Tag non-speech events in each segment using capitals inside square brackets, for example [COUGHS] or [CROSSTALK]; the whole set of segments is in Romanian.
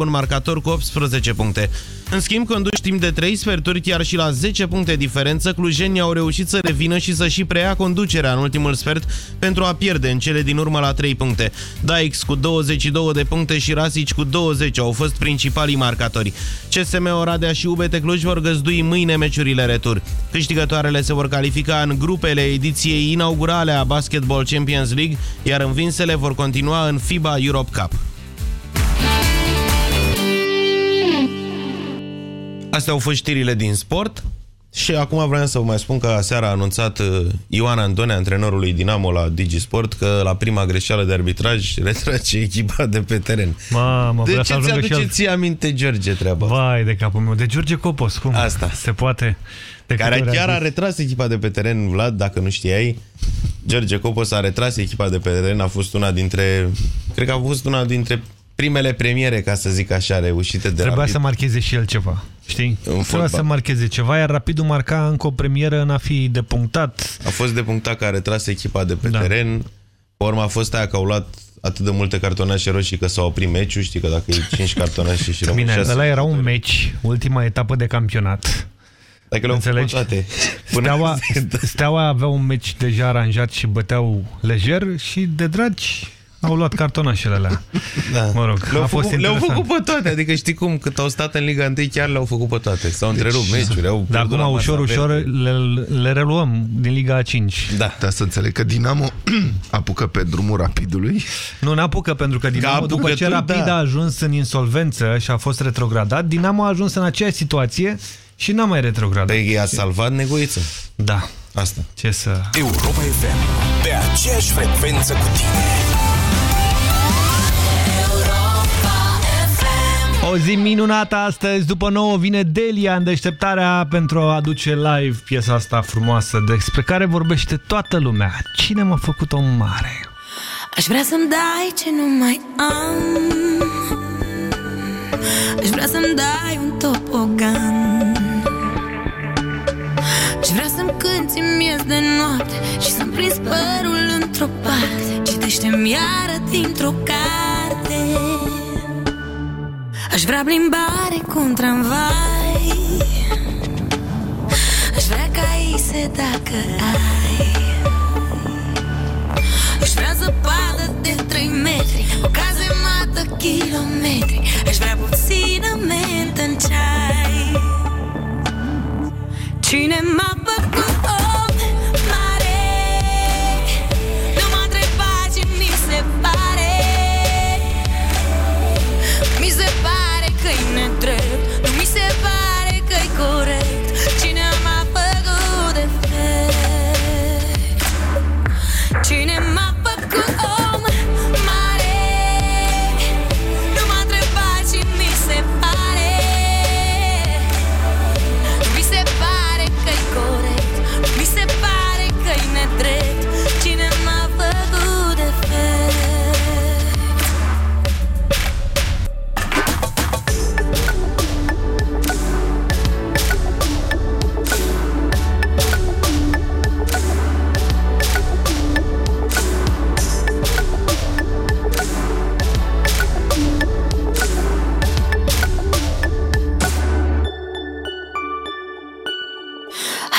un marcator cu 18 puncte. În schimb, conduși timp de 3 sferturi, chiar și la 10 puncte diferență, clujenii au reușit să revină și să și preia conducerea în ultimul sfert pentru a pierde în cele din urmă la 3 puncte. Daix cu 22 de puncte și Rasici cu 20 au fost principalii marcatori. CSM Oradea și UBT Cluj vor găzdui mâine meciurile retur. Câștigătoarele se vor califica în grupele ediției inaugurale a Basketball Champions League, iar învinsele vor continua în FIBA Europe Cup. Astea au fost știrile din sport. Și acum vreau să vă mai spun că seara a anunțat uh, Ioan Andone, antrenorul lui Dinamo la Digisport, că la prima greșeală de arbitraj [LAUGHS] retrage echipa de pe teren. Mamă, de ce ți-aduce el... ție aminte, George, treaba Vai de capul meu. De George Copos, cum? Asta. Se poate. De care chiar a retras echipa de pe teren, Vlad, dacă nu știai. George Copos a retras echipa de pe teren, a fost una dintre... Cred că a fost una dintre primele premiere, ca să zic așa, reușite de Trebuia rapid. să marcheze și el ceva, știi? În Trebuia să marcheze ceva, iar Rapidul marca încă o premieră în a fi depunctat. A fost depunctat care a retras echipa de pe da. teren. Pe urmă a fost aia că au luat atât de multe cartonașe roșii că s-au oprit meciul, știi că dacă e 5 [LAUGHS] cartonașe și rămân Bine, ăla era un meci, ultima etapă de campionat. Dacă le-au făcut toate. [LAUGHS] Steaua, Steaua avea un meci deja aranjat și băteau lejer și de dragi au luat cartonașele alea. Da. Mă rog, le-au făcut, le făcut pe toate, adică știi cum, cât au stat în Liga 1 chiar le-au făcut pe toate. S-au deci, întrerupt meciuri. Au Dar acum ușor, ușor le, le reluăm din Liga 5. Da. Dar să înțeleg că Dinamo [CLEARS THROAT] apucă pe drumul Rapidului? Nu, n-apucă pentru că Dinamo, că după ce Rapid da. a ajuns în insolvență și a fost retrogradat, Dinamo a ajuns în aceeași situație și n-a mai retrogradat. Păi i-a salvat negoiță. Da. Asta. Ce să... Europa FM. Pe aceeași frecvență cu tine. O zi minunată astăzi, după nouă vine Delia în deșteptarea pentru a aduce live piesa asta frumoasă despre care vorbește toată lumea. Cine m-a făcut o mare? Aș vrea să-mi dai ce nu mai am Aș vrea să-mi dai un topogan Aș vrea să-mi cânti miez de noapte Și să-mi prins părul într-o parte Citește-mi iară dintr-o carte Aș vrea plimbare cu un tramvai. Aș vrea caise dacă ai. Aș vrea zăpadă de 3 metri O cazemată kilometri. Aș vrea puțină mentă în ceai. Cine m-a făcut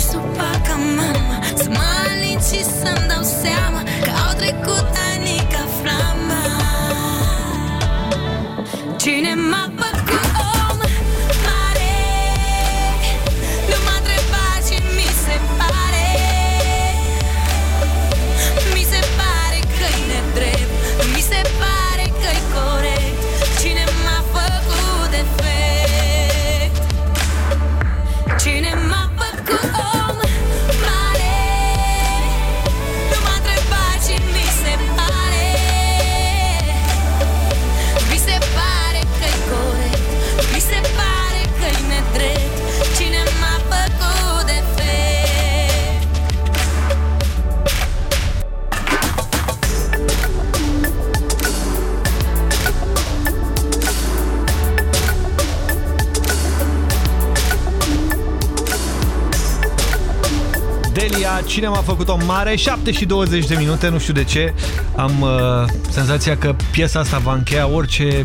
încălzești supa Delia, cine m-a făcut-o mare? 7 și 20 de minute, nu știu de ce. Am uh, senzația că piesa asta va încheia orice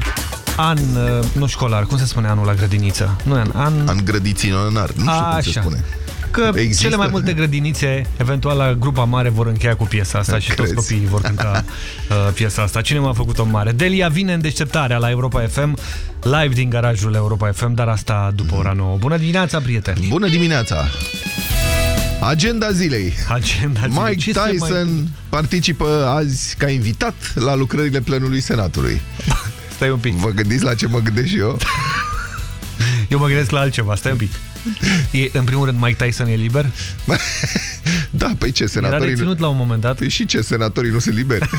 an, uh, nu școlar, cum se spune anul la grădiniță? Nu an, an... An grădiționar, nu știu cum se Așa. spune. Că Există? cele mai multe grădinițe, eventual la grupa mare, vor încheia cu piesa asta și toți Crezi? copiii vor cânta [LAUGHS] uh, piesa asta. Cine m-a făcut-o mare? Delia vine în deșteptarea la Europa FM, live din garajul Europa FM, dar asta după ora 9. Bună dimineața, prieteni! Bună dimineața! Agenda zilei. Agenda zilei. Mike Ce se mai- Tyson participă azi ca invitat la lucrările plenului Senatului. [LAUGHS] Stai un pic. Vă gândiți la ce mă gândesc și eu? [LAUGHS] Eu mă gândesc la altceva, stai un pic. E, în primul rând, Mike Tyson e liber? [LAUGHS] da, păi ce, Era senatorii... reținut la un moment dat. Păi și ce, senatorii nu sunt liberi?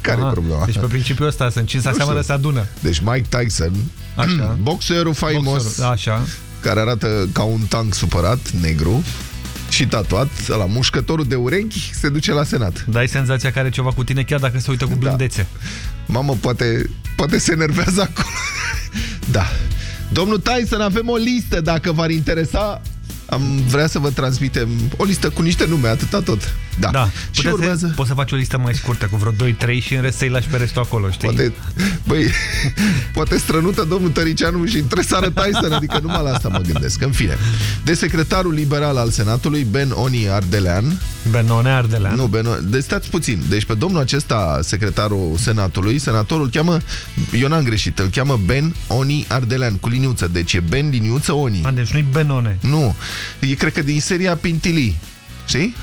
Care e Aha, problema? Deci pe principiul ăsta sunt 5 Nu seamănă știu. se adună. Deci Mike Tyson, Așa. [CLEARS THROAT] boxerul faimos, Boxerul, Așa. care arată ca un tank supărat, negru, și tatuat, la mușcătorul de urechi, se duce la senat. Dai senzația că are ceva cu tine chiar dacă se uită cu blândețe. Mamă, poate, poate se enervează acolo. [LAUGHS] da. Domnul Tyson, avem o listă, dacă v-ar interesa. Am vrea să vă transmitem o listă cu niște nume, atâta tot. Da. Da. Și Puteți urmează... Să, poți să faci o listă mai scurtă, cu vreo 2-3 și în rest să-i lași pe restul acolo, știi? Poate, băi, [LAUGHS] poate strănută domnul Tăricianu și între sară Tyson, adică numai la asta mă gândesc. În fine, de secretarul liberal al Senatului, Ben Oni Ardelean, Benone Ardelean. Nu, Beno... Deci stați puțin. Deci pe domnul acesta, secretarul Senatului, senatorul îl cheamă, eu n-am greșit, îl cheamă Ben Oni Ardelean, cu liniuță. Deci e Ben liniuță Oni. A, deci nu-i Benone. Nu, e cred că din seria Pintilii. Știi?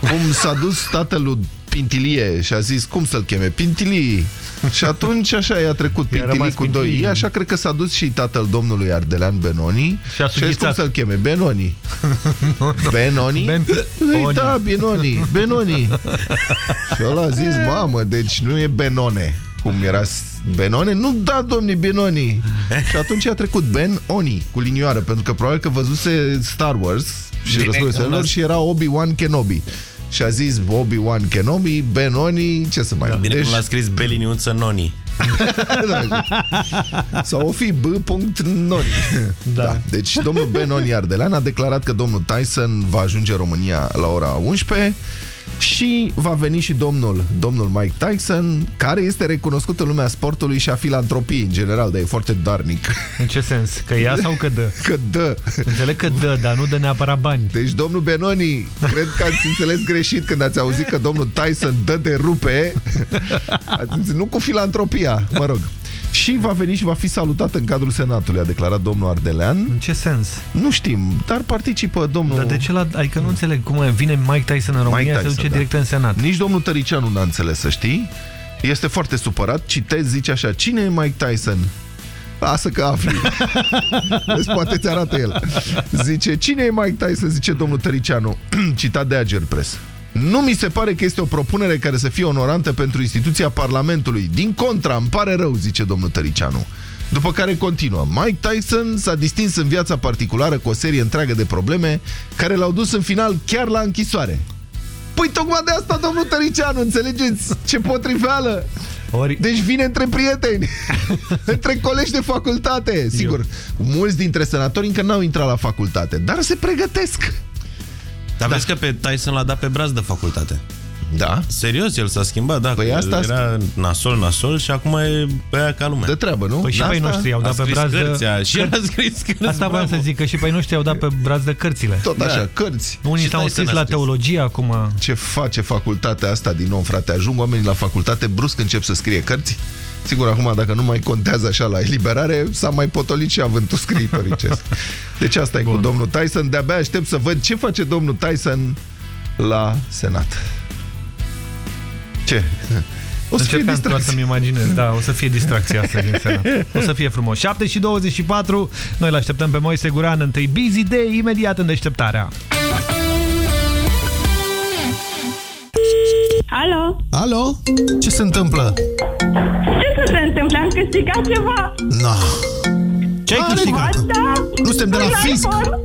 Cum s-a dus tatăl lui Pintilie și a zis, cum să-l cheme? Pintilii. Și atunci așa i-a trecut I-a Pintilii rămas cu doi. Pintilii. I, așa cred că s-a dus și tatăl domnului Ardelean Benoni. Și a și a zis, cum sughițat. să-l cheme? Benoni. [LAUGHS] Benoni? Ben- Păi Oni. Da, Benoni. Benoni. și ăla a zis, mamă, deci nu e Benone. Cum era s- Benone? Nu, da, domne, Benoni. și atunci a trecut Ben Oni cu linioară, pentru că probabil că văzuse Star Wars și Bine, răspunsul că lor las- și era Obi-Wan Kenobi. Și a zis Obi-Wan Kenobi, Benoni, ce să mai... Bine deci, cum l-a scris Beliniuță Noni. [LAUGHS] da, sau o fi B.Noni. Da. da. Deci domnul Benoni Ardelean a declarat că domnul Tyson va ajunge în România la ora 11 și va veni și domnul, domnul Mike Tyson, care este recunoscut în lumea sportului și a filantropiei în general, dar e foarte darnic. În ce sens? Că ia sau că dă? [LAUGHS] Că dă. Înțeleg că dă, dar nu dă neapărat bani. Deci, domnul Benoni, cred că ați înțeles greșit când ați auzit că domnul Tyson dă de rupe. [LAUGHS] Ați înțeles, nu cu filantropia, mă rog. Și va veni și va fi salutat în cadrul Senatului, a declarat domnul Ardelean. În ce sens? Nu știm, dar participă domnul... Dar de ce la... Adică nu înțeleg cum e. vine Mike Tyson în România Mike se Tyson, duce da. direct în Senat. Nici domnul Tăricianu n-a înțeles, să știi. Este foarte supărat, citez, zice așa, cine e Mike Tyson? Lasă că afli. [LAUGHS] Vezi, poate ți arată el. Zice, cine e Mike Tyson? Zice domnul Tăricianu, [CLEARS THROAT] citat de Ager Press. Nu mi se pare că este o propunere care să fie onorantă pentru instituția Parlamentului. Din contra, îmi pare rău, zice domnul Tăricianu. După care continuă. Mike Tyson s-a distins în viața particulară cu o serie întreagă de probleme care l-au dus în final chiar la închisoare. Păi tocmai de asta, domnul Tăricianu, înțelegeți ce potriveală? Ori... Deci vine între prieteni, [LAUGHS] între colegi de facultate. Sigur, mulți dintre senatori încă n-au intrat la facultate, dar se pregătesc. Dar vezi că pe Tyson l-a dat pe braț de facultate. Da? Serios, el s-a schimbat, da. Păi că asta- Era nasol, nasol și acum e pe aia ca lumea. De treabă, nu? Păi și De pe ai asta- noștri au A dat pe scris braț de... cărția și el a scris cărți, Asta vreau bravo. să zic, că și pe ai noștri au dat pe braț de cărțile. Tot așa, Da. cărți. Unii Și s-au Tyson scris a la scris. teologie acum. Ce face facultatea asta din nou, frate? Ajung oamenii la facultate, brusc încep să scrie cărți. Sigur, acum, dacă nu mai contează așa la eliberare, s-a mai potolit și avântul scriitoricesc. Deci asta e cu domnul Tyson. De-abia aștept să văd ce face domnul Tyson la Senat. Ce? O să fie Încercam doar distracție. să-mi imaginez. Da, o să fie distracția asta din Senat. O să fie frumos. 7 și 24, noi îl așteptăm pe Moise Guran întâi Busy Day, imediat în deșteptarea. Alo? Alo? Ce se întâmplă? Ce să se întâmple? Am câștigat ceva? No. Ce ai Are- câștigat? Da? Nu suntem de la Un fisc. iPhone?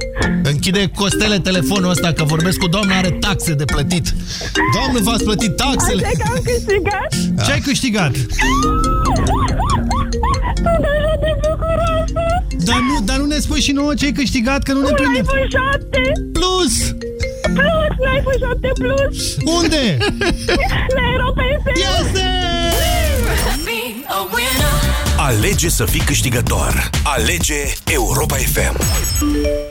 Închide costele telefonul ăsta că vorbesc cu doamna, are taxe de plătit. Doamnă, v-ați plătit taxele? Așa că am câștigat? Ce ai câștigat? Sunt așa de bucuroasă! Dar nu, dar nu ne spui și nouă ce ai câștigat, că nu ne Un prinde. iPhone 7! Plus! plus, la iPhone 7 Plus, Unde? [LAUGHS] la Europa FM. Este! Alege să fii câștigător. Alege Europa FM.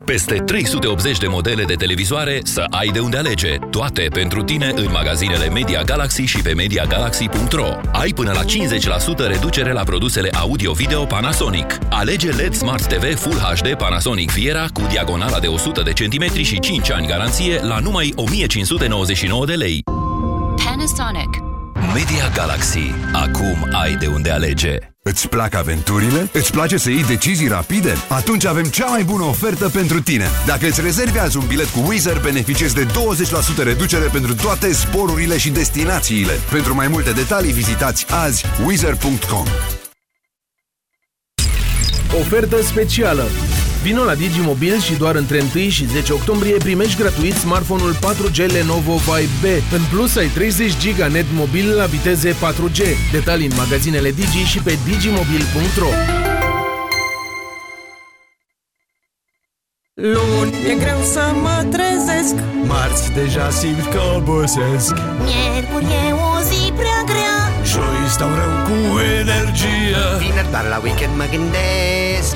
Peste 380 de modele de televizoare să ai de unde alege. Toate pentru tine în magazinele Media Galaxy și pe MediaGalaxy.ro. Ai până la 50% reducere la produsele audio-video Panasonic. Alege LED Smart TV Full HD Panasonic Viera cu diagonala de 100 de centimetri și 5 ani garanție la numai 1599 de lei. Panasonic. Media Galaxy. Acum ai de unde alege. Îți plac aventurile? Îți place să iei decizii rapide? Atunci avem cea mai bună ofertă pentru tine. Dacă îți rezervi azi un bilet cu Wizard, beneficiezi de 20% reducere pentru toate sporurile și destinațiile. Pentru mai multe detalii, vizitați azi wizard.com. Ofertă specială. Vino la Digimobil și doar între 1 și 10 octombrie primești gratuit smartphone-ul 4G Lenovo Vibe B. În plus, ai 30 GB net mobil la viteze 4G. Detalii în magazinele Digi și pe digimobil.ro Luni e greu să mă trezesc. Marți deja simt că obosesc. Miercuri e o zi prea grea. Joi stau rău cu energie. Vineri doar la weekend mă gândesc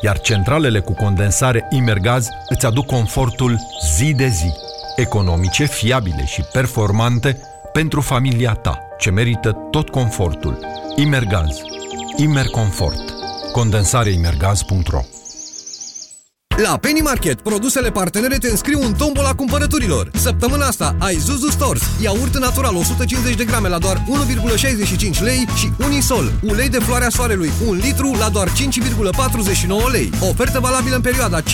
iar centralele cu condensare Imergaz îți aduc confortul zi de zi, economice, fiabile și performante pentru familia ta, ce merită tot confortul. Imergaz. Imerconfort. Condensareimergaz.ro La Penny Market, produsele partenere te înscriu în tombola cumpărăturilor. Săptămâna asta ai Zuzu Stores, iaurt natural 150 de grame la doar 1,65 lei și Unisol, ulei de floarea soarelui 1 litru la doar 5,49 lei. Ofertă valabilă în perioada 5-11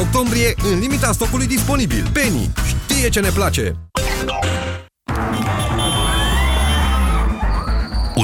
octombrie, în limita stocului disponibil. Penny știe ce ne place!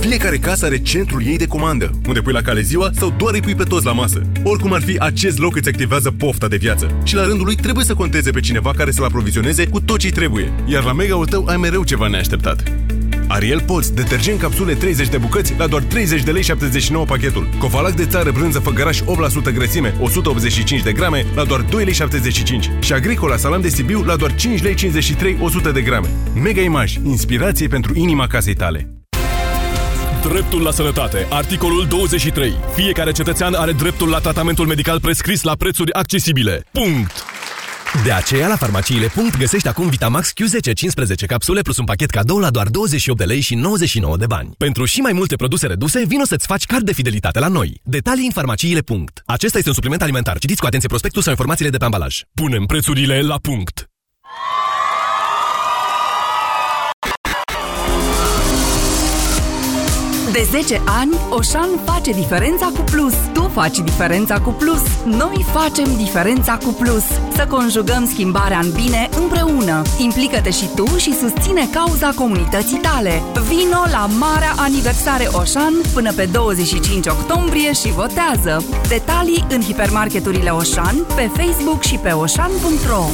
Fiecare casă are centrul ei de comandă, unde pui la cale ziua sau doar îi pui pe toți la masă. Oricum ar fi, acest loc îți activează pofta de viață. Și la rândul lui trebuie să conteze pe cineva care să-l aprovizioneze cu tot ce trebuie. Iar la mega-ul tău ai mereu ceva neașteptat. Ariel Poți, detergent capsule 30 de bucăți la doar 30 de lei 79 pachetul. Covalac de țară brânză făgăraș 8% grăsime, 185 de grame la doar 2 lei 75. Și Agricola salam de Sibiu la doar 5 lei 53 100 de grame. Mega Image, inspirație pentru inima casei tale. Dreptul la sănătate. Articolul 23. Fiecare cetățean are dreptul la tratamentul medical prescris la prețuri accesibile. Punct! De aceea, la farmaciile. Punct, găsești acum Vitamax Q10 15 capsule plus un pachet cadou la doar 28 de lei și 99 de bani. Pentru și mai multe produse reduse, vino să-ți faci card de fidelitate la noi. Detalii în farmaciile. Punct. Acesta este un supliment alimentar. Citiți cu atenție prospectul sau informațiile de pe ambalaj. Punem prețurile la punct! De 10 ani, Oșan face diferența cu plus. Tu faci diferența cu plus. Noi facem diferența cu plus. Să conjugăm schimbarea în bine împreună. Implică-te și tu și susține cauza comunității tale. Vino la Marea Aniversare Oșan până pe 25 octombrie și votează. Detalii în hipermarketurile Oșan, pe Facebook și pe oșan.ro.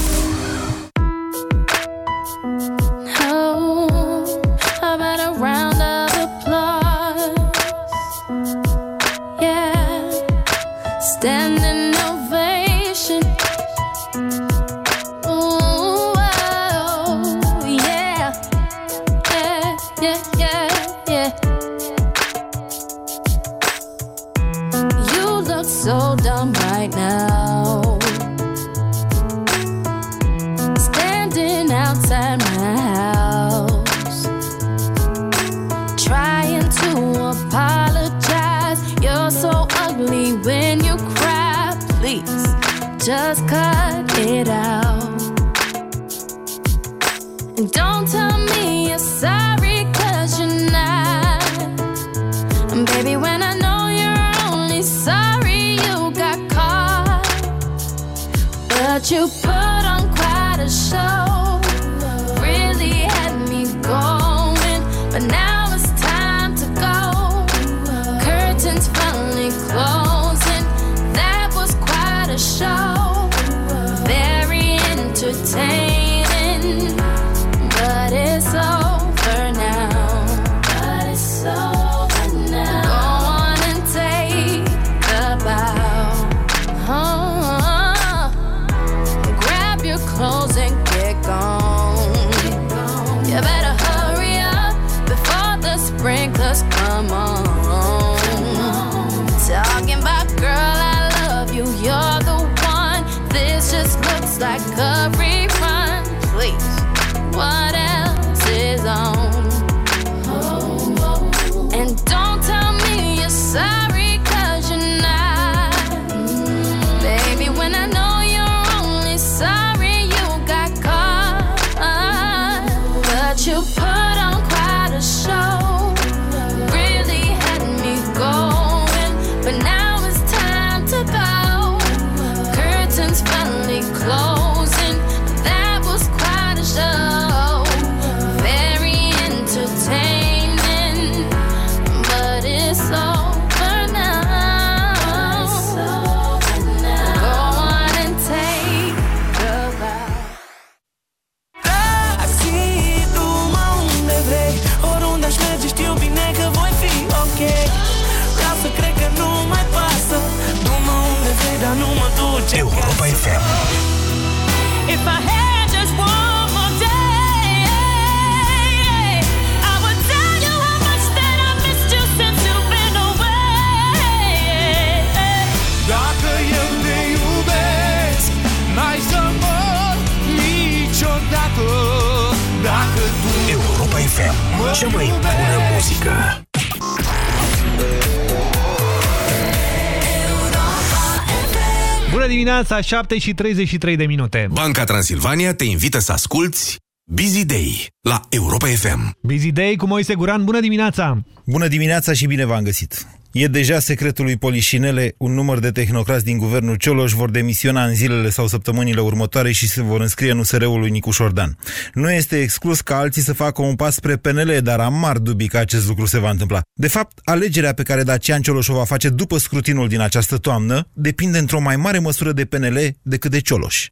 dimineața, 7 și 33 de minute. Banca Transilvania te invită să asculti Busy Day la Europa FM. Busy Day cu Moise Guran, bună dimineața! Bună dimineața și bine v-am găsit! E deja secretul lui Polișinele, un număr de tehnocrați din guvernul Cioloș vor demisiona în zilele sau săptămânile următoare și se vor înscrie în USR-ul lui Nicuș Șordan. Nu este exclus ca alții să facă un pas spre PNL, dar am mari dubii că acest lucru se va întâmpla. De fapt, alegerea pe care Dacian Cioloș o va face după scrutinul din această toamnă depinde într-o mai mare măsură de PNL decât de Cioloș.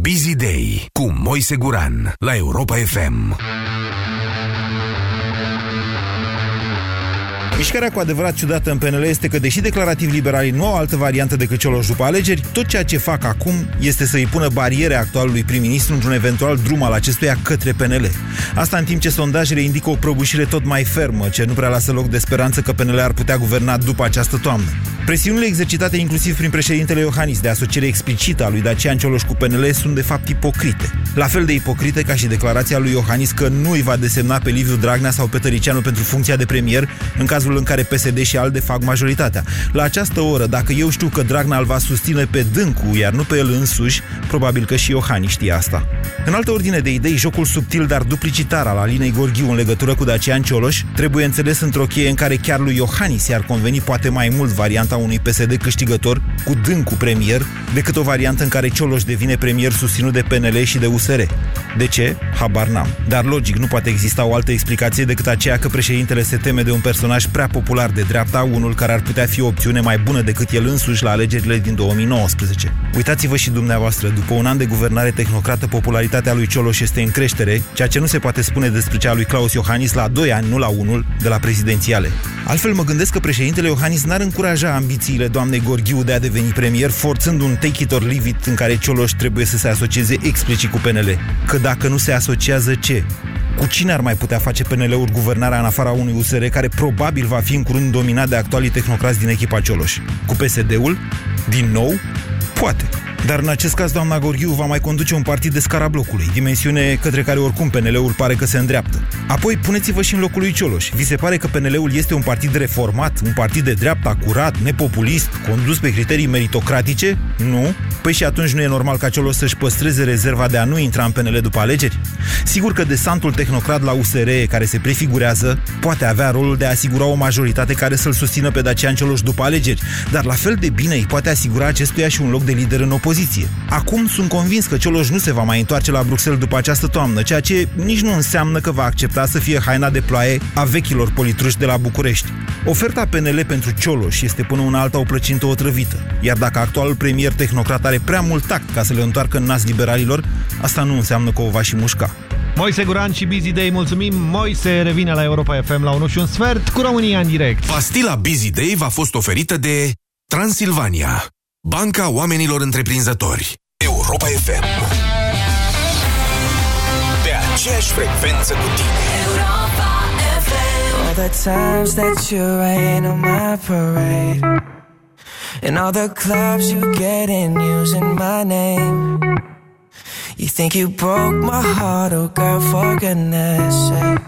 Busy Day cu Moise Guran la Europa FM. Mișcarea cu adevărat ciudată în PNL este că, deși declarativ liberalii nu au altă variantă decât Cioloș după alegeri, tot ceea ce fac acum este să îi pună bariere actualului prim-ministru într-un eventual drum al acestuia către PNL. Asta în timp ce sondajele indică o prăbușire tot mai fermă, ce nu prea lasă loc de speranță că PNL ar putea guverna după această toamnă. Presiunile exercitate inclusiv prin președintele Iohannis de asociere explicită a lui Dacian Cioloș cu PNL sunt de fapt ipocrite. La fel de ipocrite ca și declarația lui Iohannis că nu îi va desemna pe Liviu Dragnea sau pe Tăricianu pentru funcția de premier în cazul în care PSD și ALDE fac majoritatea. La această oră, dacă eu știu că Dragnea îl va susține pe Dâncu, iar nu pe el însuși, probabil că și Iohannis știe asta. În altă ordine de idei, jocul subtil, dar duplicitar al Alinei Gorghiu în legătură cu Dacian Cioloș trebuie înțeles într-o cheie în care chiar lui Iohannis i-ar conveni poate mai mult varianta unui PSD câștigător cu Dâncu premier decât o variantă în care Cioloș devine premier susținut de PNL și de USR. De ce? Habar n-am. Dar logic, nu poate exista o altă explicație decât aceea că președintele se teme de un personaj prea popular de dreapta, unul care ar putea fi o opțiune mai bună decât el însuși la alegerile din 2019. Uitați-vă și dumneavoastră, după un an de guvernare tehnocrată, popularitatea lui Cioloș este în creștere, ceea ce nu se poate spune despre cea lui Claus Iohannis la 2 ani, nu la 1, de la prezidențiale. Altfel mă gândesc că președintele Iohannis n-ar încuraja ambițiile doamnei Gorghiu de a deveni premier, forțând un take it or leave it în care Cioloș trebuie să se asocieze explicit cu PNL. Că dacă nu se asociază, ce? Cu cine ar mai putea face PNL-uri guvernarea în afara unui USR care probabil va fi în curând dominat de actualii tehnocrați din echipa Cioloș? Cu PSD-ul? Din nou? Poate. Dar în acest caz, doamna Gorghiu va mai conduce un partid de scara blocului, dimensiune către care oricum PNL-ul pare că se îndreaptă. Apoi, puneți-vă și în locul lui Cioloș. Vi se pare că PNL-ul este un partid reformat, un partid de dreapta, curat, nepopulist, condus pe criterii meritocratice? Nu? Păi și atunci nu e normal ca Cioloș să-și păstreze rezerva de a nu intra în PNL după alegeri? Sigur că desantul tehnocrat la USR, care se prefigurează, poate avea rolul de a asigura o majoritate care să-l susțină pe Dacian Cioloș după alegeri, dar la fel de bine îi poate asigura acestuia și un loc de lider în opoziție opoziție. Acum sunt convins că Cioloș nu se va mai întoarce la Bruxelles după această toamnă, ceea ce nici nu înseamnă că va accepta să fie haina de ploaie a vechilor politruși de la București. Oferta PNL pentru Cioloș este până una alta o plăcintă otrăvită, iar dacă actualul premier tehnocrat are prea mult tact ca să le întoarcă în nas liberalilor, asta nu înseamnă că o va și mușca. Moise Guran și Busy Day, mulțumim! Moise revine la Europa FM la 1 și un sfert cu România în direct. Pastila Busy Day v-a fost oferită de Transilvania, Banca oamenilor întreprinzători. Europa FM. Pe aceeași frecvență cu tine. Europa FM. All the times that you rain on my parade. And all the clubs you get in using my name. You think you broke my heart, oh girl, for goodness sake.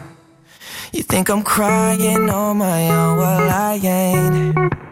You think I'm crying on my own, well I ain't.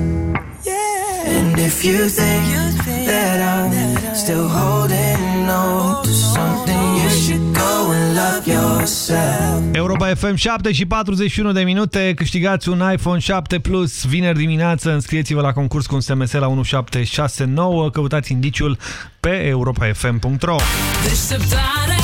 And if you think that I'm still holding on to something, you should go and love yourself. Europa FM 7 și 41 de minute, câștigați un iPhone 7 Plus vineri dimineață, înscrieți-vă la concurs cu un SMS la 1769, căutați indiciul pe europafm.ro Deșteptarea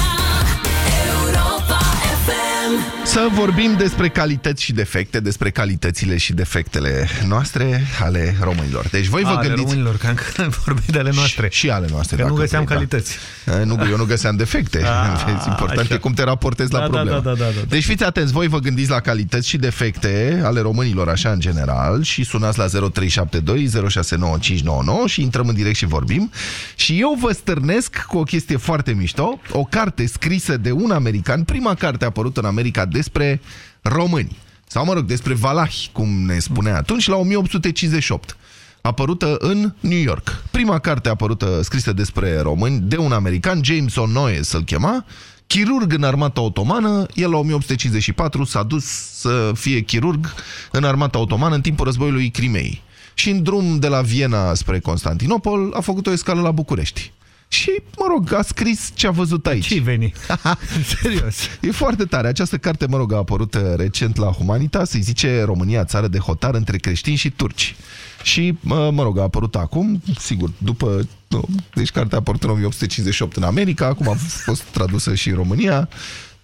Să vorbim despre calități și defecte, despre calitățile și defectele noastre, ale românilor. Deci voi vă A, ale gândiți... românilor, că am [LAUGHS] vorbit de ale noastre. Și, și ale noastre. Că nu dacă găseam vrei, calități. Da. [LAUGHS] Nu, eu nu găseam defecte. A, [LAUGHS] deci, important așa. e cum te raportezi la Da, da, problemă. da, da, da, da. Deci fiți atenți, voi vă gândiți la calități și defecte ale românilor așa în general și sunați la 0372 069599 și intrăm în direct și vorbim. Și eu vă stârnesc cu o chestie foarte mișto, o carte scrisă de un american, prima carte apărută în America despre români. Sau, mă rog, despre valahi, cum ne spunea atunci, la 1858 apărută în New York. Prima carte apărută scrisă despre români de un american, James O'Noe să-l chema, chirurg în armata otomană, el la 1854 s-a dus să fie chirurg în armata otomană în timpul războiului Crimei. Și în drum de la Viena spre Constantinopol a făcut o escală la București. Și, mă rog, a scris ce a văzut aici. Ce-i veni? [LAUGHS] Serios. E foarte tare. Această carte, mă rog, a apărut uh, recent la Humanitas, se zice România, țară de hotar între creștini și turci. Și, mă, mă rog, a apărut acum, sigur, după... Nu, deci cartea a apărut în 1858 în America, acum a fost tradusă și în România.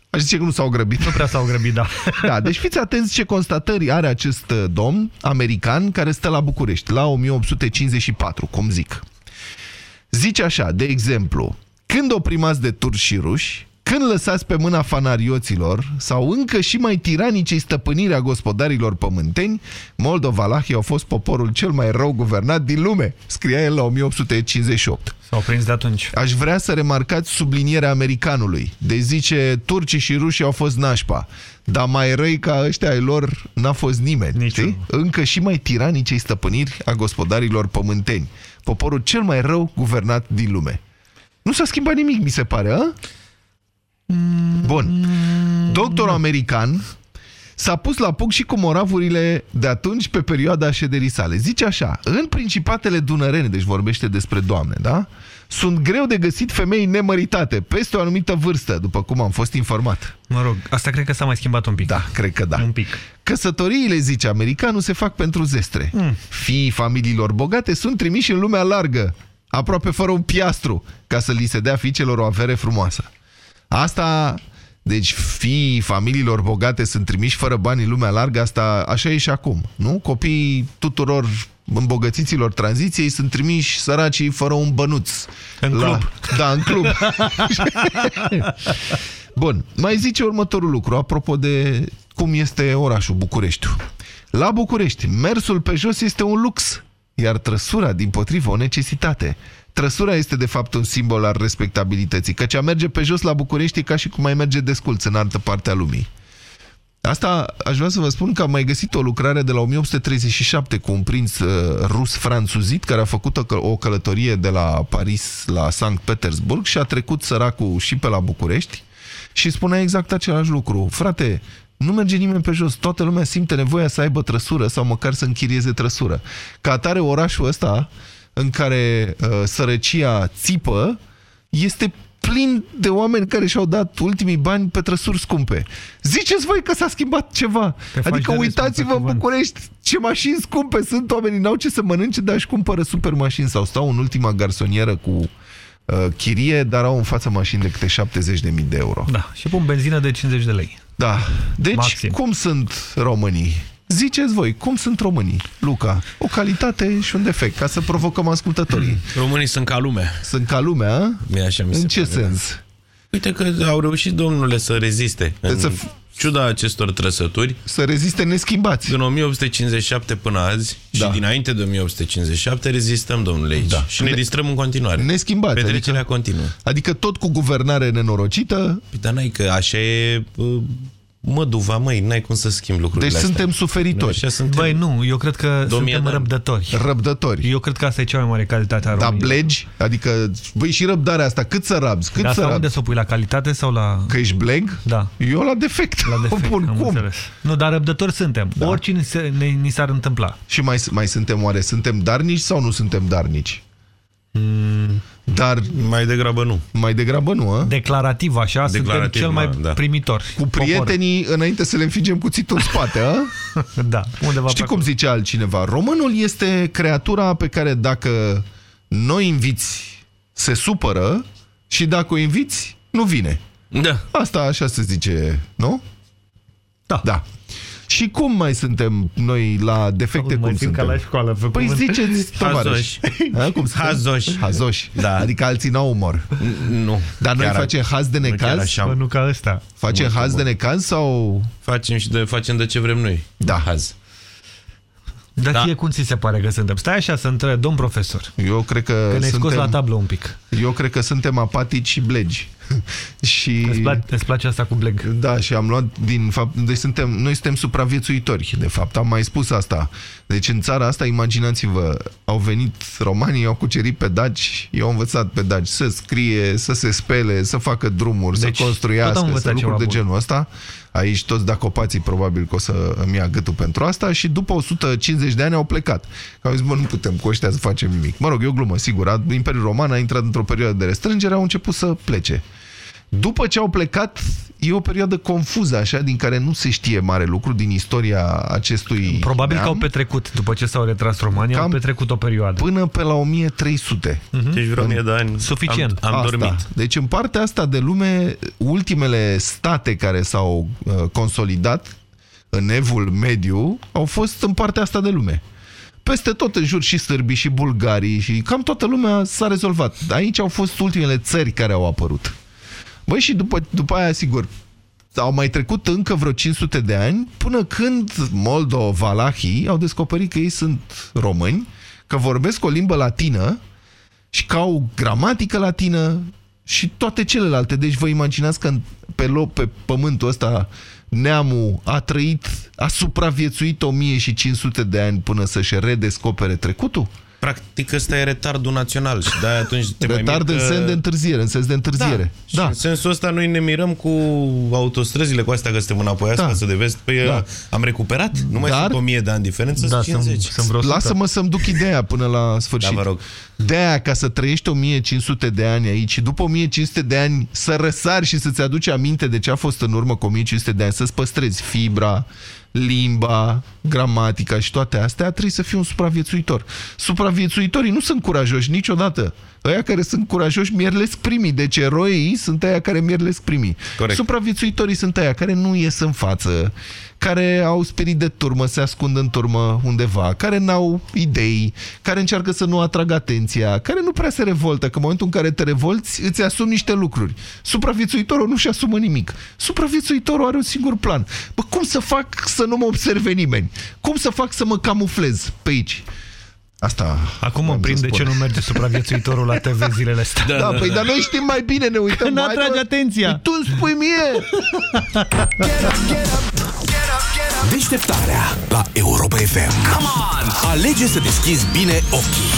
Aș zice că nu s-au grăbit. Nu prea s-au grăbit, da. [LAUGHS] Da, deci fiți atenți ce constatări are acest uh, domn american care stă la București, la 1854, cum zic. Zice așa, de exemplu, când oprimați de turci și ruși, când lăsați pe mâna fanarioților sau încă și mai tiranicei stăpânirea gospodarilor pământeni, Moldovalahii au fost poporul cel mai rău guvernat din lume, scria el la 1858. S-au prins de atunci. Aș vrea să remarcați sublinierea americanului. De zice, turcii și rușii au fost nașpa, dar mai răi ca ăștia ai lor n-a fost nimeni. Știi? Încă și mai tiranicei stăpâniri a gospodarilor pământeni. Poporul cel mai rău guvernat din lume. Nu s-a schimbat nimic, mi se pare, a? Bun. Doctorul american s-a pus la punct și cu moravurile de atunci pe perioada șederii sale. Zice așa, în principatele dunărene, deci vorbește despre doamne, da? Sunt greu de găsit femei nemăritate, peste o anumită vârstă, după cum am fost informat. Mă rog, asta cred că s-a mai schimbat un pic. Da, cred că da. Un pic. Căsătoriile, zice americanul, se fac pentru zestre. Mm. Fiii familiilor bogate sunt trimiși în lumea largă, aproape fără un piastru, ca să li se dea fiicelor o avere frumoasă. Asta, deci fiii familiilor bogate sunt trimiși fără bani în lumea largă, asta așa e și acum, nu? Copiii tuturor îmbogățiților tranziției sunt trimiși săracii fără un bănuț. În la... club. Da, în club. [LAUGHS] Bun, mai zice următorul lucru, apropo de cum este orașul Bucureștiul. La București, mersul pe jos este un lux, iar trăsura, din potrivă, o necesitate. Trăsura este, de fapt, un simbol al respectabilității, căci a merge pe jos la București e ca și cum mai merge desculț în altă parte a lumii. Asta aș vrea să vă spun că am mai găsit o lucrare de la 1837 cu un prinț uh, rus franțuzit care a făcut o, o călătorie de la Paris la Sankt Petersburg și a trecut săracul și pe la București și spunea exact același lucru. Frate, nu merge nimeni pe jos, toată lumea simte nevoia să aibă trăsură sau măcar să închirieze trăsură. Ca atare orașul ăsta în care uh, sărăcia țipă este plin de oameni care și-au dat ultimii bani pe trăsuri scumpe. Ziceți voi că s-a schimbat ceva. Adică uitați-vă în București ce mașini scumpe sunt oamenii, n-au ce să mănânce, dar își cumpără super mașini sau stau în ultima garsonieră cu uh, chirie, dar au în față mașini de câte 70.000 de euro. Da, și pun benzină de 50 de lei. Da. Deci, Maxim. cum sunt românii? Ziceți voi, cum sunt românii, Luca? O calitate și un defect, ca să provocăm ascultătorii. [CLEARS THROAT] Românii sunt ca lumea. Sunt ca lumea? E așa mi se În ce pare, da. sens? Uite că au reușit, domnule, să reziste. În să ciuda acestor trăsături. Să reziste neschimbați. Din 1857 până azi da. și dinainte de 1857 rezistăm, domnule, aici. Da. Și ne, Ne- distrăm în continuare. Neschimbați. Petrecerea adică, continuă. adică tot cu guvernare nenorocită. Păi, dar n-ai că așa e... uh, Măduva, măi, n-ai cum să schimbi lucrurile Deci astea. suntem suferitori. Noi așa suntem. Băi, nu, eu cred că Domnia suntem Dan. răbdători. Răbdători. Eu cred că asta e cea mai mare calitate a Dar României. blegi? Adică, băi, și răbdarea asta, cât să rabzi? Cât Dar să asta unde rabzi? să o pui, la calitate sau la... Că ești bleg? Da. Eu la defect. La [LAUGHS] defect, Bun, am cum? înțeles. Nu, dar răbdători suntem. Da. Oricine se, ne, ni s-ar întâmpla. Și mai, mai suntem oare? Suntem darnici sau nu suntem darnici? Dar mai degrabă nu. Mai degrabă nu, a? Declarativ așa, Declarativ, suntem cel mai da. primitor. Cu prietenii, înainte să le înfigem cuțitul în spate, a? [LAUGHS] da, undeva Știi pe cum zicea altcineva? Românul este creatura pe care dacă nu o inviți, se supără și dacă o inviți, nu vine. Da. Asta așa se zice, nu? Da. Da. Și cum mai suntem noi la defecte? Mai cum fim ca suntem? la școală, pe Păi cuvânt. ziceți, tovarăși. Hazoși. [LAUGHS] Ha, Cum suntem? Hazoși. Hazoși. Da. Adică alții n-au umor. Nu. Dar noi Chiar- facem haz de nu chiar necaz? așa. Bă, nu ca ăsta. Facem Mult, haz de mult. necaz sau... Facem și de, facem de ce vrem noi. Da. Haz. Dar Da. ție cum ți se pare că suntem? Stai așa să întreb, domn profesor. Eu cred că, Că ne-ai scos suntem... la tablă un pic. Eu cred că suntem apatici și blegi. [LAUGHS] și... Îți place, îți place asta cu bleg? Da, și am luat din fapt, deci suntem, noi suntem supraviețuitori, de fapt, am mai spus asta. Deci în țara asta, imaginați-vă, au venit romanii, au cucerit pe daci, i-au învățat pe daci să scrie, să se spele, să facă drumuri, Deci, să tot construiască, am să învățat lucruri de ceva bun. genul ăsta. Aici toți dacopații probabil că o să îmi ia gâtul pentru asta și după 150 de ani au plecat. Că au zis, mă, nu putem cu ăștia să facem nimic. Mă rog, e o glumă, sigur. Imperiul Roman a intrat într-o perioadă de restrângere, au început să plece. După ce au plecat, e o perioadă confuză, așa, din care nu se știe mare lucru din istoria acestui Probabil neam, că au petrecut, după ce s-au retras romanii, au Cam petrecut o perioadă. până pe la 1300. Deci vreo mie de ani Suficient. am, am Asta. dormit. Deci în partea asta de lume, ultimele state care s-au uh, consolidat în evul mediu au fost în partea asta de lume. Peste tot în jur și sârbii și bulgarii și cam toată lumea s-a rezolvat. Aici au fost ultimele țări care au apărut. Băi, și după, după aia, sigur, au mai trecut încă vreo 500 de ani până când moldo-valahii au descoperit că ei sunt români, că vorbesc o limbă latină și că au gramatică latină și toate celelalte. Deci vă imaginați că în- pe loc, pe pământul ăsta, neamul a trăit, a supraviețuit 1500 de ani până să-și redescopere trecutul? Practic ăsta e retardul național și de atunci te mai Retard mir în că- sens de întârziere, în sens de întârziere. Da. Și în sensul ăsta noi ne mirăm cu autostrăzile cu astea că suntem înapoi Da. față de vest. Păi Da. am recuperat? Nu mai Dar- sunt 1000 de ani diferență, Da, sunt 50. sunt- sunt vreo sută. Lasă-mă să-mi duc ideea până la sfârșit. Da, vă rog. De-aia, ca să trăiești 1500 de ani aici și după 1500 de ani să răsari și să-ți aduci aminte de ce a fost în urmă cu 1500 de ani, să-ți păstrezi fibra, limba, gramatica și toate astea, trebuie să fii un supraviețuitor. Supraviețuitorii nu sunt curajoși niciodată. Ăia care sunt curajoși mierlesc primii, deci eroii sunt aia care mierlesc primii. Corect. Supraviețuitorii sunt aia care nu ies în față, care au spirit de turmă, se ascund în turmă undeva, care n-au idei, care încearcă să nu atragă atenția, care nu prea se revoltă, că în momentul în care te revolți, îți asumi niște lucruri. Supraviețuitorul nu-și asumă nimic. Supraviețuitorul are un singur plan. Bă, cum să fac să nu mă observe nimeni? Cum să fac să mă camuflez pe aici? Asta Acum mă am să prind de spun. ce nu merge supraviețuitorul la TV zilele astea. Da, da, păi dar noi știm mai bine, ne uităm. Că Hai, n-atrage mă, atenția. Tu îmi spui mie! Deșteptarea la Europa FM. Come on! Alege să deschizi bine ochii.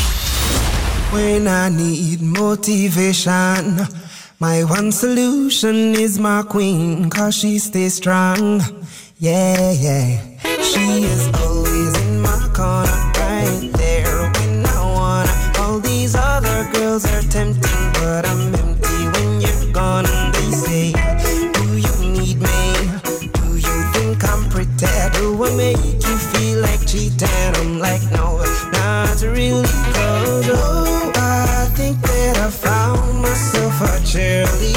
When I need motivation, my one solution is my queen, cause she stays strong. Yeah, yeah. She is always in my corner, right there girls are tempting, but I'm empty when you're gone. And they say, Do you need me? Do you think I'm pretty? Do I make you feel like cheating? I'm like, no, not really. Cause, oh, I think that I found myself a cheerleader.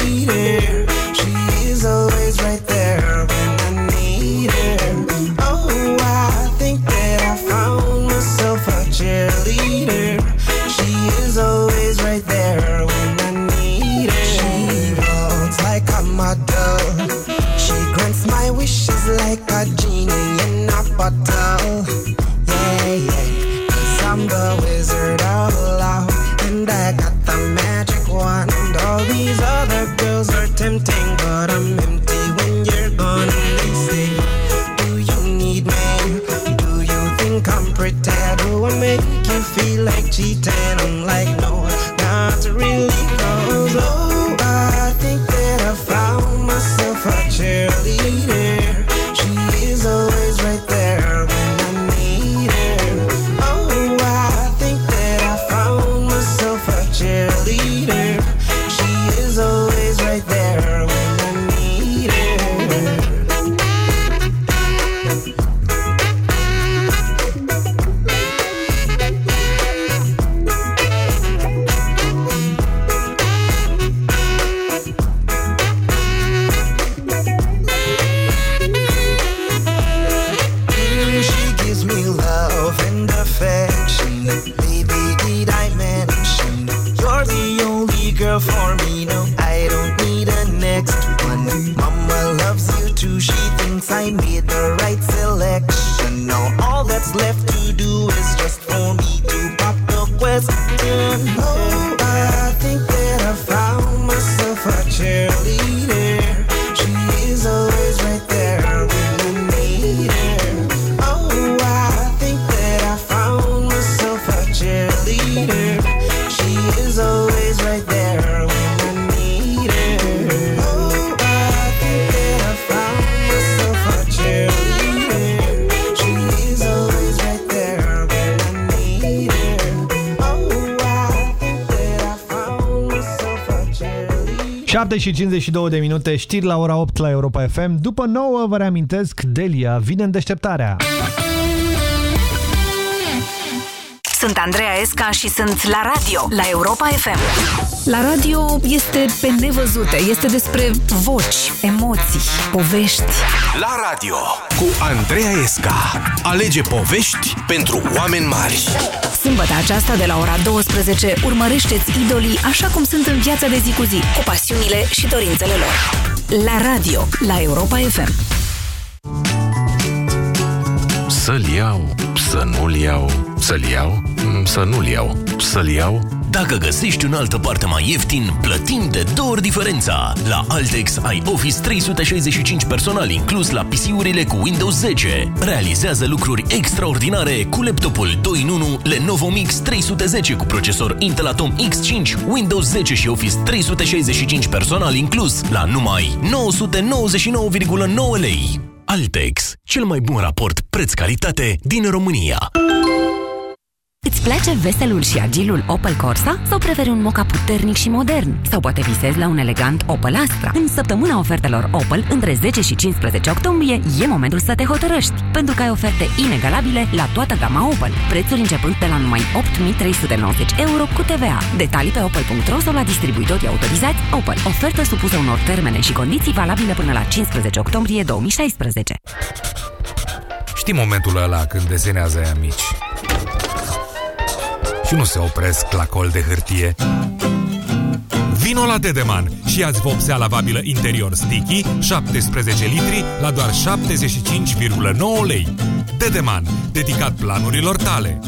she tan și 52 de minute, știri la ora 8 la Europa FM. După 9, vă reamintesc, Delia vine în deșteptarea. Sunt Andreea Esca și sunt la radio, la Europa FM. La radio este pe nevăzute, este despre voci, emoții, povești. La radio cu Andreea Esca. Alege povești pentru oameni mari. Sâmbătă aceasta de la ora 12 urmărește-ți idolii așa cum sunt în viața de zi cu zi, cu pasiunile și dorințele lor. La radio, la Europa FM. Să-l iau, să nu-l iau, să-l iau, mm, să nu-l iau, să-l iau. Dacă găsești în altă parte mai ieftin, plătim de două ori diferența. La Altex ai Office 365 personal inclus la PC-urile cu Windows 10. Realizează lucruri extraordinare cu laptopul 2 in 1 Lenovo Mix 310 cu procesor Intel Atom X5, Windows 10 și Office 365 personal inclus la numai 999,9 lei. Altex, cel mai bun raport preț-calitate din România. Îți place veselul și agilul Opel Corsa? Sau preferi un moca puternic și modern? Sau poate visezi la un elegant Opel Astra? În săptămâna ofertelor Opel, între 10 și 15 octombrie, e momentul să te hotărăști, pentru că ai oferte inegalabile la toată gama Opel. Prețuri începând de la numai 8.390 euro cu TVA. Detalii pe opel.ro sau la distribuitorii autorizați Opel. Ofertă supusă unor termene și condiții valabile până la 15 octombrie 2016. Știi momentul ăla când desenează aia mici și nu se opresc la col de hârtie? Vino la Dedeman și ia-ți vopsea lavabilă interior sticky 17 litri la doar 75,9 lei. Dedeman, dedicat planurilor tale.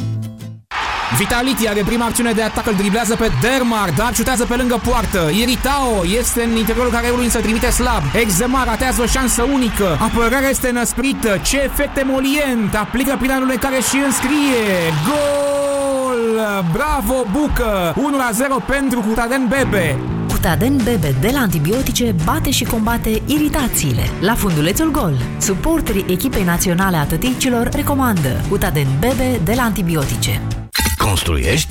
Vitality are prima acțiune de atac, îl driblează pe Dermar, dar șutează pe lângă poartă. Iritao este în interiorul careului, însă trimite slab. Exema ratează o șansă unică. Apărarea este năsprită. Ce efect emolient! Aplică prin anul care și înscrie. Gol! Bravo, Bucă! 1-0 pentru Cutaden Bebe. Cutaden Bebe de la antibiotice bate și combate iritațiile. La fundulețul gol, suporterii echipei naționale a tăticilor recomandă Cutaden Bebe de la antibiotice. Construiești?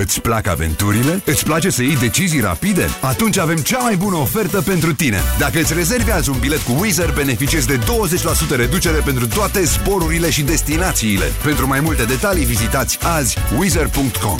Îți plac aventurile? Îți place să iei decizii rapide? Atunci avem cea mai bună ofertă pentru tine. Dacă îți rezervi azi un bilet cu Wizz beneficiezi de 20% reducere pentru toate zborurile și destinațiile. Pentru mai multe detalii, vizitați azi wizz.com.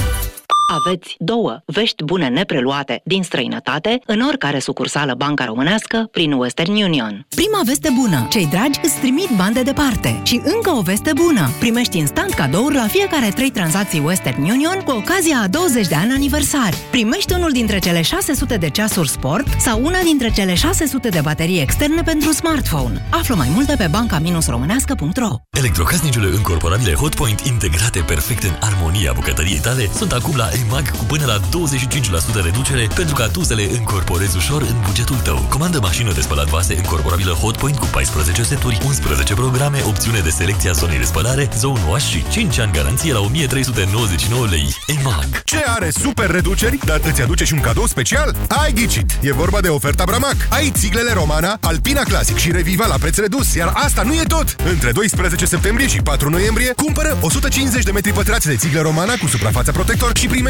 Aveți două vești bune nepreluate din străinătate în oricare sucursală banca românească prin Western Union. Prima veste bună. Cei dragi îți trimit bani de departe. Și încă o veste bună. Primești instant cadouri la fiecare trei tranzacții Western Union cu ocazia a 20 de ani aniversari. Primești unul dintre cele 600 de ceasuri sport sau una dintre cele 600 de baterii externe pentru smartphone. Află mai multe pe banca-românească.ro Electrocasnicele încorporabile Hotpoint integrate perfect în armonia bucătăriei tale sunt acum la EMAG cu până la 25% reducere pentru ca tu să le încorporezi ușor în bugetul tău. Comandă mașină de spălat vase încorporabilă Hotpoint cu 14 seturi, 11 programe, opțiune de selecție a zonei de spălare, zone wash și 5 ani garanție la 1399 lei. EMAG. Ce are super reduceri, dar îți aduce și un cadou special? Ai ghicit! E vorba de oferta Bramac. Ai țiglele Romana, Alpina Classic și Reviva la preț redus, iar asta nu e tot! Între 12 septembrie și 4 noiembrie, cumpără 150 de metri pătrați de țiglă Romana cu suprafața protector și primești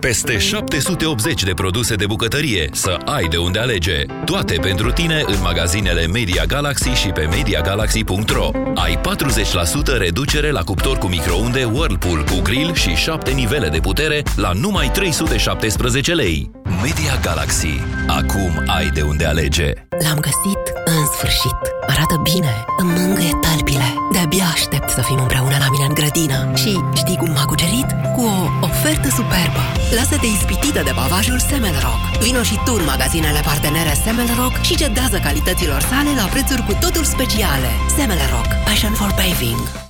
Peste 780 de produse de bucătărie, să ai de unde alege. Toate pentru tine în magazinele Media Galaxy și pe MediaGalaxy.ro. Ai 40% reducere la cuptor cu microunde Whirlpool cu grill și 7 nivele de putere la numai 317 lei. Media Galaxy. Acum ai de unde alege. L-am găsit în sfârșit. Arată bine, îmi mângâie talpile. De-abia aștept să fim împreună la mine în grădină. Și știi cum m-a cucerit? Cu o ofertă superbă. Lasă-te ispitită de pavajul Semelrock. Vino și tu în magazinele partenere Semelrock și cedează calităților sale la prețuri cu totul speciale. Semelrock. Passion for paving.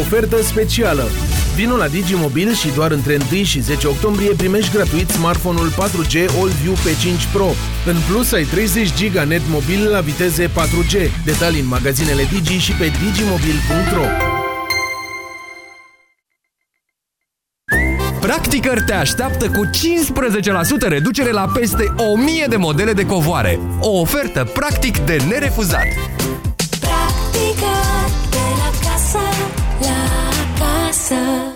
Ofertă specială. Vino la Digimobil și doar între 1 și 10 octombrie primești gratuit smartphone-ul 4G AllView P5 Pro. În plus, ai 30 GB net mobil la viteze 4G. Detalii în magazinele Digi și pe digimobil.ro Practicăr te așteaptă cu 15% reducere la peste 1000 de modele de covoare. O ofertă practic de nerefuzat. Casă.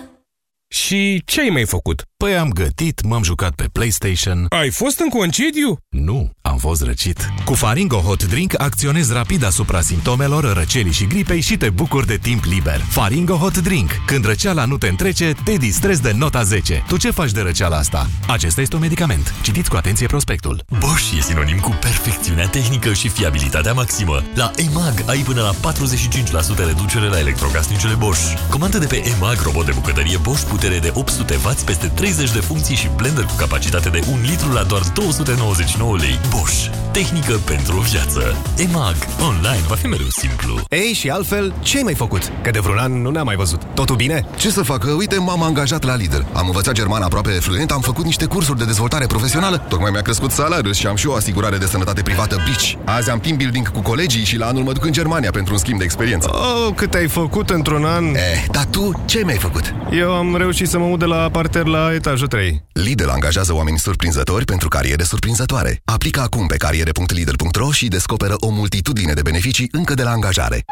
Și ce ai mai făcut? Păi am gătit, m-am jucat pe PlayStation. Ai fost în concediu? Nu, am fost răcit. Cu Faringo Hot Drink acționezi rapid asupra simptomelor răcelii și gripei și te bucuri de timp liber. Faringo Hot Drink. Când răceala nu te întrece, te distrezi de nota 10. Tu ce faci de răceala asta? Acesta este un medicament. Citiți cu atenție prospectul. Bosch e sinonim cu perfecțiunea tehnică și fiabilitatea maximă. La EMAG ai până la 45% reducere la electrocasnicele Bosch. Comandă de pe EMAG robot de bucătărie Bosch putere de 800W peste 30 de funcții și blender cu capacitate de 1 litru la doar 299 lei. Bosch. Tehnică pentru o viață. EMAG. Online va fi mereu simplu. Ei, și altfel, ce ai mai făcut? Că de vreun an nu ne-am mai văzut. Totul bine? Ce să fac? Uite, m-am angajat la Lidl. Am învățat german aproape fluent, am făcut niște cursuri de dezvoltare profesională, tocmai mi-a crescut salariul și am și o asigurare de sănătate privată Bici. Azi am team building cu colegii și la anul mă duc în Germania pentru un schimb de experiență. Oh, cât ai făcut într-un an? Eh, dar tu ce mi-ai făcut? Eu am reușit să mă mut de la parter la etajul 3. Lidl angajează oameni surprinzători pentru cariere surprinzătoare. Aplică acum pe cariere.lidl.ro și descoperă o multitudine de beneficii încă de la angajare.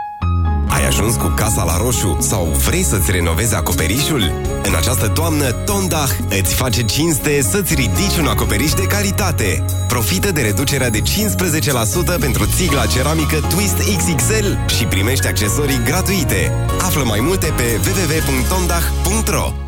Ai ajuns cu casa la roșu sau vrei să-ți renovezi acoperișul? În această toamnă, Tondach îți face cinste să-ți ridici un acoperiș de calitate. Profită de reducerea de 15% pentru țigla ceramică Twist XXL și primește accesorii gratuite. Află mai multe pe www.tondach.ro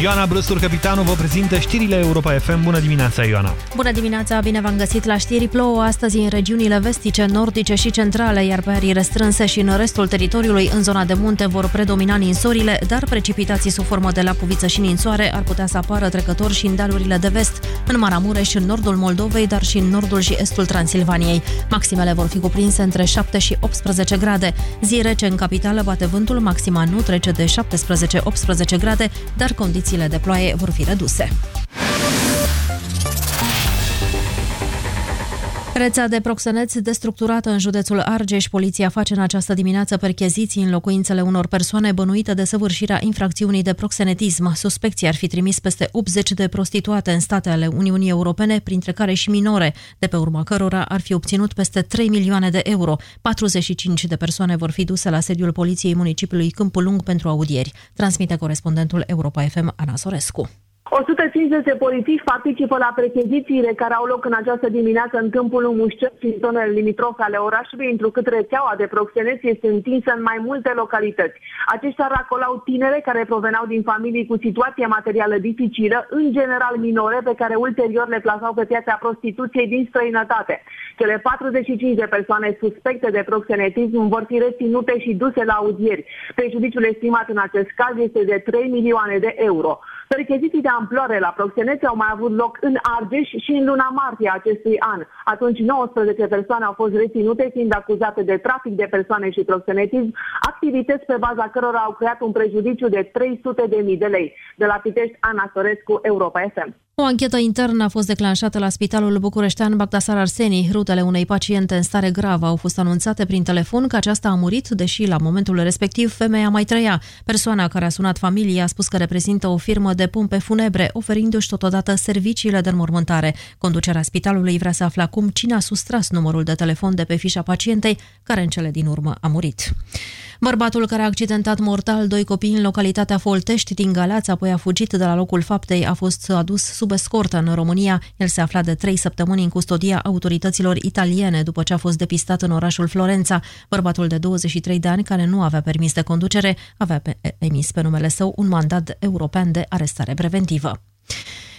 Ioana Brăstur, capitanul, vă prezintă știrile Europa FM. Bună dimineața, Ioana! Bună dimineața, bine v-am găsit la știri. Plouă astăzi în regiunile vestice, nordice și centrale, iar pe arii restrânse și în restul teritoriului, în zona de munte, vor predomina ninsorile, dar precipitații sub formă de lapuviță și ninsoare ar putea să apară trecători și în dealurile de vest, în Maramureș, în nordul Moldovei, dar și în nordul și estul Transilvaniei. Maximele vor fi cuprinse între 7 și 18 grade. Zi rece în capitală bate vântul, maxima nu trece de 17-18 grade, dar condiții condițiile de ploaie vor fi reduse. Rețea de proxeneți destructurată în județul Argeș. Poliția face în această dimineață percheziții în locuințele unor persoane bănuite de săvârșirea infracțiunii de proxenetism. Suspecții ar fi trimis peste 80 de prostituate în state ale Uniunii Europene, printre care și minore, de pe urma cărora ar fi obținut peste 3 milioane de euro. 45 de persoane vor fi duse la sediul Poliției Municipiului Câmpul Lung pentru audieri. Transmite corespondentul Europa FM Ana Sorescu. 150 de polițiști participă la perchezițiile care au loc în această dimineață în câmpul Mușcel și în zonele limitrofe ale orașului, întrucât rețeaua de proxeneți este întinsă în mai multe localități. Aceștia racolau tinere care proveneau din familii cu situație materială dificilă, în general minore, pe care ulterior le plasau pe piața prostituției din străinătate. Cele 45 de persoane suspecte de proxenetism vor fi reținute și duse la audieri. Prejudiciul estimat în acest caz este de 3 milioane de euro. Percheziții de amploare la proxeneți au mai avut loc în Argeș și în luna martie acestui an. Atunci 19 persoane au fost reținute fiind acuzate de trafic de persoane și proxenetism, activități pe baza cărora au creat un prejudiciu de 300.000 de lei. De la Pitești, Ana Sorescu, Europa FM. O anchetă internă a fost declanșată la Spitalul Bucureștean Bagdasar Arseni. Rutele unei paciente în stare gravă au fost anunțate prin telefon că aceasta a murit, deși la momentul respectiv femeia mai trăia. Persoana care a sunat familia a spus că reprezintă o firmă de pompe funebre, oferindu-și totodată serviciile de înmormântare. Conducerea spitalului vrea să afle acum cine a sustras numărul de telefon de pe fișa pacientei, care în cele din urmă a murit. Bărbatul care a accidentat mortal doi copii în localitatea Foltești din Galați, apoi a fugit de la locul faptei, a fost adus sub escortă în România. El se afla de trei săptămâni în custodia autorităților italiene după ce a fost depistat în orașul Florența. Bărbatul de 23 de ani, care nu avea permis de conducere, avea emis pe numele său un mandat european de arestare preventivă.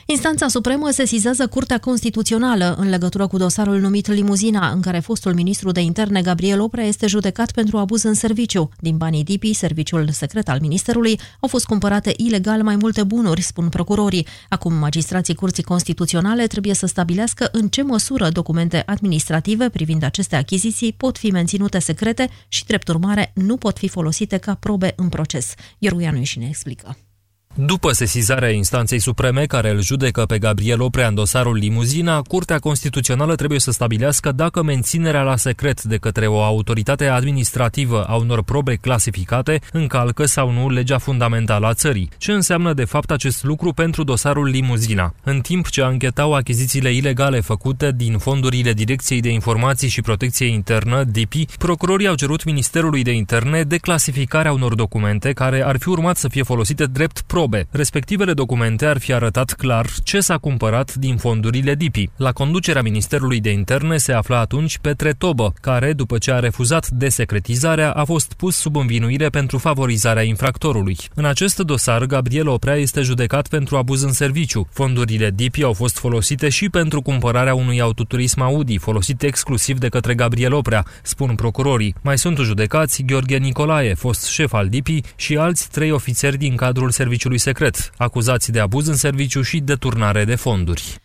Instanța Supremă sesizează Curtea Constituțională în legătură cu dosarul numit Limuzina, în care fostul ministru de interne Gabriel Oprea este judecat pentru abuz în serviciu. Din banii DIPI, serviciul secret al ministerului, au fost cumpărate ilegal mai multe bunuri, spun procurorii. Acum magistrații Curții Constituționale trebuie să stabilească în ce măsură documente administrative privind aceste achiziții pot fi menținute secrete și, drept urmare, nu pot fi folosite ca probe în proces. Ioruianu și ne explică. După sesizarea instanței supreme care îl judecă pe Gabriel Oprea în dosarul Limuzina, Curtea Constituțională trebuie să stabilească dacă menținerea la secret de către o autoritate administrativă a unor probe clasificate încalcă sau nu legea fundamentală a țării. Ce înseamnă de fapt acest lucru pentru dosarul Limuzina? În timp ce anchetau achizițiile ilegale făcute din fondurile Direcției de Informații și Protecție Internă, DIPI, procurorii au cerut Ministerului de Interne declasificarea unor documente care ar fi urmat să fie folosite drept probe probe. Respectivele documente ar fi arătat clar ce s-a cumpărat din fondurile DIPI. La conducerea Ministerului de Interne se afla atunci Petre Tobă, care, după ce a refuzat desecretizarea, a fost pus sub învinuire pentru favorizarea infractorului. În acest dosar, Gabriel Oprea este judecat pentru abuz în serviciu. Fondurile DIPI au fost folosite și pentru cumpărarea unui autoturism Audi, folosit exclusiv de către Gabriel Oprea, spun procurorii. Mai sunt judecați Gheorghe Nicolae, fost șef al DIPI, și alți trei ofițeri din cadrul serviciului serviciului secret, acuzați de abuz în serviciu și deturnare de fonduri.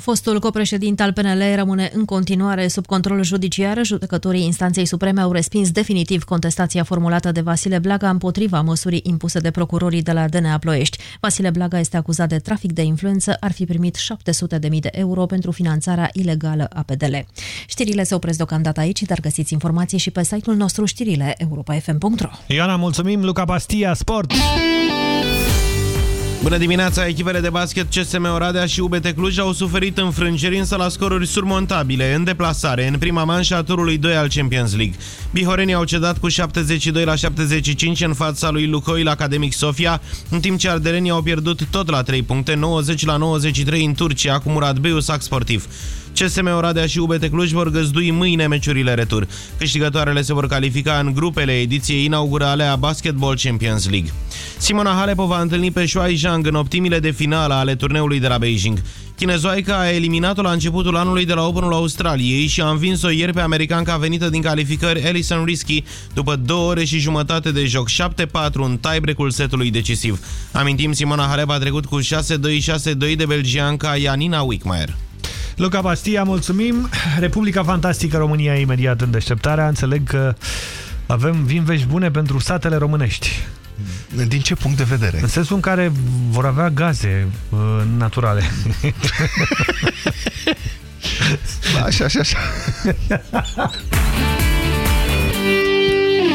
Fostul copreședinte al PNL rămâne în continuare sub control judiciar. Judecătorii instanței supreme au respins definitiv contestația formulată de Vasile Blaga împotriva măsurii impuse de procurorii de la DNA Ploiești. Vasile Blaga este acuzat de trafic de influență, ar fi primit 700.000 de euro pentru finanțarea ilegală a PDL. Știrile se opresc deocamdată aici, dar găsiți informații și pe site-ul nostru știrile europa.fm.ro Ioana, mulțumim! Luca Pastia, Sport! Bună dimineața! Echipele de basket CSM Oradea și UBT Cluj au suferit înfrângeri însă la scoruri surmontabile în deplasare în prima manșă a turului 2 al Champions League. Bihorenii au cedat cu 72 la 75 în fața lui Lucoil Academic Sofia, în timp ce ardelenii au pierdut tot la 3 puncte, 90 la 93 în Turcia cu Murat Beiu Sac Sportiv. CSM Oradea și UBT Cluj vor găzdui mâine meciurile retur. Câștigătoarele se vor califica în grupele ediției inaugurale a Basketball Champions League. Simona Halep va întâlni pe Shuai Zhang în optimile de finală ale turneului de la Beijing. Chinezoaica a eliminat-o la începutul anului de la Openul Australiei și a învins-o ieri pe americanca venită din calificări Alison Risky după două ore și jumătate de joc 7-4 în tiebreak-ul setului decisiv. Amintim, Simona Halep a trecut cu 6-2-6-2 de belgianca Janina Wickmayer. Luca Bastia, mulțumim. Republica Fantastică România imediat în deșteptarea. Înțeleg că avem vin vești bune pentru satele românești. Din ce punct de vedere? În sensul în care vor avea gaze uh, naturale. [LAUGHS] așa, așa, așa.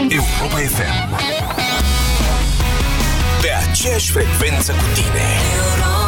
Europa FM Pe aceeași frecvență cu tine Europa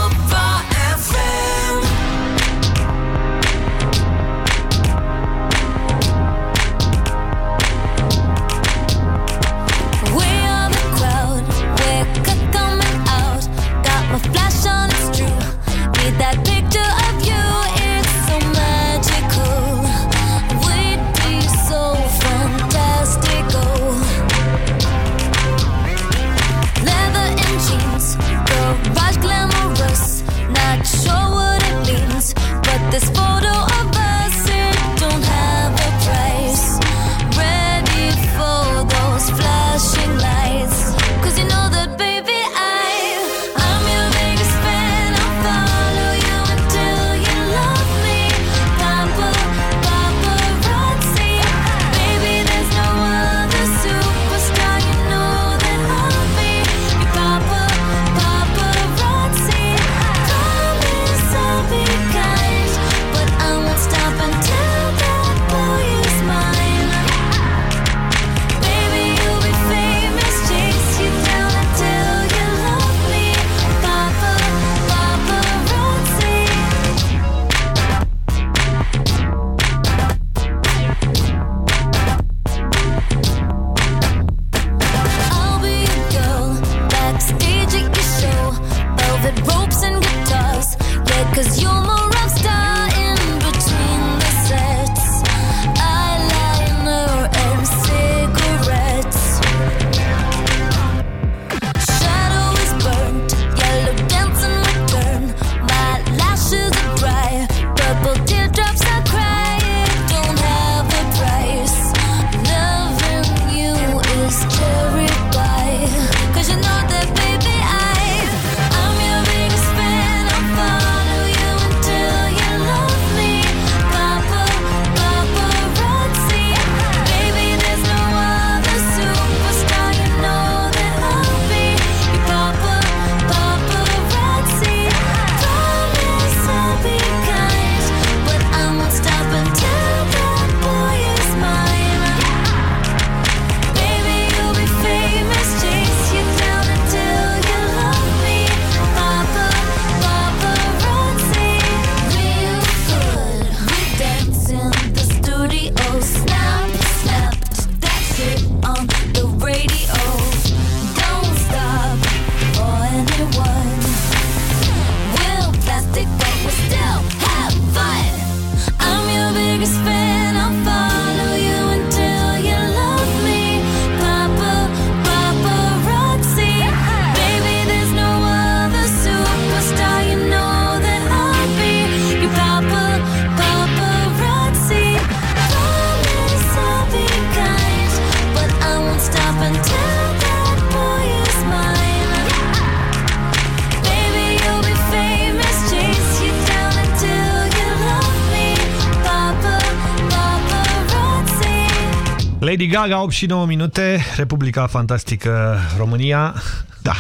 Gaga, 8 și 9 minute, Republica Fantastică România. Da.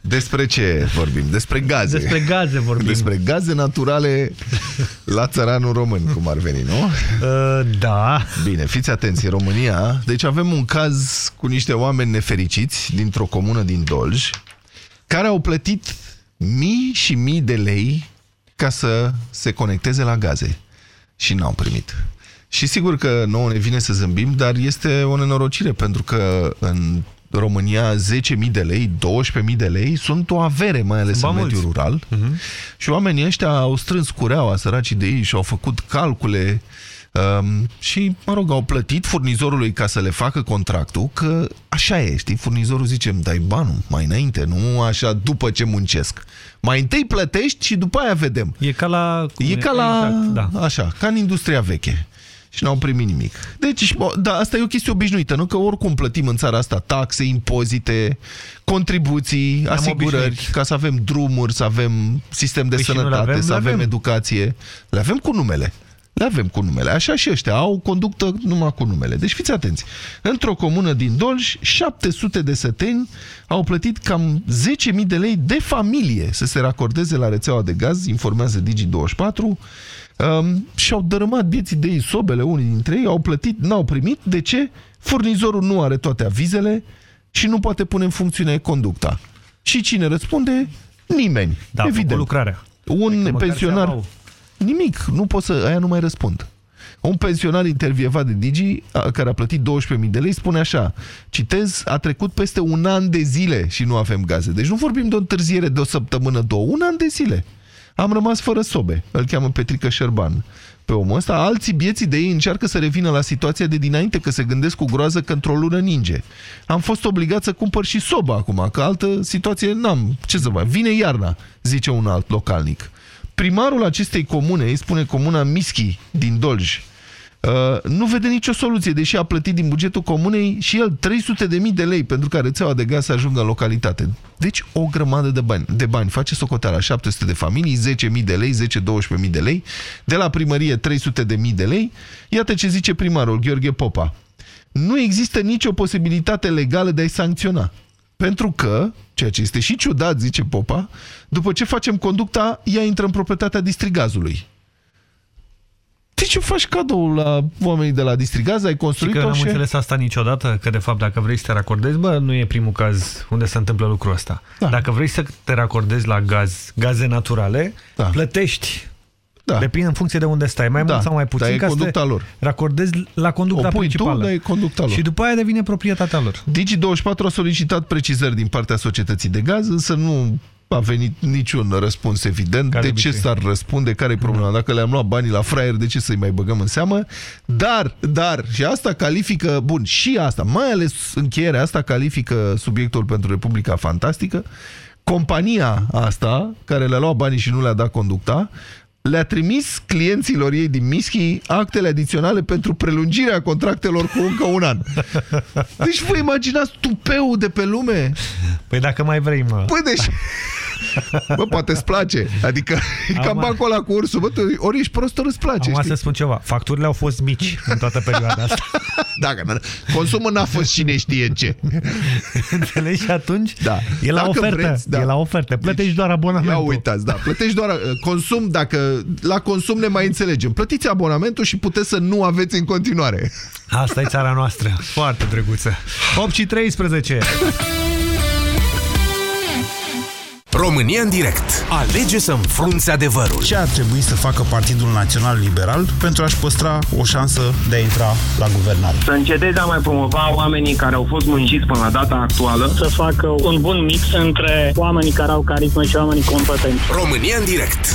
Despre ce vorbim? Despre gaze. Despre gaze vorbim. Despre gaze naturale la țăranul român, cum ar veni, nu? Uh, da. Bine, fiți atenți, în România. Deci avem un caz cu niște oameni nefericiți dintr-o comună din Dolj, care au plătit mii și mii de lei ca să se conecteze la gaze și n-au primit. Și sigur că nouă ne vine să zâmbim, dar este o nenorocire, pentru că în România 10.000 de lei, 12.000 de lei sunt o avere, mai ales Ba în mediul mulți. rural. Mhm. Și oamenii ăștia au strâns cureaua, săracii de ei, și au făcut calcule um, și, mă rog, au plătit furnizorului ca să le facă contractul, că așa e, știi? Furnizorul zice, îmi dai banul mai înainte, nu așa după ce muncesc. Mai întâi plătești și după aia vedem. E ca la... E ca la... Exact, da. Așa, ca în industria veche. Și n-au primit nimic. Deci, bă, da, asta e o chestie obișnuită, nu? Că oricum plătim în țara asta taxe, impozite, contribuții, Ne-am asigurări, obișnuit. ca să avem drumuri, să avem sistem de Păi și nu le sănătate, avem? să Le avem, avem. educație. Le avem cu numele. Le avem cu numele. Așa și ăștia au conductă numai cu numele. Deci fiți atenți. Într-o comună din Dolj, 700 de săteni au plătit cam 10.000 de lei de familie să se racordeze la rețeaua de gaz, informează Digi24, um, și-au dărâmat vieții de ei sobele, unii dintre ei au plătit, n-au primit. De ce? Furnizorul nu are toate avizele și nu poate pune în funcțiune conducta. Și cine răspunde? Nimeni. Da, Evident. lucrarea. Un Adică măcar pensionar... seama au. Nimic, nu pot să, aia nu mai răspund. Un pensionar intervievat de Digi, a, care a plătit 12.000 de lei, spune așa, citez, a trecut peste un an de zile și nu avem gaze. Deci nu vorbim de o întârziere de o săptămână, două, un an de zile. Am rămas fără sobe. Îl cheamă Petrică Șerban pe omul ăsta. Alții bieții de ei încearcă să revină la situația de dinainte, că se gândesc cu groază că într-o lună ninge. Am fost obligat să cumpăr și soba acum, că altă situație n-am. Ce să mai, vine iarna, zice un alt localnic. Primarul acestei comune, îi spune comuna Mischi din Dolj, uh, nu vede nicio soluție, deși a plătit din bugetul comunei și el 300.000 de lei pentru ca rețeaua de gaz să ajungă în localitate. Deci o grămadă de bani. De bani. Face socoteala 700 de familii, 10.000 de lei, 10-12.000 de lei, de la primărie 300.000 de lei. Iată ce zice primarul Gheorghe Popa. Nu există nicio posibilitate legală de a-i sancționa. Pentru că, ceea ce este și ciudat, zice Popa, după ce facem conducta, ea intră în proprietatea distrigazului. De ce faci cadou la oamenii de la distrigaz? Ai Și construit-o că n-am și... înțeles asta niciodată, că de fapt dacă vrei să te racordezi, bă, nu e primul caz unde se întâmplă lucrul ăsta. Da. Dacă vrei să te racordezi la gaz, gaze naturale, da. plătești. Da. Depinde în funcție de unde stai, mai Da, mult sau mai puțin, dar e ca să te conducta lor. racordezi la conducta O pui tu, principală. dar e conducta lor. Și după aia devine proprietatea lor. Digi24 a solicitat precizări din partea societății de gaz, însă nu a venit niciun răspuns evident. Ca de de ce obicei. s-ar răspunde? Care e problema? Dacă le-am luat banii la fraier, de ce să-i mai băgăm în seamă? Dar, dar, și asta califică, bun, și asta, mai ales încheierea asta califică subiectul pentru Republica Fantastică, compania asta, care le-a luat banii și nu le-a dat conducta, le-a trimis clienților ei din Mischi actele adiționale pentru prelungirea contractelor cu încă un an. [LAUGHS] Deci vă imaginați tupeul de pe lume? Păi dacă mai vrei, mă. Păi deci... Bă, poate îți place. Adică e ca Am- bacul ăla cu ursul. Bă, tu ori ești prost, ori îți place. Am știi? să spun ceva. Facturile au fost mici în toată perioada asta. [LAUGHS] Dacă n- consumul n-a fost cine știe ce. [LAUGHS] Înțelegi? Și atunci Da. e la Dacă ofertă. vreți, da. E la ofertă. Plătești doar abonamentul. Ia uitați, da. Plătești doar uh, consum, dacă la consum ne mai înțelegem. Plătiți abonamentul și puteți să nu aveți în continuare. Asta e țara noastră. Foarte drăguță. 8 și 13. România în direct. Alege să înfrunți adevărul. Ce ar trebui să facă Partidul Național Liberal pentru a-și păstra o șansă de a intra la guvernare? Să înceteze a mai promova oamenii care au fost munciți până la data actuală. Să facă un bun mix între oamenii care au carismă și oamenii competenți. România în direct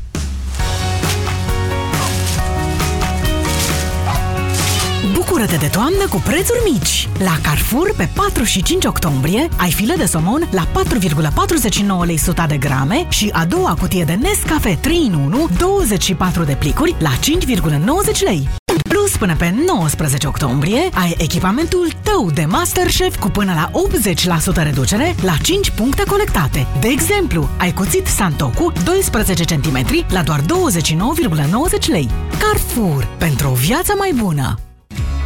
Bucură-te de toamnă cu prețuri mici! La Carrefour, pe 4 și 5 octombrie, ai file de somon la 4,49 lei 100 de grame și a doua cutie de Nescafe 3 în 1, 24 de plicuri la 5,90 lei. Plus, până pe 19 octombrie, ai echipamentul tău de Masterchef cu până la 80% reducere la 5 puncte conectate. De exemplu, ai cuțit Santoku 12 cm la doar 29,90 lei. Carrefour. Pentru o viață mai bună!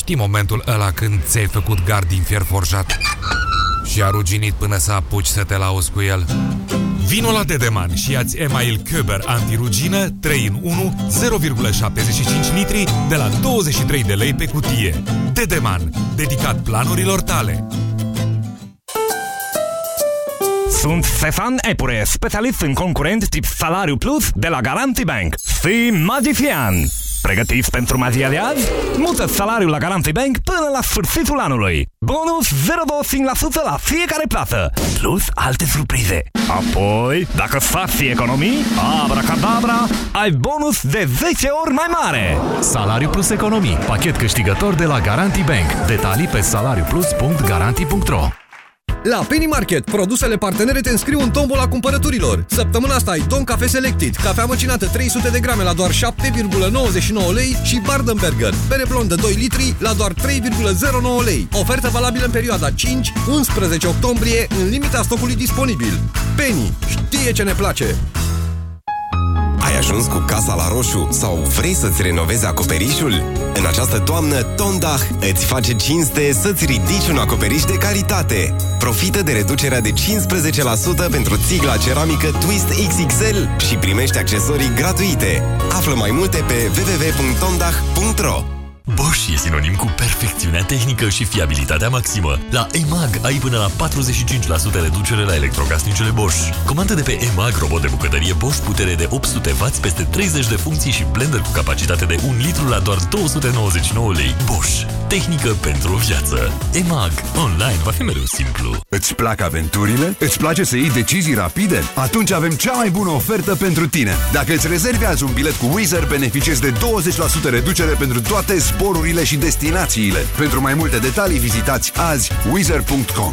Știi momentul ăla când ți-ai făcut gard din fier forjat și a ruginit până să apuci să te lauzi cu el? Vino la Dedeman și ia-ți Email Köber antirugină 3 în 1 0,75 litri de la 23 de lei pe cutie. Dedeman, dedicat planurilor tale. Sunt Stefan Epure, specialist în concurent tip Salariu Plus de la Garanti Bank. Fii magician! Pregătiți pentru magia de azi? Mută salariul la Garanti Bank până la sfârșitul anului. Bonus 0,25% la fiecare plată, plus alte surprize. Apoi, dacă faci economii, abracadabra, ai bonus de 10 ori mai mare. Salariu plus economii. Pachet câștigător de la Garanti Bank. Detalii pe salariuplus.garanti.ro La Penny Market, produsele partenere te înscriu în tombola cumpărăturilor. Săptămâna asta ai Don Cafe Selected, cafea măcinată 300 de grame la doar 7,99 lei și Bardenberger, bere blondă 2 litri la doar 3,09 lei. Ofertă valabilă în perioada 5-11 octombrie, în limita stocului disponibil. Penny știe ce ne place! Ai ajuns cu casa la roșu sau vrei să-ți renovezi acoperișul? În această toamnă, Tondach îți face cinste să-ți ridici un acoperiș de calitate. Profită de reducerea de 15% pentru țigla ceramică Twist XXL și primești accesorii gratuite. Află mai multe pe www.tondach.ro Bosch e sinonim cu perfecțiunea tehnică și fiabilitatea maximă. La EMAG ai până la 45% reducere la electrocasnicele Bosch. Comandă de pe EMAG robot de bucătărie Bosch putere de 800W peste 30 de funcții și blender cu capacitate de 1 litru la doar 299 lei. Bosch. Tehnică pentru o viață. EMAG. Online va fi mereu simplu. Îți plac aventurile? Îți place să iei decizii rapide? Atunci avem cea mai bună ofertă pentru tine. Dacă îți rezervi azi un bilet cu Wizard, beneficiezi de 20% reducere pentru toate zborurile și destinațiile. Pentru mai multe detalii, vizitați azi wizard.com.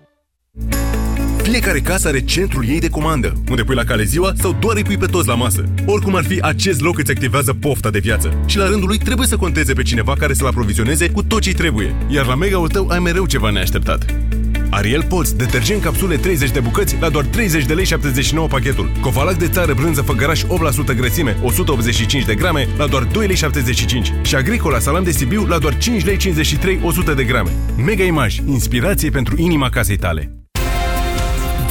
Fiecare casă are centrul ei de comandă, unde pui la cale ziua sau doar îi pui pe toți la masă. Oricum ar fi, acest loc îți activează pofta de viață. Și la rândul lui trebuie să conteze pe cineva care să-l aprovizioneze cu tot ce trebuie. Iar la mega-ul tău ai mereu ceva neașteptat. Ariel Poți, detergent capsule 30 de bucăți la doar 30 de lei 79 pachetul. Cofalac de țară brânză făgăraș 8% grăsime, 185 de grame la doar 2 lei 75. Și Agricola salam de Sibiu la doar 5 lei 53 100 de grame. Mega Image, inspirație pentru inima casei tale.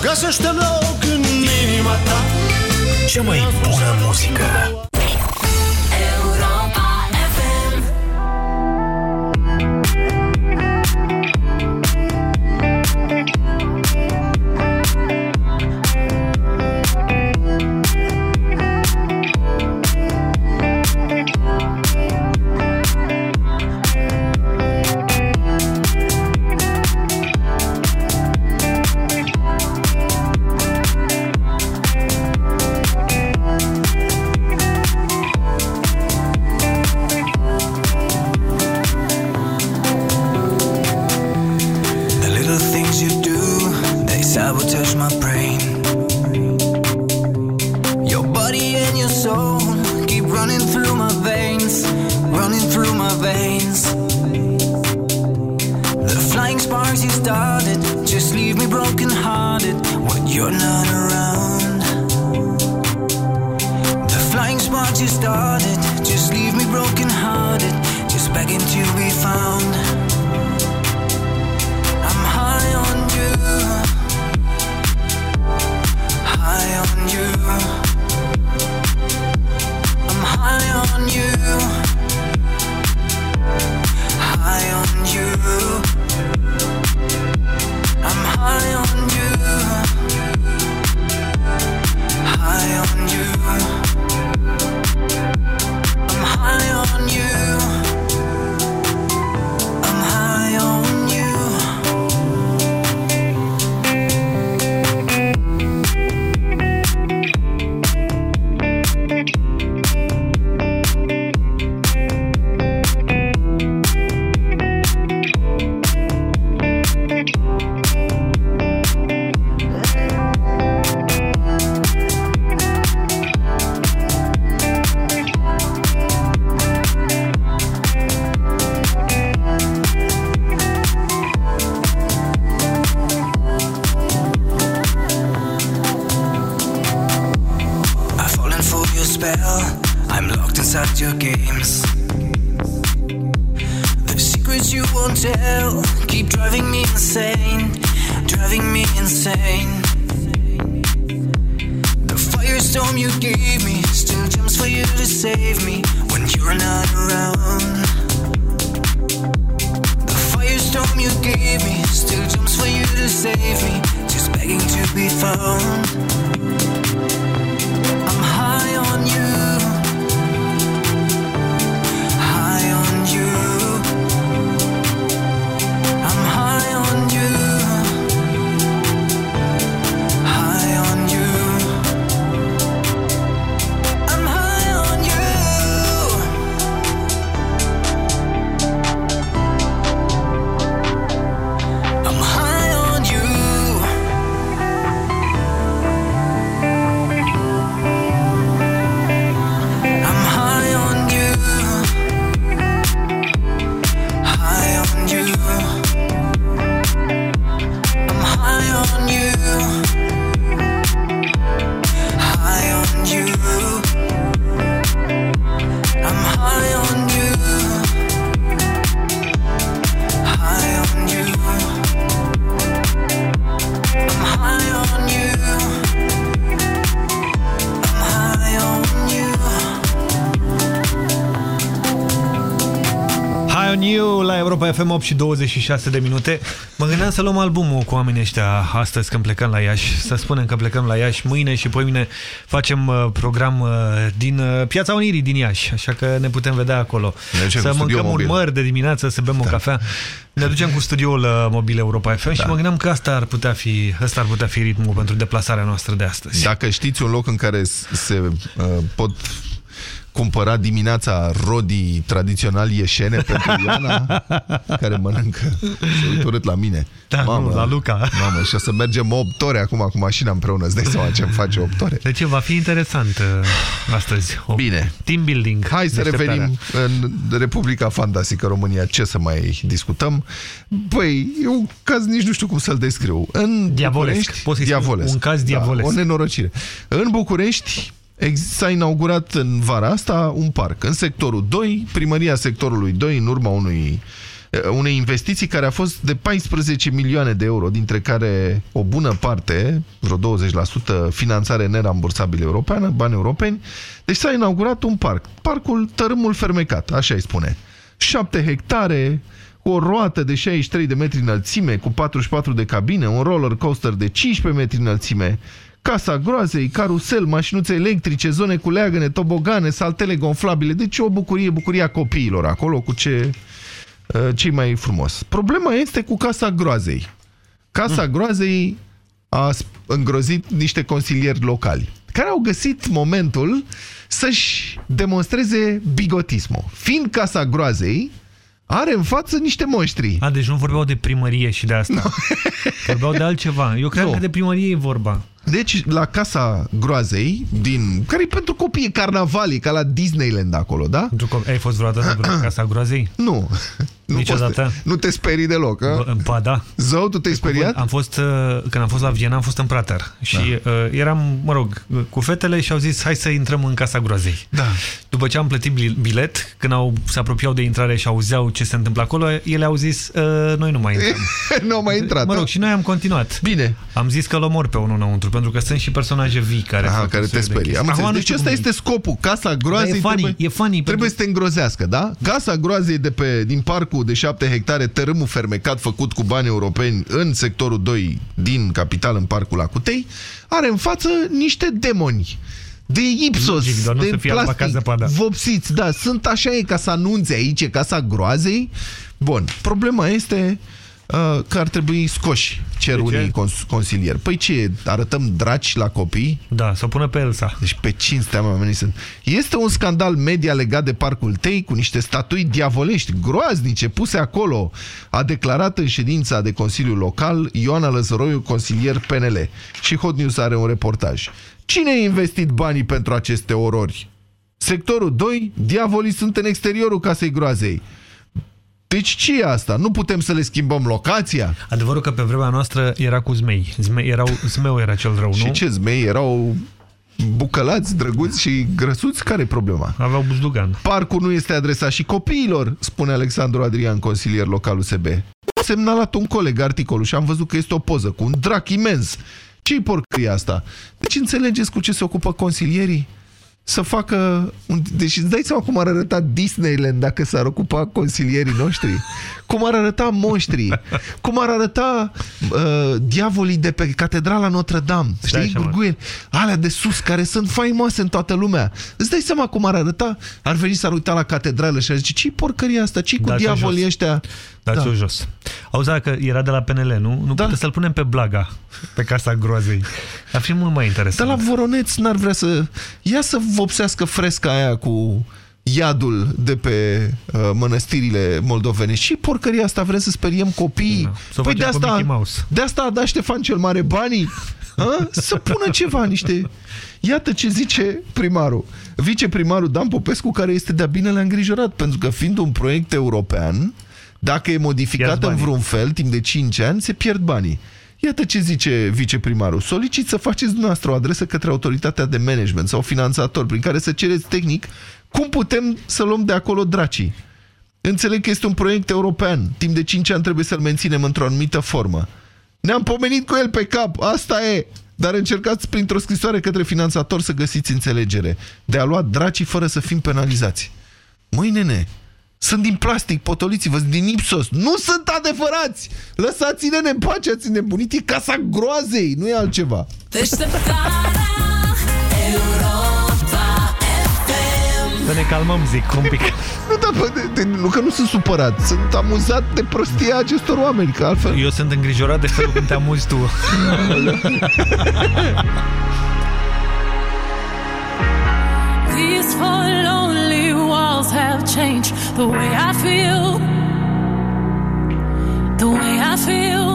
Găsește loc în inima ta Cea mai bună muzică. La Europa FM 8 și 26 de minute. Mă gândeam să luăm albumul cu oamenii ăștia astăzi când plecăm la Iași. Să spunem că plecăm la Iași mâine și poimine facem uh, program uh, din uh, Piața Unirii din Iași. Așa că ne putem vedea acolo. Mergem să cu studio mâncăm mobil. un măr de dimineață, să bem da. o cafea. Ne ducem cu studioul uh, mobil Europa FM da. și mă gândeam că asta ar putea fi, ăsta ar putea fi ritmul pentru deplasarea noastră de astăzi. Dacă știți un loc în care se uh, pot cumpăra dimineața rodii tradițional ieșene pentru Ioana, [LAUGHS] care mănâncă, se uită urât la mine. Da, nu, la Luca. Mamă, și o să mergem 8 ore acum cu mașina împreună, îți dai seama ce-mi face 8 ore. Deci va fi interesant uh, astăzi. O Bine. Team building. Hai să deșteptarea. revenim în Republica Fantasică România. Ce să mai discutăm? Păi, e un caz, nici nu știu cum să-l descriu. În Diavolesc. București, Poți să-i spui diavolesc. un caz diavolesc. Da, o nenorocire. În București ex- s-a inaugurat în vara asta un parc. În sectorul 2, primăria sectorului 2, în urma unui eh, unei investiții care a fost de 14 milioane de euro, dintre care o bună parte, vreo 20% finanțare nerambursabilă europeană, bani europeni. Deci s-a inaugurat un parc. Parcul Tărâmul Fermecat, așa îi spune. 7 hectare, o roată de 63 de metri înălțime cu 44 de cabine, un roller coaster de 15 metri înălțime, Casa Groazei, carusel, mașinuțe electrice, zone cu leagăne, tobogane, saltele gonflabile. Deci o bucurie, bucuria copiilor acolo cu ce ce mai frumos. Problema este cu Casa Groazei. Casa mm. Groazei a sp- îngrozit niște consilieri locali care au găsit momentul să-și demonstreze bigotismul. Fiind Casa Groazei, are în față niște monștri. A, deci nu vorbeau de primărie și de asta. vorbeau de altceva. Eu cred Nu. că de primărie e vorba. Deci, la Casa Groazei, din, care e pentru copii e carnavalii, ca la Disneyland acolo, da? Pentru că ai fost vreodată în [CLEARS THROAT] Casa Groazei? Nu. Nu, Niciodată? poți, nu te sperii deloc, a? Ba da. Zău, tu te-ai speriat? Am fost, uh, când am fost la Viena, am fost în Prater. Și da. uh, eram, mă rog, cu fetele și au zis, hai să intrăm în Casa Groazei. Da. După ce am plătit bil- bilet, când au, se apropiau de intrare și auzeau ce se întâmplă acolo, ele au zis, uh, noi nu mai intrăm. [LAUGHS] nu au mai intrat. Mă rog, da? și noi am continuat. Bine. Am zis că îl omor pe unul înăuntru, pentru că sunt și personaje vii care, Aha, fac care tot te soiul de sperie. Am chestii. înțeles. Acum nu Deci știu ăsta cum este scopul. Casa Groazei Da, e funny, trebuie, e funny, trebuie să te îngrozească, da? Casa Groazei de pe, din parcul de 7 hectare, tărâmul fermecat făcut cu bani europeni în sectorul 2 din capital, în parcul Acutei, are în față niște demoni de ipsos, Logic, doar nu de să fie alba ca plastic, zăpada. vopsiți, da, sunt așa e ca să anunțe aici, e casa groazei. Bun, problema este uh, că ar trebui scoși cer De ce? unii cons consilieri. Păi ce, arătăm draci la copii? Da, să o pună pe Elsa. Deci pe cinstea mea, oamenii sunt. Este un scandal media legat de Parcul Tei cu niște statui diavolești, groaznice, puse acolo. A declarat în ședința de Consiliu Local Ioana Lăzăroiu, consilier PNL. Și Hot News are un reportaj. Cine a investit banii pentru aceste orori? Sectorul 2, diavolii sunt în exteriorul casei groazei. Deci ce e asta? Nu putem să le schimbăm locația? Adevărul că pe vremea noastră era cu zmei. Zme, erau, zmeu era cel rău, nu? Și ce zmei? Erau bucălați, drăguți și grăsuți? Care e problema? Aveau buzdugan. Parcul nu este adresat și copiilor, spune Alexandru Adrian, consilier local USB. a semnalat un coleg articolul și am văzut că este o poză cu un drac imens. Ce-i porcăria asta? Deci înțelegeți cu ce se ocupă consilierii? Să facă... Un... Deci îți dai seama cum ar arăta Disneyland dacă s-ar ocupa consilierii noștri? Cum ar arăta monștrii? Cum ar arăta uh, diavolii de pe Catedrala Notre-Dame? Știi? Gurguieli. Alea de sus, care sunt faimoase în toată lumea. Îți dai seama cum ar arăta? Ar veni s-ar uita la catedrală și ar zice, ce-i porcăria asta? Ce-i cu Dați-o diavolii jos. ăștia? Dați-o jos. Auzi, că era de la PNL, nu? Nu da. puteți să-l punem pe Blaga, pe Casa Groazei. Ar fi mult mai interesant. Dar la Voroneț n-ar vrea să... Ia să vopsească fresca aia cu iadul de pe uh, mănăstirile moldovene. Și porcăria asta vrem să speriem copiii. Da. Să o păi de facem cu Mickey asta, Mouse. de asta a dat Ștefan cel Mare banii? [LAUGHS] A? Să pună ceva, niște... Iată ce zice primarul. Viceprimarul Dan Popescu, care este de-a bine la îngrijorat, pentru că fiind un proiect european, dacă e modificat în vreun fel, timp de 5 ani, se pierd banii. Iată ce zice viceprimarul. Solicit să faceți dumneavoastră o adresă către autoritatea de management sau finanțator prin care să cereți tehnic cum putem să luăm de acolo dracii. Înțeleg că este un proiect european. Timp de 5 ani trebuie să-l menținem într-o anumită formă. Ne-am pomenit cu el pe cap, asta e. Dar încercați printr-o scrisoare către finanțator să găsiți înțelegere. De a lua dracii fără să fim penalizați. Măi, nene, sunt din plastic, potoliți-vă, sunt din Ipsos. Nu sunt adevărați! Lăsați-ne în pace, ați nebunit. E casa groazei, nu e altceva. Să ne calmăm, zic, un pic. [LAUGHS] Nu, da, bă, de, de, nu că nu sunt supărat, sunt amuzat de prostia acestor oameni, că altfel... Eu sunt îngrijorat de felul cum te amuzi tu. [LAUGHS] These four lonely walls have changed the way I feel. The way I feel.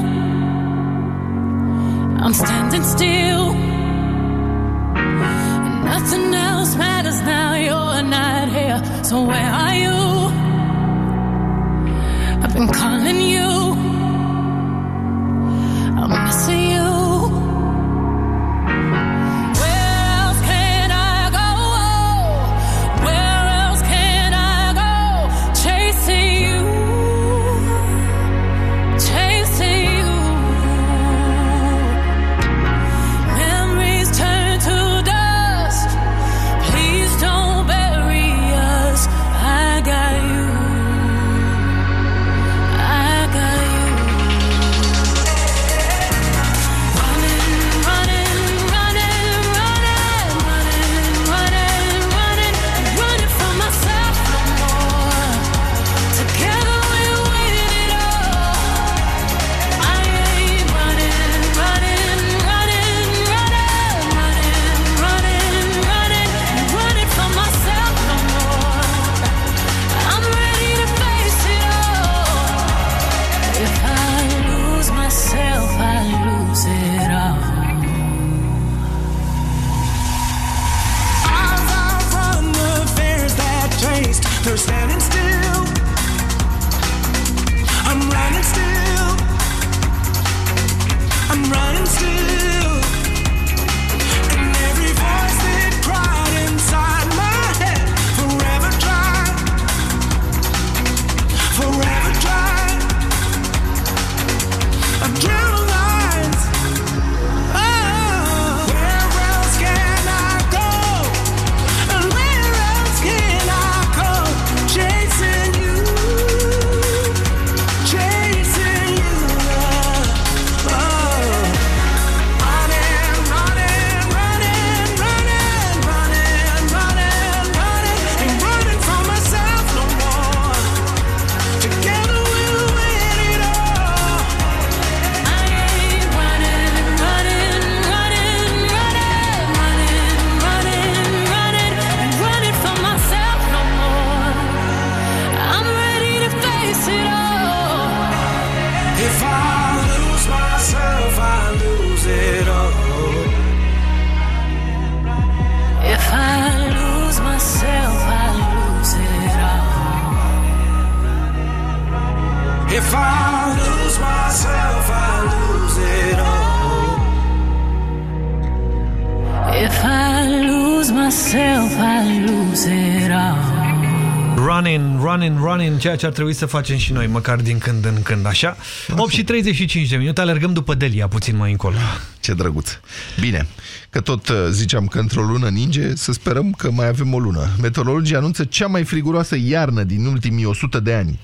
I'm standing still. And nothing else matters now. You're not here. So where are you? I've been calling you. I'm missing you. Ceea ce ar trebui să facem și noi, măcar din când în când, așa. 8 și 35 de minute, alergăm după Delia puțin mai încolo. Ce drăguț. Bine, că tot uh, ziceam că într-o lună ninge, să sperăm că mai avem o lună. Meteorologii anunță cea mai friguroasă iarnă din ultimii 100 de ani.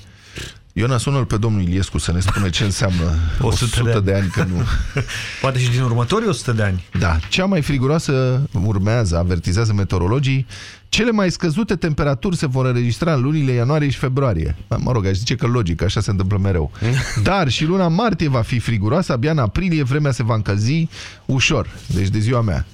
Iona, sună pe domnul Iliescu să ne spună ce înseamnă [LAUGHS] 100, 100 de, ani, că nu... [LAUGHS] Poate și din următorii 100 de ani. Da, cea mai friguroasă urmează, avertizează meteorologii, cele mai scăzute temperaturi se vor înregistra în lunile ianuarie și februarie. Mă rog, aș zice că logic, așa se întâmplă mereu. [LAUGHS] Dar și luna martie va fi friguroasă, abia în aprilie vremea se va încălzi ușor, deci de ziua mea.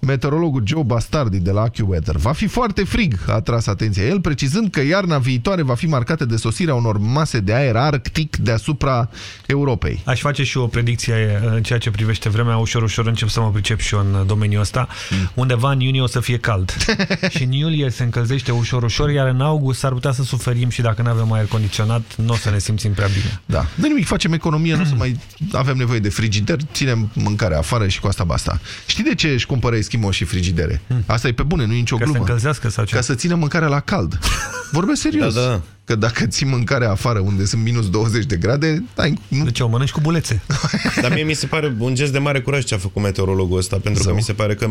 Meteorologul Joe Bastardi de la AccuWeather va fi foarte frig, a tras atenția el, precizând că iarna viitoare va fi marcată de sosirea unor mase de aer arctic deasupra Europei. Aș face și o predicție în ceea ce privește vremea, ușor, ușor încep să mă pricep și eu în domeniul ăsta. Mm. Undeva în iunie o să fie cald [LAUGHS] și în iulie se încălzește ușor, ușor, iar în august s-ar putea să suferim și dacă nu avem aer condiționat, nu o să ne simțim prea bine. Da, de nimic, facem economie, nu o să mai avem nevoie de frigider, ținem mâncarea afară și cu asta basta. Știi de ce își cumpără eschimo și frigidere. Hmm. Asta e pe bune, nu e nicio Ca glumă. să încălzească sau ce? Ca să țină mâncarea la cald. [LAUGHS] Vorbesc serios. Da, da. Că dacă ții mâncarea afară unde sunt minus 20 de grade, dai, nu... Deci o mănânci cu bulețe. [LAUGHS] Dar mie mi se pare un gest de mare curaj ce a făcut meteorologul ăsta, pentru Zău. că mi se pare că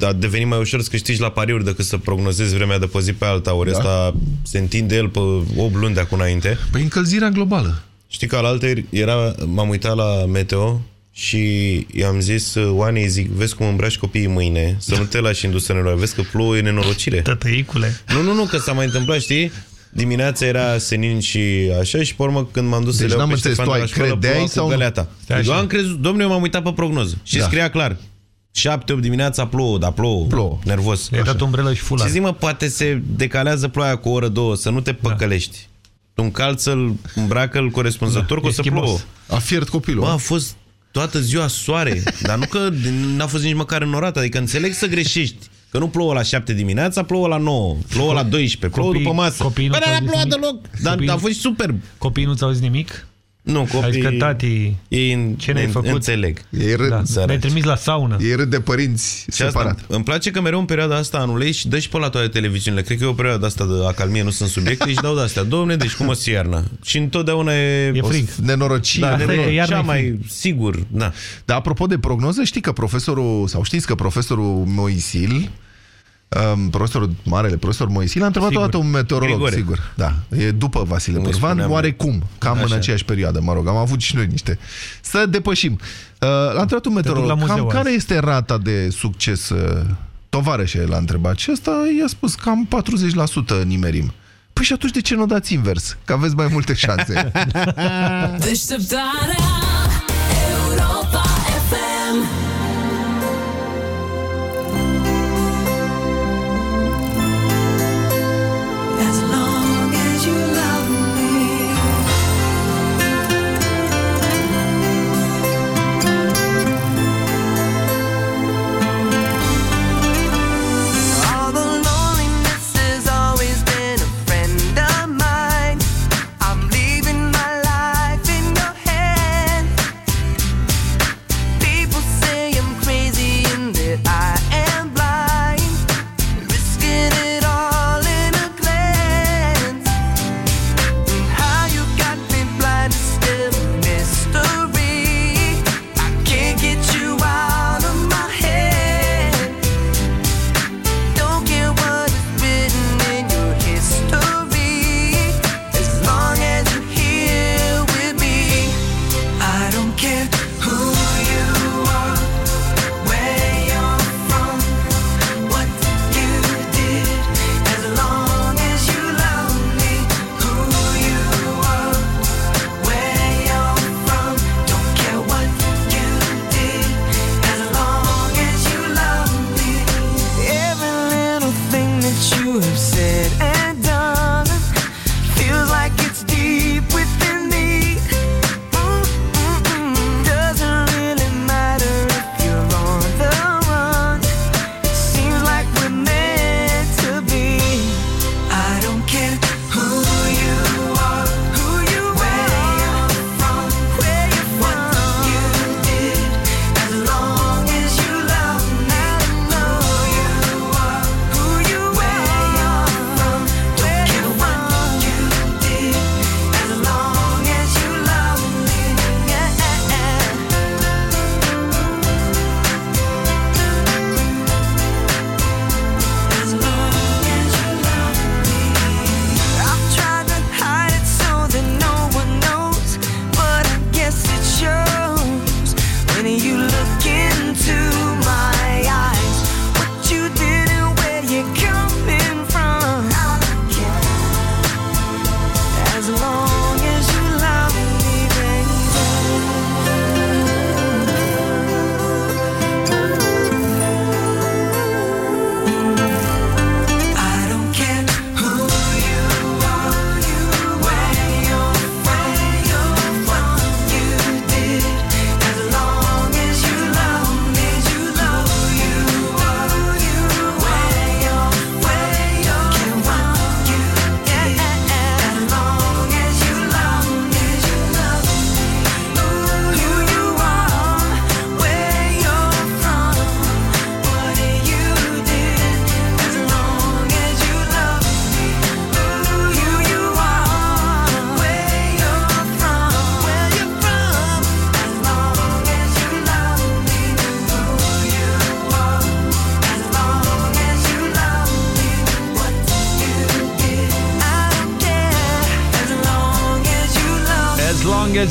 a devenit mai ușor să câștigi la pariuri decât să prognozezi vremea de pe zi pe alta. Ori da. asta se întinde el pe 8 luni de acum înainte. Păi încălzirea globală. Știi că alaltă era, m-am uitat la meteo și i-am zis Oanei, zic, vezi cum îmbraci copiii mâine, să nu te lași indus în eroare, vezi că plouă, e nenorocire. Tătăicule. Nu, nu, nu, că s-a mai întâmplat, știi? Dimineața era senin și așa și pe urmă când m-am dus deci să le iau pe Ștefan de la școală, ploua sau cu găleata. Eu am crezut, domnule, eu m-am uitat pe prognoză și da. scria clar. 7-8 dimineața plouă, dar plouă, plouă. nervos. I-ai dat umbrelă și fular. Și zi, mă, poate se decalează ploaia cu o oră, două, să nu te păcălești. Da. Tu încalță-l, îmbracă-l corespunzător, da. că o să plouă. A fiert copilul. Bă, a fost toată ziua soare, [LAUGHS] dar nu că n-a fost nici măcar înorat, adică înțeleg să greșești. Că nu plouă la 7 dimineața, plouă la 9, plouă la 12, plouă după masă. Copiii nu Bă, n-a plouat deloc, dar a fost superb. Copiii nu ți-au zis nimic? Nu, copiii... Adică tati, ei ce ne-ai făcut? Înțeleg. Ei râd, da. Ne-ai trimis la saună. Ei râd de părinți și separat. Asta, îmi place că mereu în perioada asta anului și dă și pe la toate televiziunile. Cred că e o perioadă asta de acalmie, nu sunt subiecte și dau de-astea. Domne, deci cum o să iarna? Și întotdeauna e... E frig. Nenorocire. Da, nenorocire. Cea mai sigur, da. Dar apropo de prognoză, știi că profesorul, sau știți că profesorul Moisil, Um, profesorul, marele profesor Moisil a întrebat sigur. toată un meteorolog, Grigore. sigur. Da, e după Vasile nu Pârvan, oarecum, cam Așa. în aceeași perioadă, mă rog, am avut și noi niște. Să depășim. Uh, l-a întrebat un meteorolog, cam care este rata de succes? Uh, tovarășe l-a întrebat și ăsta i-a spus cam 40% nimerim. Păi și atunci de ce nu dați invers? Că aveți mai multe șanse. Deșteptarea [LAUGHS] [LAUGHS]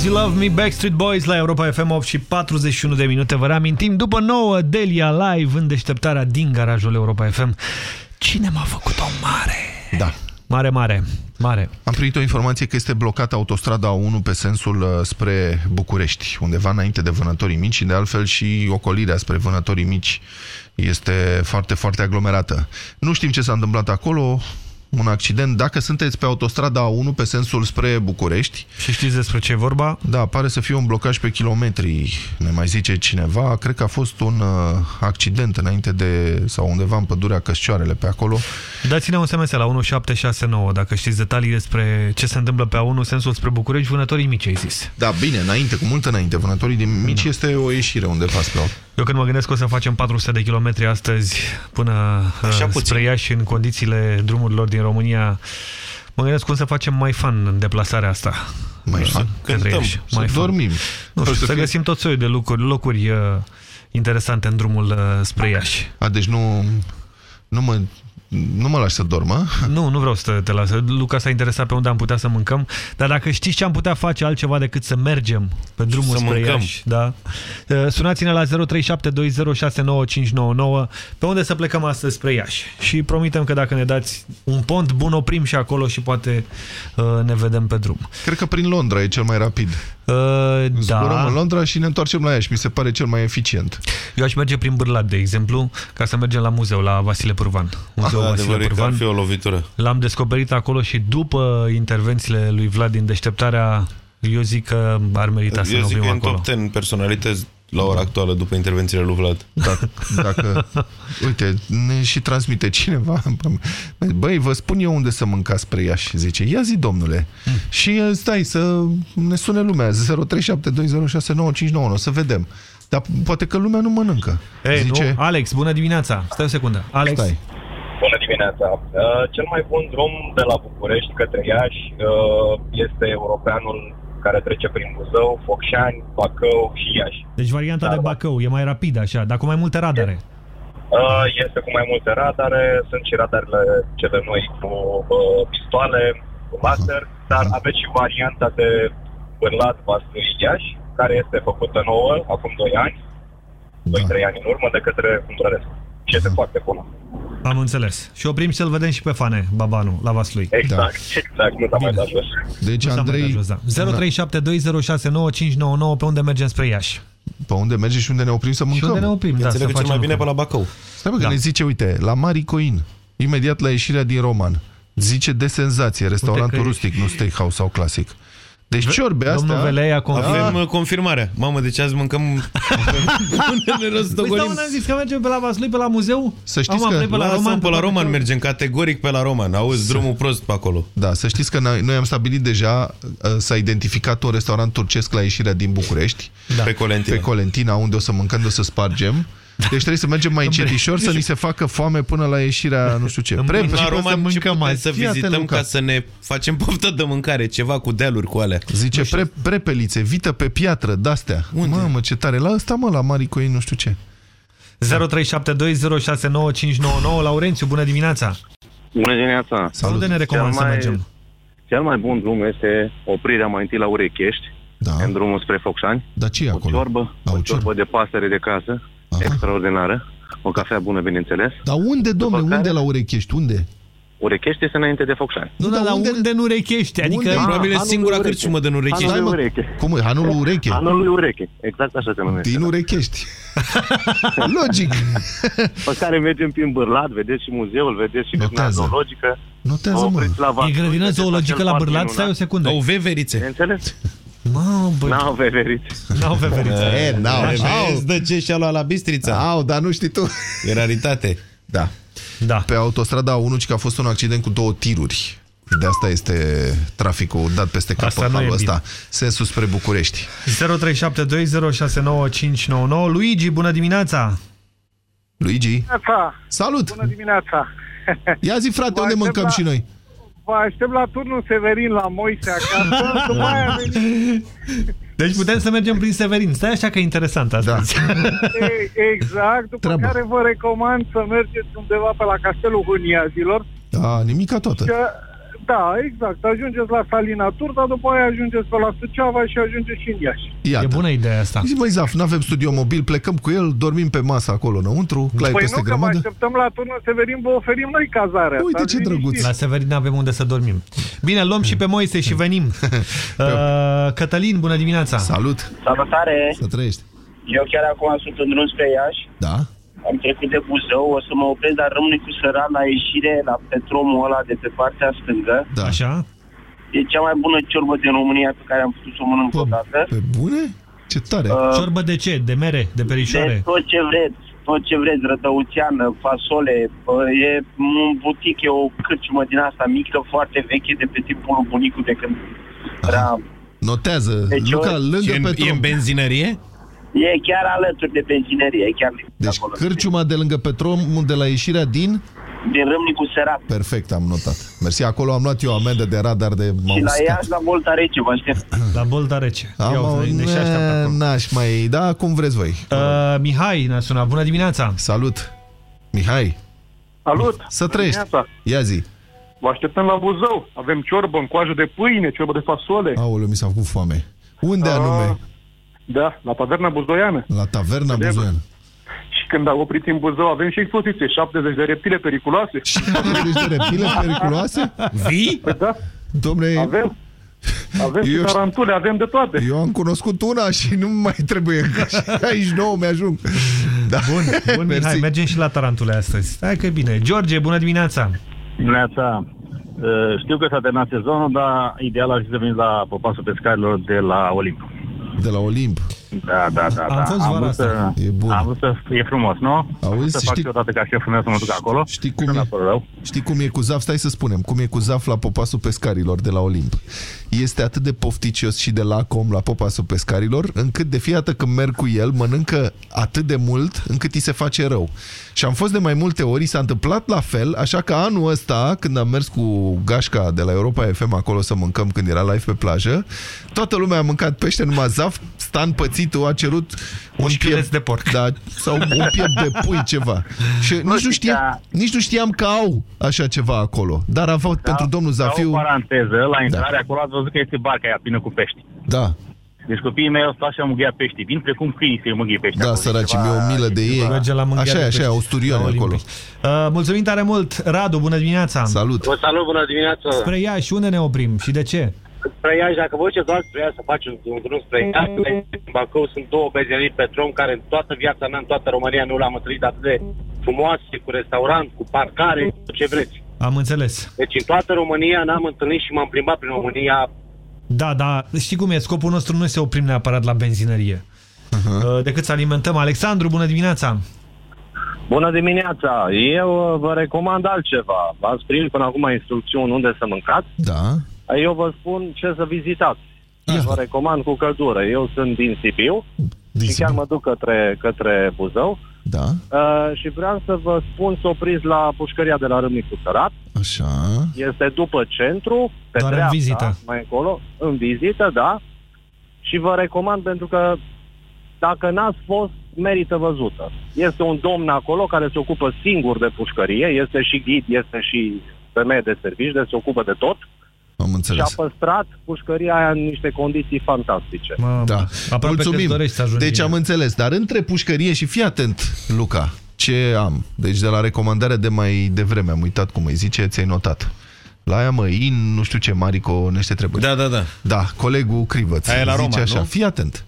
As You Love Me, Backstreet Boys la Europa FM 8 și 41 de minute. Vă reamintim, după 9 Delia live în deșteptarea din garajul Europa FM. Cine m-a făcut o mare? Da. Mare, mare, mare. Am primit o informație că este blocată autostrada 1 pe sensul uh, spre București, undeva înainte de vânătorii mici și de altfel și ocolirea spre vânătorii mici este foarte, foarte aglomerată. Nu știm ce s-a întâmplat acolo, un accident. Dacă sunteți pe autostrada 1 pe sensul spre București... Și știți despre ce e vorba? Da, pare să fie un blocaj pe kilometri, ne mai zice cineva. Cred că a fost un uh, accident înainte de... sau undeva în pădurea Căscioarele pe acolo. Dați-ne un SMS la 1769 dacă știți detalii despre ce se întâmplă pe A1 sensul spre București, vânătorii mici, ai zis. Da, bine, înainte, cu mult înainte. Vânătorii din mici este o ieșire undeva spre Eu când mă gândesc că o să facem 400 de kilometri astăzi până Așa uh, puțin. spre Iași în condițiile drumurilor din România, mă gândesc cum să facem mai fan în deplasarea asta. Mai fan? Către Cântăm, Iași. să Mai fan. dormim. Nu știu, O să să fie- găsim tot soiul de locuri, locuri uh, interesante în drumul uh, spre Iași. A, deci nu, nu, mă, nu mă lași să dorm, a? Nu, nu vreau să te las. Luca s-a interesat pe unde am putea să mâncăm, dar dacă știți ce am putea face altceva decât să mergem pe drumul Să spre mâncăm. Iași, da? Uh, Sunați-ne la 0372069599 pe unde să plecăm astăzi spre Iași. Și promitem că dacă ne dați un pont bun, oprim și acolo și poate uh, ne vedem pe drum. Cred că prin Londra e cel mai rapid. Uh, Zburăm da. în Londra și ne întoarcem la ea și mi se pare cel mai eficient. Eu aș merge prin Bârlad, de exemplu, ca să mergem la muzeu, la Vasile Pârvan. Muzeul Vasile Adevărul e că ar Pârvan. fi o lovitură. L-am descoperit acolo și după intervențiile lui Vlad din deșteptarea, eu zic că ar merita să ne Eu zic că oprim e în acolo. top 10 personalități la ora actuală după intervențiile lui Vlad. Dacă, dacă uite, ne și transmite cineva, băi, vă spun eu unde să mâncați spre Iași, zice, ia zi, domnule. Hmm. Și uh, stai să ne sune lumea, 0372069599, să vedem. Dar poate că lumea nu mănâncă. Ei, zice, nu? Alex, bună dimineața. Stai o secundă. Alex. Stai. Bună dimineața! Uh, cel mai bun drum de la București către Iași uh, este europeanul care trece prin Buzău, Focșani, Bacău și Iași. Deci varianta de Bacău e mai rapidă așa, dar cu mai multe radare. Uh, Este cu mai multe radare, sunt și radarele cele noi cu uh, pistoale, cu laser, dar aveți și varianta de Bârlat Vaslui Iași, care este făcută nouă, acum 2 ani, 2-3 ani în urmă, de către Fundărescu. Și este foarte bună. Am înțeles. Și oprim să-l vedem și pe Fane, Babanu, la Vaslui. Exact, exact, nu s-a mai dat jos. Deci, Nu s-a mai Andrei, dat jos, da. 0372069599 pe unde mergem spre Iași. pe unde merge și unde ne oprim să mâncăm? unde ne oprim, da, Înțeleg să că cel mai facem bine pe lucruri. la Bacău. Stai bă, că Da. ne zice, uite, la Maricoin, imediat la ieșirea din Roman, zice de senzație, restaurantul că e- rustic, nu steakhouse sau clasic. Deci ciorbe astea... Domnul Velei a confirmat. Avem uh, confirmarea. Mamă, deci azi mâncăm [LAUGHS] unele Păi stau, rostogolim. n-am zis că mergem pe la Vaslui, pe la muzeu? Să știți Am că- aflat pe la Lasă-mă Roman, pe la Roman, Bacău. mergem categoric pe la Roman. Auzi, drumul prost pe acolo. Da, să știți că noi noi am stabilit deja, uh, s-a identificat un restaurant turcesc la ieșirea din București, Da. Pe Colentina. pe Colentina, unde o să mâncăm, de o să spargem. Deci trebuie să mergem mai încetișor să ni se facă foame până la ieșirea, nu știu ce. În Pre, Până La Și Roman să ce mâncăm putem azi. să Fii atent, vizităm Luca. ca să ne facem poftă de mâncare, ceva cu dealuri cu alea. zice pre, prepelițe, vită pe piatră, de-astea. Mamă, ce tare. La ăsta, mă, la Maricoi, nu știu ce. 0372069599 Laurențiu, bună dimineața! Bună dimineața! Salut. Unde ne recomand Cel să mai- mergem? Cel mai bun drum este oprirea mai întâi la Urechești, Da. în drumul spre Focșani. Dar ce e O acolo? ciorbă, La o o ciorbă de pasăre de casă, Aha. extraordinară. O cafea bună, bineînțeles. Dar unde, domnule, care- unde la urechești? Unde? Urechești este înainte de Focșani. Nu, dar la unde, unde nu rechești? Adică... Unde? Probabil e Anul singura ureche. cârciumă de nu rechești. Anul mă. ureche. Cum e? Anul ureche? Anul lui ureche. Exact așa se numește. Din urechești. [LAUGHS] Logic. Pe care mergem prin Bârlad, vedeți și muzeul, vedeți și grădina Notează. zoologică. Notează, Vă mă. opriți la E Vaslui, grădină vedeți zoologică acel la parc Bârlad? Stai o minunat. secundă. Au veverițe. Înțeles? Mamă, bă, N-au veveriți. n-au veveriță. [LAUGHS] E, n-au, Vezi de ce și-a luat la Bistrița? Au, dar nu știi tu. E raritate. Da. Da. Pe autostrada 1 ci că a fost un accident cu două tiruri. De asta este traficul dat peste cap Asta în nu e halul bine. ăsta. Sensul spre București. 0372069599 Luigi, bună dimineața! Luigi, Dimineața. salut! Bună dimineața! Ia zi, frate, Vă unde aștept mâncăm la- și noi? Vă aștept la turnul Severin la Moise acasă, [LAUGHS] după aia venim. Deci putem să mergem prin Severin. Stai așa că e interesant asta. Da. E- Exact, după Treabă. care vă recomand să mergeți undeva pe la Castelul Huniazilor, Da, nimica toată. că da, exact. Ajungeți la Salina Turda, după aia ajungeți pe la Suceava și ajungeți și în Iași. Iată. E bună ideea asta. Zi, măi, Zaf, nu avem studio mobil, plecăm cu el, dormim pe masă acolo înăuntru, clai Păi peste nu, că vă grămadă. așteptăm la turnul Severin, vă oferim noi cazarea. Uite Stați ce drăguț. liniștiți. La Severin avem unde să dormim. Bine, luăm și pe Moise și venim. [LAUGHS] Uh, Cătălin, bună dimineața! Salut! Salutare! Să trăiești! Eu chiar acum sunt în drum spre Iași. Da? Am trecut de Buzău, o să mă opresc, dar rămâne cu sărat la ieșire, la petromul ăla de pe partea stângă. Da. Așa? E cea mai bună ciorbă din România pe care am putut să o mănânc odată. Pe bune? Ce tare! Uh, Ciorbă de ce? De mere? De perișoare? De tot ce vreți, tot ce vreți, rădăuțeană, fasole, bă, e un butic, e o cârciumă din asta mică, foarte veche, de pe timpul lui bunicul de când era... Notează, Deci Luca, o- lângă E în, Petrom. e în benzinărie? E chiar alături de benzinerie, e chiar Deci cârciuma de lângă Petrom, de la ieșirea din... din Râmnicu Sărat. Perfect, am notat. Mersi, acolo am luat eu amendă de radar de m-au Și la uscat. Iași, la Volta Rece, vă aștept. [COUGHS] La Bolda Rece. Am, Ia uite, ne și așteaptă acolo. N-aș mai... Da, cum vreți voi. Uh, Mihai ne-a sunat. Bună dimineața! Salut! Mihai, Salut! să trăiești. Dimineața. Ia zi. Vă așteptăm la Buzău. Avem ciorbă în coajă de pâine, ciorbă de fasole. Aoleu, mi s-a făcut foame. Unde Ah. anume? Da, la taverna buzoiană. La taverna Vedem. Buzoian. Și când opriți în Buzău, avem și expoziție, 70 de reptile periculoase. 70 de reptile [LAUGHS] periculoase? Vii? Păi da, Domne, avem. Avem și Eu- tarantule, avem de toate. eu am cunoscut una și nu mai trebuie, că [LAUGHS] și aici nouă mi-ajung. Da. Bun, bun Mihai, Mersi. mergem și la tarantule astăzi. Hai că e bine. George, bună dimineața! Dimineața. Uh, Știu că s-a terminat sezonul, dar ideal ar fi să veniți la popasul pescarilor de la Olimp. De la Olimp. Da, da, da. Am da. fost vara vrut asta. Să, E bun. Am vrut să... E frumos, nu? Am vrut Auzi, să fac știi- și odată ca șeful meu să mă duc acolo. Știi cum Nu e? mi-a părut rău. Știi cum e cu Zaf? Stai să spunem. Cum e cu Zaf la popasul pescarilor de la Olimp. Este atât de pofticios și de lacom la popasul pescarilor, încât de fiecare dată când merg cu el, mănâncă atât de mult încât îi se face rău. Și am fost de mai multe ori, s-a întâmplat la fel, așa că anul ăsta, când am mers cu gașca de la Europa FM acolo să mâncăm când era live pe plajă, toată lumea a mâncat pește, numai Zaf, Stan pățitul, a cerut un șpileț de porc. Da, sau un piept de pui, ceva. Și nici nu, știi știam, că- nici nu știam că au așa ceva acolo. Dar am avut pentru domnul Ca Zafiu... o paranteză, la intrare acolo ați văzut că este barca aia plină cu pești. Da, Deci copiii mei au stat și au mângâiat pești. Vin precum câinii să-i mângâie pești. da, acolo. săraci, Ceva- mi-e o milă de ei. Merge la mângheare Așa e, de așa e, pești. Austurioni La acolo. Olimpic. Uh, mulțumim tare mult! Radu, bună dimineața! Salut! Vă salut, bună dimineața! Spre Iași, unde ne oprim și de ce? Spre Iași, dacă vă duceți doar spre Iași să faci un, un drum spre Iași, în Bacău sunt două benzinării Petrom care în toată viața mea, în toată România, nu l-am întâlnit atât de frumoase, cu restaurant, cu parcare, cu ce vreți. Am înțeles. Deci în toată România n-am întâlnit și m-am plimbat prin România. Da, da, știi cum e? Scopul nostru nu se oprim neapărat la benzinărie. Uh, decât să alimentăm. Alexandru, bună dimineața! Bună dimineața! Eu uh, vă recomand altceva. V-ați primit până acum instrucțiuni unde să mâncați. Da. Eu vă spun ce să vizitați. Vă recomand cu căldură. Eu sunt din Sibiu și chiar mă duc către, către Buzău. Da. Uh, și vreau să vă spun să opriți la pușcăria de la Râmnicu Sărat. Așa. Este după centru, pe Doar în dreapta, vizită. mai încolo, în vizită, da. Și vă recomand pentru că dacă n-ați fost, merită văzută. Este un domn acolo care se ocupă singur de pușcărie, este și ghid, este și femeie de servici, deci se ocupă de tot. Am Și înțeles. a păstrat pușcăria aia în niște condiții fantastice. Mă, Da. Aproape că-ți Mulțumim. dorești să ajungi Deci bine. am înțeles, dar între pușcărie și fii atent, Luca, ce am. Deci de la recomandarea de mai devreme, am uitat cum îi zice, ți-ai notat. La aia, mă, in, nu știu ce, Marico, niște treburi. Da, da, da. Da, colegul Crivăț. Aia e la zice Roma, așa, nu? fii atent.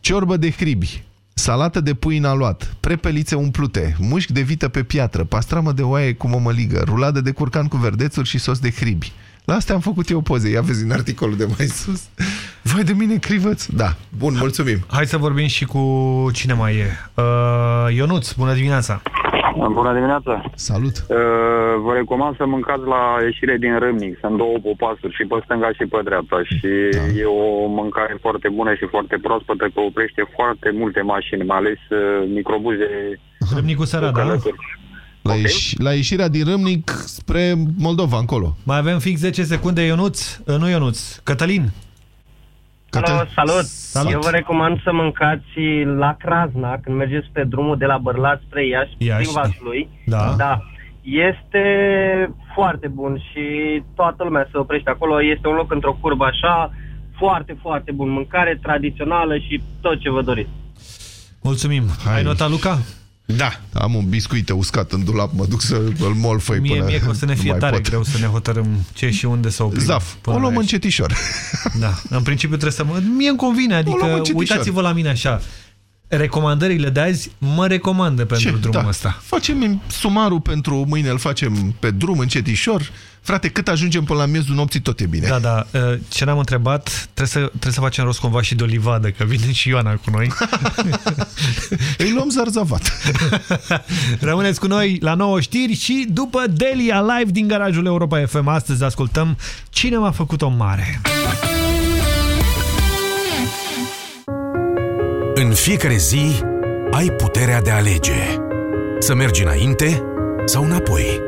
Ciorbă de hribi, salată de pui în aluat, prepelițe umplute, mușchi de vită pe piatră, pastramă de oaie cu mămăligă, ruladă de curcan cu verdețuri și sos de hribi. La astea am făcut eu poze, ia vezi în articolul de mai sus. Vai de mine, Crivăț? Da, bun, mulțumim. Hai să vorbim și cu cine mai e. Uh, Ionuț, bună dimineața! Bună dimineața! Salut! Uh, vă recomand să mâncați la ieșire din Râmnic. Sunt două popasuri, și pe stânga și pe dreapta. Și Da. e o mâncare foarte bună și foarte proaspătă, că oprește foarte multe mașini, mai ales uh, microbuze. Râmnicu Sărat, da? La, ieși, la ieșirea din Râmnic spre Moldova, încolo. Mai avem fix 10 secunde, Ionuț. Uh, nu Ionuț, Cătălin. Alo, salut. Salut. Eu vă recomand să mâncați la Crazna, când mergeți pe drumul de la Bărlat spre Iași, Iași, prin Vaslui. da. da. Este foarte bun și toată lumea se oprește acolo. Este un loc într-o curbă așa, foarte, foarte bun. Mâncare tradițională și tot ce vă doriți. Mulțumim. Hai. Ai notat, Luca? Da. Am un biscuit uscat în dulap, mă duc să-l molfăi Mie, până mie că o să ne nu fie mai tare pot. greu să ne hotărâm ce și unde să oprim. Zaf, până o luăm la Iași. încetișor. [LAUGHS] Da, în principiu trebuie să mă... Mie îmi convine, luăm adică încetișor. uitați-vă la mine așa. Recomandările de azi mă recomandă pentru drumul da. ăsta. Facem sumarul pentru mâine, îl facem pe drum, încetișor. Frate, cât ajungem până la miezul nopții, tot e bine. Da, da. uh, Ce n-am întrebat, trebuie să, trebuie să facem rost cumva și de o livadă, că vine și Ioana cu noi. [LAUGHS] Îi luăm zarzavat. [LAUGHS] Rămâneți cu noi la 9 știri și după Delia live din garajul Europa FM. Astăzi ascultăm Cine m-a făcut-o mare. În fiecare zi ai puterea de a alege. Să mergi înainte sau înapoi.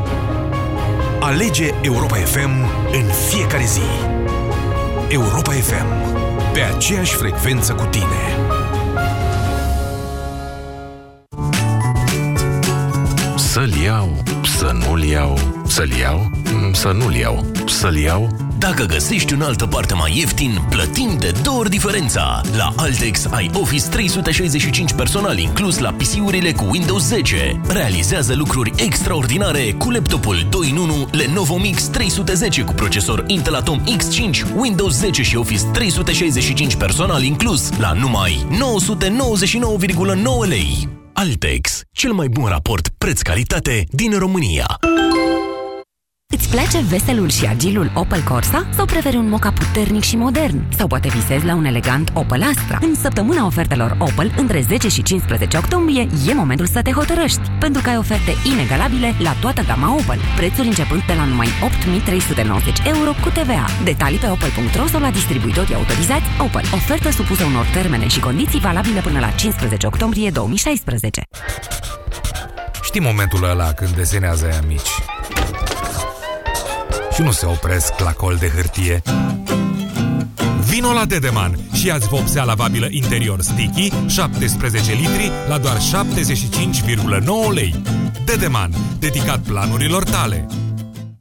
Alege Europa FM în fiecare zi. Europa FM. Pe aceeași frecvență cu tine. Să-l iau, să nu-l iau, să-l iau, mm, să nu-l iau, să-l iau. Dacă găsești în altă parte mai ieftin, plătim de două ori diferența. La Altex ai Office 365 personal inclus la PC-urile cu Windows 10. Realizează lucruri extraordinare cu laptopul 2 in 1 Lenovo Mix 310 cu procesor Intel Atom X5, Windows 10 și Office 365 personal inclus la numai 999,9 lei. Altex, cel mai bun raport preț-calitate din România. Îți place veselul și agilul Opel Corsa? Sau preferi un moca puternic și modern? Sau poate visezi la un elegant Opel Astra? În săptămâna ofertelor Opel, între 10 și 15 octombrie, e momentul să te hotărăști, pentru că ai oferte inegalabile la toată gama Opel. Prețuri începând de la numai 8.390 euro cu TVA. Detalii pe opel.ro sau la distribuitorii autorizați Opel. Ofertă supusă unor termene și condiții valabile până la 15 octombrie 2016. Știi momentul ăla când desenează aia mici și nu se opresc la col de hârtie? Vino la Dedeman și ia-ți vopsea lavabilă interior sticky 17 litri la doar 75,9 lei. Dedeman, dedicat planurilor tale.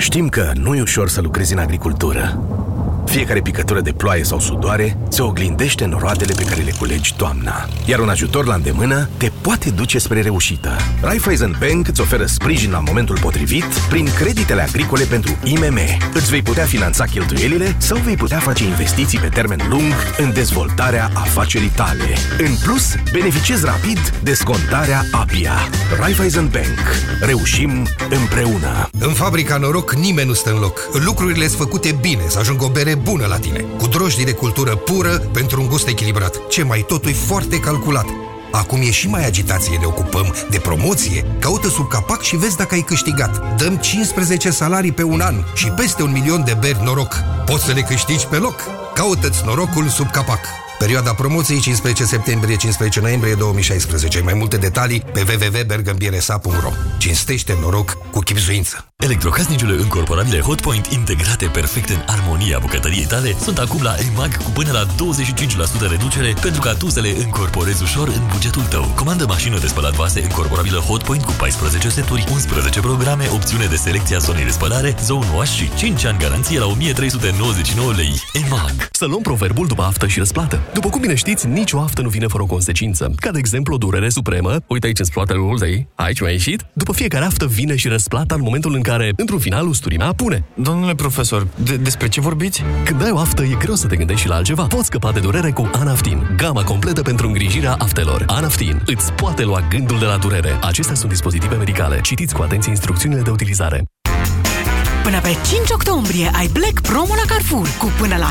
Știm că nu e ușor să lucrezi în agricultură. Fiecare picătură de ploaie sau sudoare se oglindește în roadele pe care le culegi toamna. Iar un ajutor la îndemână te poate duce spre reușită. Raiffeisen Bank îți oferă sprijin la momentul potrivit prin creditele agricole pentru IMM. Îți vei putea finanța cheltuielile sau vei putea face investiții pe termen lung în dezvoltarea afacerii tale. În plus, beneficiezi rapid de scontarea APIA. Raiffeisen Bank. Reușim împreună. În fabrica Noroc nimeni nu stă în loc. Lucrurile sunt făcute bine, să ajungă o bere bună la tine. Cu drojdii de cultură pură pentru un gust echilibrat. Ce mai totul e foarte calculat. Acum e și mai agitație, ne ocupăm de promoție. Caută sub capac și vezi dacă ai câștigat. Dăm 15 salarii pe un an și peste un milion de beri noroc. Poți să le câștigi pe loc. Caută-ți norocul sub capac. Perioada promoției 15 septembrie-15 noiembrie 2016. Mai multe detalii pe www.bergambiresa.ro Cinstește noroc cu chipzuință. Electrocasnicele încorporabile Hotpoint integrate perfect în armonia bucătăriei tale sunt acum la EMAG cu până la 25% reducere pentru ca tu să le încorporezi ușor în bugetul tău. Comandă mașină de spălat vase încorporabilă Hotpoint cu 14 seturi, 11 programe, opțiune de selecție a zonei de spălare, zone wash și 5 ani garanție la 1399 lei. EMAG. Să luăm proverbul după aftă și răsplată. După cum bine știți, nicio aftă nu vine fără o consecință. Ca de exemplu o durere supremă, uite aici în spatele All Day, aici mi-a ieșit, după fiecare aftă vine și răsplată. răsplata în momentul în care, într-un final, usturimea pune. Domnule profesor, de despre ce vorbiți? Când ai o aftă, e greu să te gândești și la altceva. Poți scăpa de durere cu Anaftin, gama completă pentru îngrijirea aftelor. Anaftin îți poate lua gândul de la durere. Acestea sunt dispozitive medicale. Citiți cu atenție instrucțiunile de utilizare. Până pe 5 octombrie ai Black Promo la Carrefour cu până la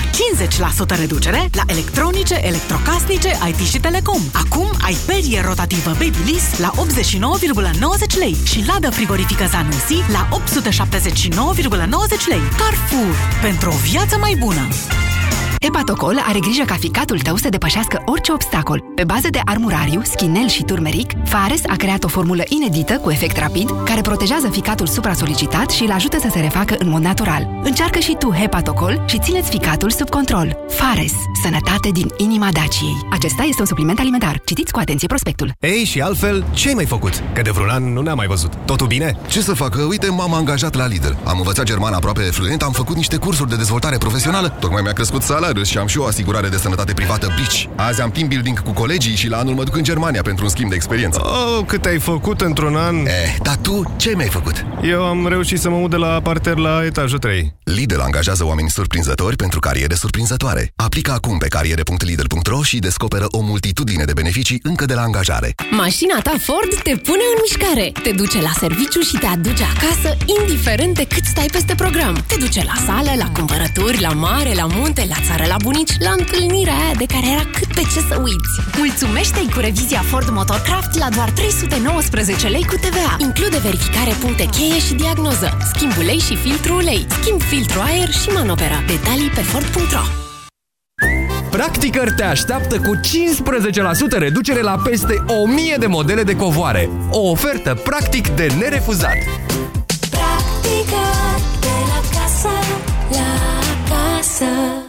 50% reducere la electronice, electrocasnice, IT și telecom. Acum ai perie rotativă Babyliss la 89,90 lei și ladă frigorifică Zanussi la 879,90 lei. Carrefour. Pentru o viață mai bună! Hepatocol are grijă ca ficatul tău să depășească orice obstacol. Pe bază de armurariu, schinel și turmeric, Fares a creat o formulă inedită cu efect rapid care protejează ficatul supra-solicitat și îl ajută să se refacă în mod natural. Încearcă și tu Hepatocol și țineți ficatul sub control. Fares. Sănătate din inima Daciei. Acesta este un supliment alimentar. Citiți cu atenție prospectul. Ei, și altfel, ce ai mai făcut? Că de vreun an nu ne-am mai văzut. Totul bine? Ce să fac? Uite, m-am angajat la Lidl. Am învățat germană aproape fluent, am făcut niște cursuri de dezvoltare profesională, tocmai mi-a crescut salariul și am și o asigurare de sănătate privată Bici. Azi am team building cu colegii și la anul mă duc în Germania pentru un schimb de experiență. Oh, cât ai făcut într-un an? Eh, dar tu ce mi-ai făcut? Eu am reușit să mă mut de la parter la etajul 3. Lidl angajează oameni surprinzători pentru cariere surprinzătoare. Aplică acum pe cariere.lidl.ro și descoperă o multitudine de beneficii încă de la angajare. Mașina ta Ford te pune în mișcare. Te duce la serviciu și te aduce acasă, indiferent de cât stai peste program. Te duce la sală, la cumpărături, la mare, la munte, la țară, la bunici, la întâlnirea aia de care era cât pe ce să uiți. Mulțumește-i cu revizia Ford Motorcraft la doar 319 lei cu TVA. Include verificare puncte cheie și diagnoză, schimb ulei și filtru ulei, schimb filtru aer și manoperă. Detalii pe Ford.ro Practicăr te așteaptă cu 15% reducere la peste 1000 de modele de covoare. O ofertă practic de nerefuzat. Practică de la casă la casă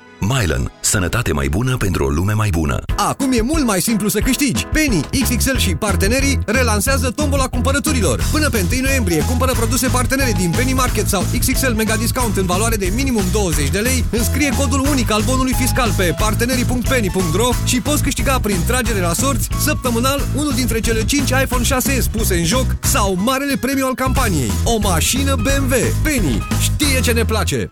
Mylan. Sănătate mai bună pentru o lume mai bună. Acum e mult mai simplu să câștigi. Penny, XXL și partenerii relansează tombola cumpărăturilor. Până pe 1 noiembrie cumpără produse partenere din Penny Market sau XXL Mega Discount în valoare de minimum 20 de lei, înscrie codul unic al bonului fiscal pe partenerii.penny.ro și poți câștiga prin tragere la sorți săptămânal unul dintre cele 5 iPhone 6s puse în joc sau marele premiu al campaniei. O mașină BMW. Penny știe ce ne place.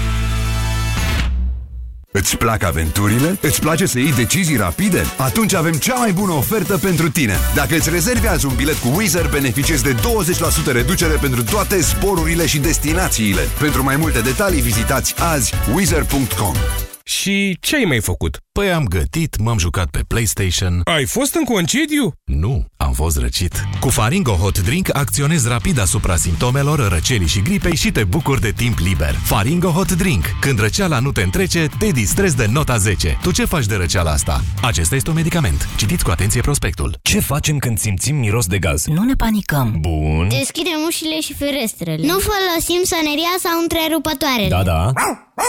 Îți plac aventurile? Îți place să iei decizii rapide? Atunci avem cea mai bună ofertă pentru tine. Dacă îți rezervi azi un bilet cu Wizard, beneficiezi de 20% reducere pentru toate zborurile și destinațiile. Pentru mai multe detalii, vizitați azi wizard.com. Și ce ai mai făcut? Păi am gătit, m-am jucat pe PlayStation. Ai fost în concediu? Nu, am fost răcit. Cu Faringo Hot Drink acționezi rapid asupra simptomelor răcelii și gripei și te bucuri de timp liber. Faringo Hot Drink. Când răceala nu te întrece, te distrezi de nota 10. Tu ce faci de răceala asta? Acesta este un medicament. Citiți cu atenție prospectul. Ce facem când simțim miros de gaz? Nu ne panicăm. Bun. Deschidem ușile și ferestrele. Nu folosim soneria sau întrerupătoarele. Da, da.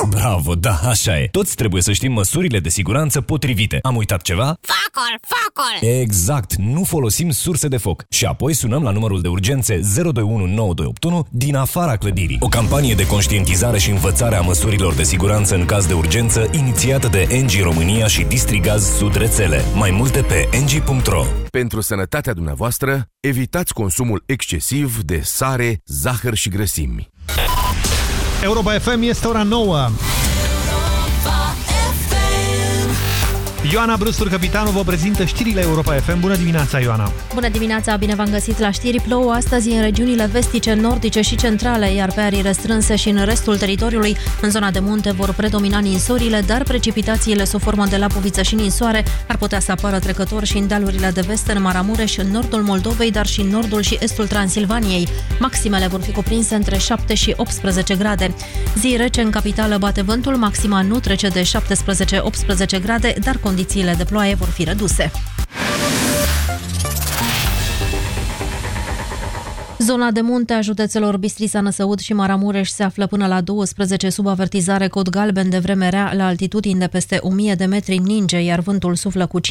Bravo, da, așa e. Toți trebuie să știm măsurile de siguranță potrivite. Am uitat ceva? Facol, facol! Exact, nu folosim surse de foc. Și apoi sunăm la numărul de urgențe 0219281 din afara clădirii. O campanie de conștientizare și învățare a măsurilor de siguranță în caz de urgență inițiată de NG România și Distrigaz Sud Rețele. Mai multe pe ng.ro Pentru sănătatea dumneavoastră, evitați consumul excesiv de sare, zahăr și grăsimi. Europa FM este ora 9. Ioana Brustur, capitanul, vă prezintă știrile Europa FM. Bună dimineața, Ioana! Bună dimineața, bine v-am găsit la știri. Plouă astăzi în regiunile vestice, nordice și centrale, iar pe arii restrânse și în restul teritoriului. În zona de munte vor predomina ninsorile, dar precipitațiile sub formă de lapoviță și ninsoare ar putea să apară trecător și în dealurile de vest, în Maramureș, în nordul Moldovei, dar și în nordul și estul Transilvaniei. Maximele vor fi cuprinse între 7 și 18 grade. Zi rece în capitală bate vântul, maxima nu trece de 17-18 grade, dar condițiile de ploaie vor fi reduse. Zona de munte a județelor Bistrița, Năsăud și Maramureș se află până la 12 sub avertizare cod galben de vreme rea la altitudini de peste 1000 de metri ninge, iar vântul suflă cu 50-70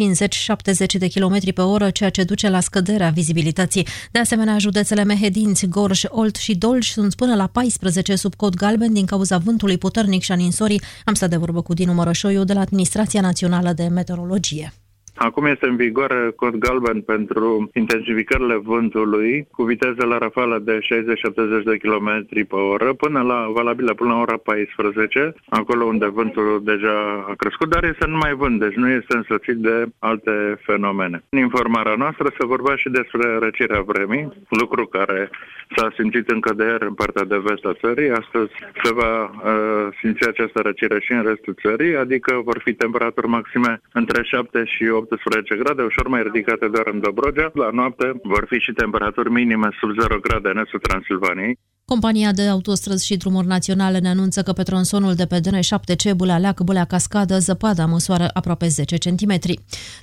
de km pe oră, ceea ce duce la scăderea vizibilității. De asemenea, județele Mehedinți, Gorj, Olt și Dolj sunt până la 14 sub cod galben din cauza vântului puternic și a ninsorii. Am stat de vorbă cu Dinu Mărășoiu de la Administrația Națională de Meteorologie. Acum este în vigoare cod galben pentru intensificările vântului cu viteză la rafală de 60-70 de km pe oră până la valabilă până la ora 14, acolo unde vântul deja a crescut, dar este numai vânt, deci nu este însoțit de alte fenomene. În informarea noastră se vorbea și despre răcirea vremii, lucru care s-a simțit încă de ieri în partea de vest a țării. Astăzi se va uh, simți această răcire și în restul țării, adică vor fi temperaturi maxime între 7 și 18 grade, ușor mai ridicate doar în Dobrogea. La noapte vor fi și temperaturi minime sub 0 grade în estul Transilvaniei. Compania de autostrăzi și drumuri naționale ne anunță că pe tronsonul de pe DN7C Bulea-Leac, Bulea-Cascadă, zăpada măsoară aproape 10 cm.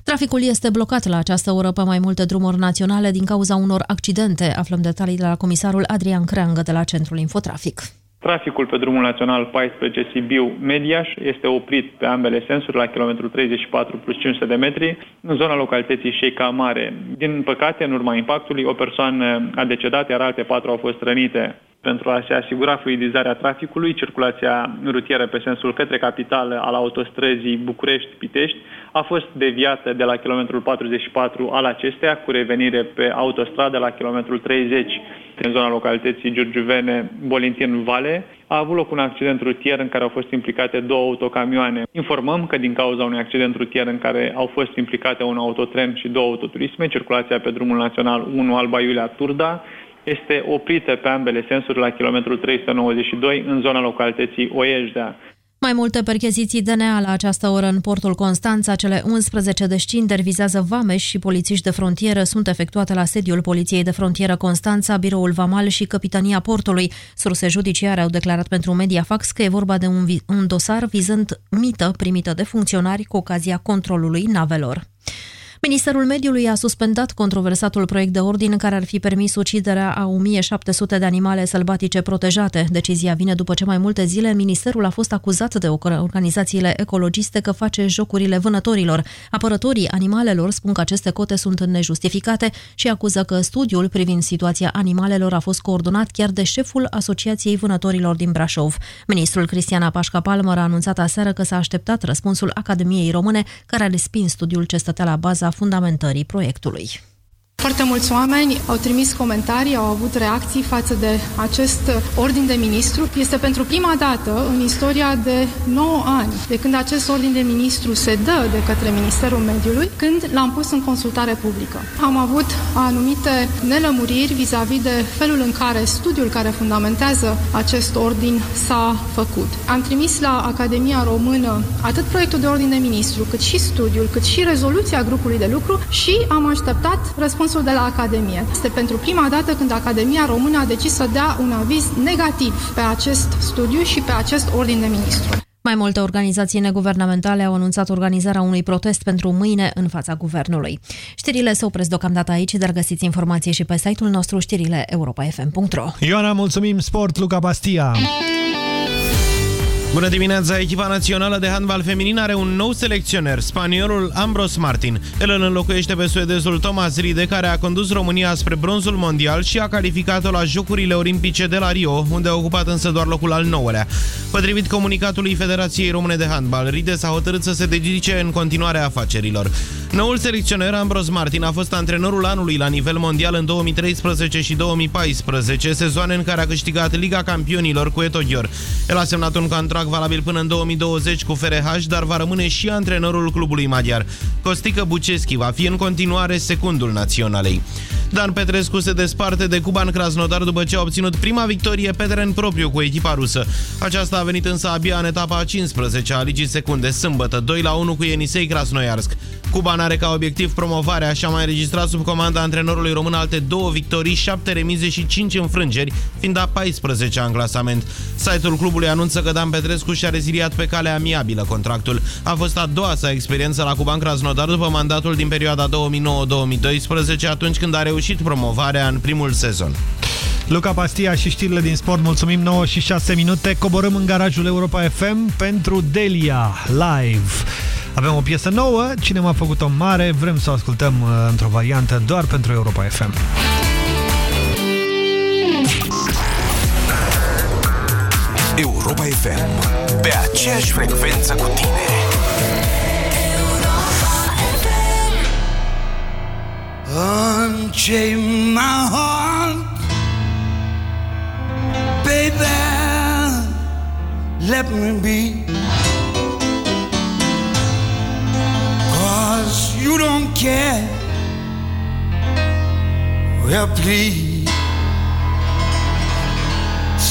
Traficul este blocat la această oră pe mai multe drumuri naționale din cauza unor accidente. Aflăm detalii de la comisarul Adrian Creangă de la Centrul Infotrafic. Traficul pe drumul național 14 Sibiu-Mediaș este oprit pe ambele sensuri la kilometrul 34 plus 500 de metri în zona localității Șeica Mare. Din păcate, în urma impactului, o persoană a decedat, iar alte patru au fost rănite. Pentru a se asigura fluidizarea traficului, circulația rutieră pe sensul către capitală al autostrăzii București-Pitești a fost deviată de la kilometrul 44 al acesteia cu revenire pe autostradă la kilometrul 30 în zona localității Giurgiuvene, Bolintin Vale. A avut loc un accident rutier în care au fost implicate două autocamioane. Informăm că din cauza unui accident rutier în care au fost implicate un autotren și două autoturisme, circulația pe drumul național 1 Alba Iulia Turda este oprită pe ambele sensuri la kilometrul 392 în zona localității Oiejdea. Mai multe percheziții DNA la această oră în portul Constanța. Cele 11 descinderi vizează vameși și polițiști de frontieră sunt efectuate la sediul Poliției de Frontieră Constanța, Biroul Vamal și Capitania Portului. Surse judiciare au declarat pentru Mediafax că e vorba de un, un dosar vizând mită primită de funcționari cu ocazia controlului navelor. Ministerul Mediului a suspendat controversatul proiect de ordin care ar fi permis uciderea a 1700 de animale sălbatice protejate. Decizia vine după ce mai multe zile ministerul a fost acuzat de organizațiile ecologiste că face jocurile vânătorilor. Apărătorii animalelor spun că aceste cote sunt nejustificate și acuză că studiul privind situația animalelor a fost coordonat chiar de șeful Asociației Vânătorilor din Brașov. Ministrul Cristiana Pașca Palmer a anunțat aseară că s-a așteptat răspunsul Academiei Române, care a respins studiul ce stătea la bază fundamentării proiectului. Foarte mulți oameni au trimis comentarii, au avut reacții față de acest ordin de ministru. Este pentru prima dată în istoria de 9 ani de când acest ordin de ministru se dă de către Ministerul Mediului, când l-am pus în consultare publică. Am avut anumite nelămuriri vis-a-vis de felul în care studiul care fundamentează acest ordin s-a făcut. Am trimis la Academia Română atât proiectul de ordin de ministru, cât și studiul, cât și rezoluția grupului de lucru și am așteptat răspunsul răspunsul de la Academie. Este pentru prima dată când Academia Română a decis să dea un aviz negativ pe acest studiu și pe acest ordin de ministru. Mai multe organizații neguvernamentale au anunțat organizarea unui protest pentru mâine în fața guvernului. Știrile se opresc deocamdată aici, dar găsiți informații și pe site-ul nostru știrile europa.fm.ro Ioana, mulțumim! Sport, Luca Pastia! Bună dimineața! Echipa națională de handbal feminin are un nou selecționer, spaniolul Ambros Martin. El îl înlocuiește pe suedezul Thomas Ride, care a condus România spre bronzul mondial și a calificat-o la Jocurile Olimpice de la Rio, unde a ocupat însă doar locul al nouălea. Potrivit comunicatului Federației Române de Handbal, Ride s-a hotărât să se dedice în continuare afacerilor. Noul selecționer, Ambros Martin, a fost antrenorul anului la nivel mondial în 2013 și 2014, sezoane în care a câștigat Liga Campionilor cu Etogior. El a semnat un contract contract valabil până în 2020 cu FRH, dar va rămâne și antrenorul clubului maghiar. Costică Buceschi va fi în continuare secundul naționalei. Dan Petrescu se desparte de Cuban Krasnodar după ce a obținut prima victorie pe teren propriu cu echipa rusă. Aceasta a venit însă abia în etapa a 15 a ligii secunde, sâmbătă, 2 la 1 cu Enisei Krasnoiarsk. Cuban are ca obiectiv promovarea și a mai înregistrat sub comanda antrenorului român alte două victorii, 7 remize și 5 înfrângeri, fiind a 14 în clasament. Site-ul clubului anunță că Dan Petrescu și-a reziliat pe cale amiabilă contractul. A fost a doua sa experiență la Cuban Krasnodar după mandatul din perioada 2009-2012, atunci când a reușit promovarea în primul sezon. Luca Pastia și știrile din sport, mulțumim 9 și 6 minute. Coborâm în garajul Europa FM pentru Delia Live. Avem o piesă nouă, cine m-a făcut-o mare, vrem să o ascultăm uh, într-o variantă doar pentru Europa FM. Europa FM. Pe aceeași frecvență cu tine. Unchain my heart, baby. Let me be. Cause you don't care. Well, please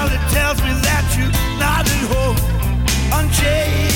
Some fella tells me that you're not at home. Unchain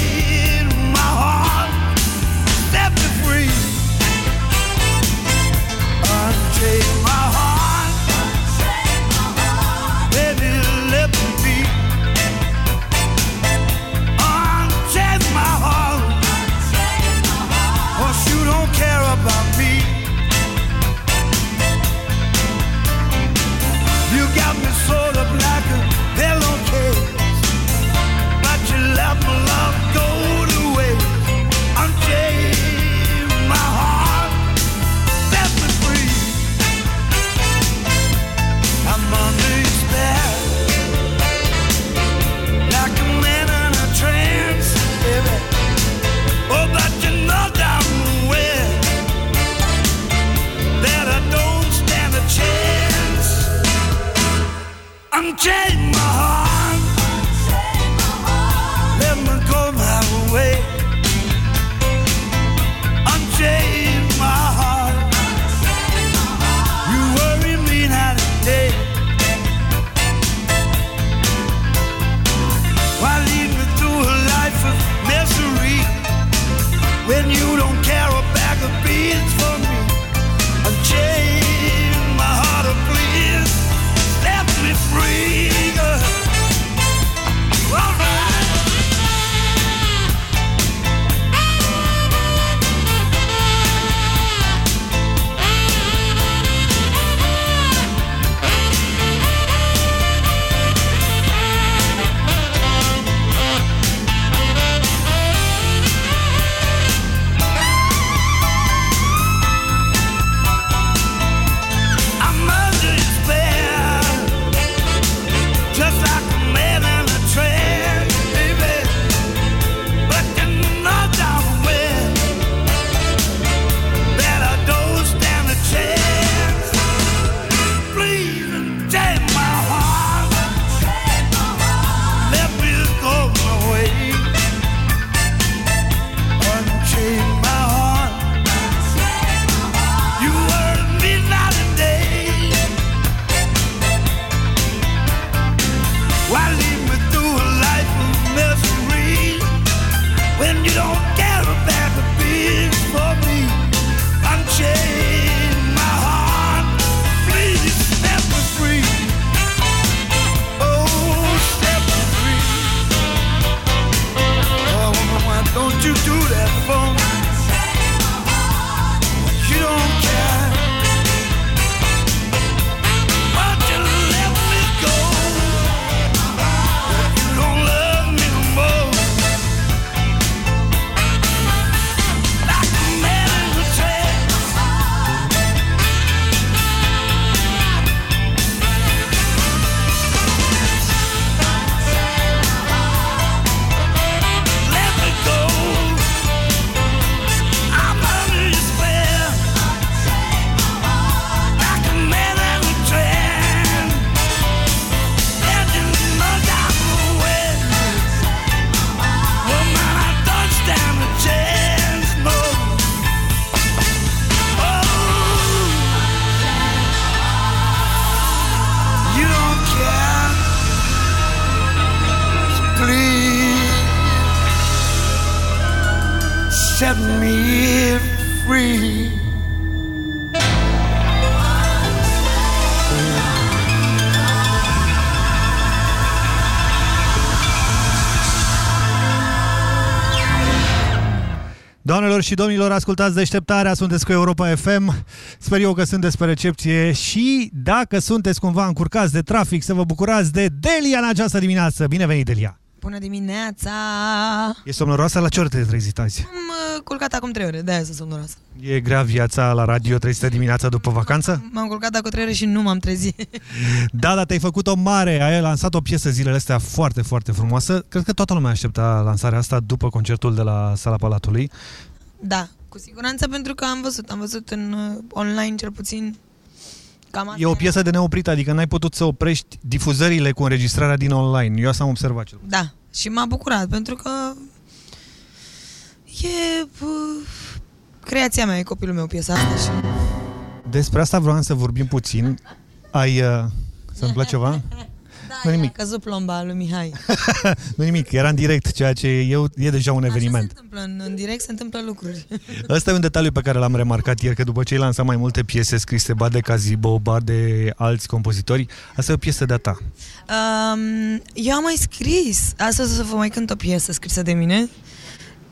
și domnilor, ascultați deșteptarea, sunteți cu Europa FM. Sper eu că sunteți pe recepție și dacă sunteți cumva încurcați de trafic, să vă bucurați de Delia în această dimineață. Bine venit, Delia! Bună dimineața! E somnoroasă? La ce ori te trezit azi? Am uh, culcat acum 3 ore, de-aia sunt somnoroasă. E grea viața la radio trezită dimineața după vacanță? M-am culcat acum 3 ore și nu m-am trezit. [LAUGHS] Da, dar te-ai făcut o mare, ai lansat o piesă zilele astea foarte, foarte frumoasă. Cred că toată lumea aștepta lansarea asta după concertul de la Sala Palatului. Da, cu siguranță pentru că am văzut, am văzut în uh, online cel puțin cam asta. E o piesă de neoprit, adică n-ai putut să oprești difuzările cu înregistrarea din online. Eu asta am observat cel Da, și m-a bucurat pentru că e uh, creația mea, e copilul meu piesa asta și Despre asta vreau să vorbim puțin. Ai... Uh, să întâmplă ceva? [LAUGHS] nu a nimic. căzut plomba lui Mihai. [LAUGHS] Nu nimic, era în direct, ceea ce e, e deja un eveniment. Se întâmplă, în, în direct se întâmplă lucruri. [LAUGHS] Ăsta e un detaliu pe care l-am remarcat ieri, că după ce ai lansat mai multe piese scrise, ba de Cazibo, ba de alți compozitori, asta e o piesă de-a ta. Um, eu am mai scris, astăzi o să vă mai cânt o piesă scrisă de mine,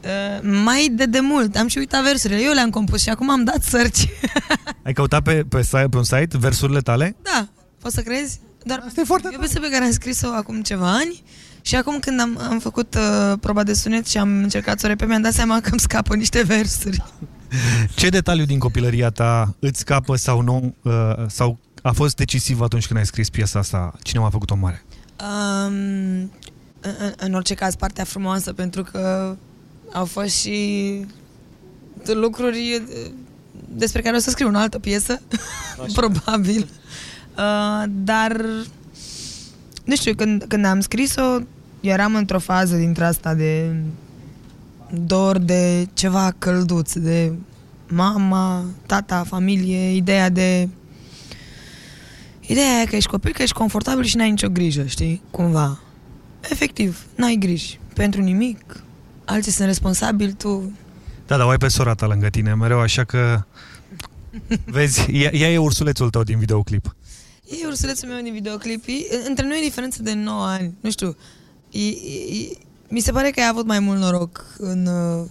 uh, mai de demult, am și uitat versurile, eu le-am compus și acum am dat search. [LAUGHS] Ai căutat pe, pe, site, pe un site versurile tale? da, poți să crezi? Dar Asta e foarte e o piesă pe care am scris-o acum ceva ani și acum când am, am făcut uh, proba de sunet și am încercat să o repet, mi-am dat seama că îmi scapă niște versuri. [LAUGHS] Ce detaliu din copilăria ta îți scapă sau nu, uh, sau a fost decisiv atunci când ai scris piesa asta? Cine m-a făcut-o mare? Um, în, în orice caz, partea frumoasă, pentru că au fost și lucruri uh, despre care o să scriu în altă piesă, [LAUGHS] probabil. Uh, dar, nu știu, când, când am scris-o, eram într-o fază dintre asta de dor de ceva călduț, de mama, tata, familie, ideea de Ideea e că ești copil, că ești confortabil și n-ai nicio grijă, știi? Cumva. Efectiv, n-ai griji pentru nimic. Alții sunt responsabili, tu... Da, dar o ai pe sora ta lângă tine, mereu, așa că... Vezi, ea, ea e ursulețul tău din videoclip. E ursulețul meu din videoclip. E, între noi e diferență de 9 ani. Nu știu. E, e, e, mi se pare că ai avut mai mult noroc în uh,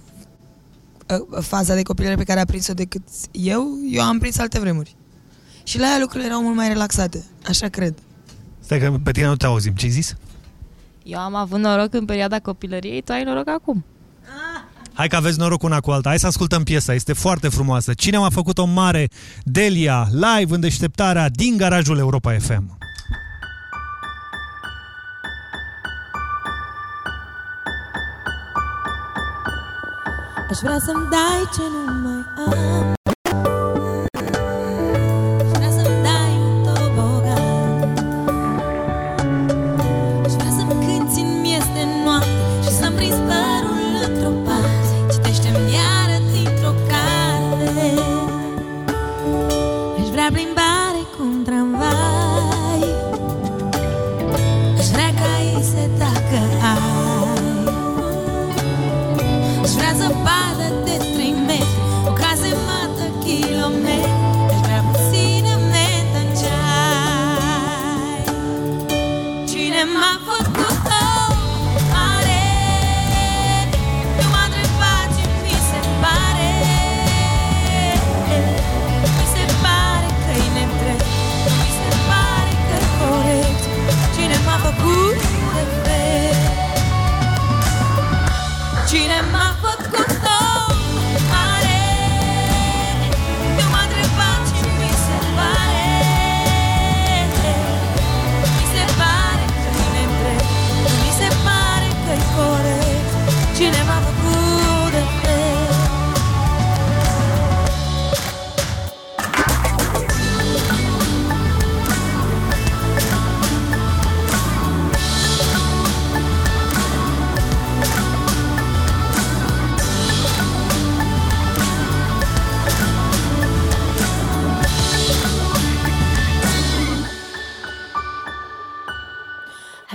uh, faza de copilărie pe care a prins-o decât eu. Eu am prins alte vremuri. Și la ea lucrurile erau mult mai relaxate. Așa cred. Stai că pe tine nu te auzim. Ce ai zis? Eu am avut noroc în perioada copilăriei, tu ai noroc acum. Hai că aveți noroc una cu alta. Hai să ascultăm piesa. Este foarte frumoasă. Cine m-a făcut-o mare? Delia, live în deșteptarea din garajul Europa FM. Aș vrea să-mi dai ce nu mai am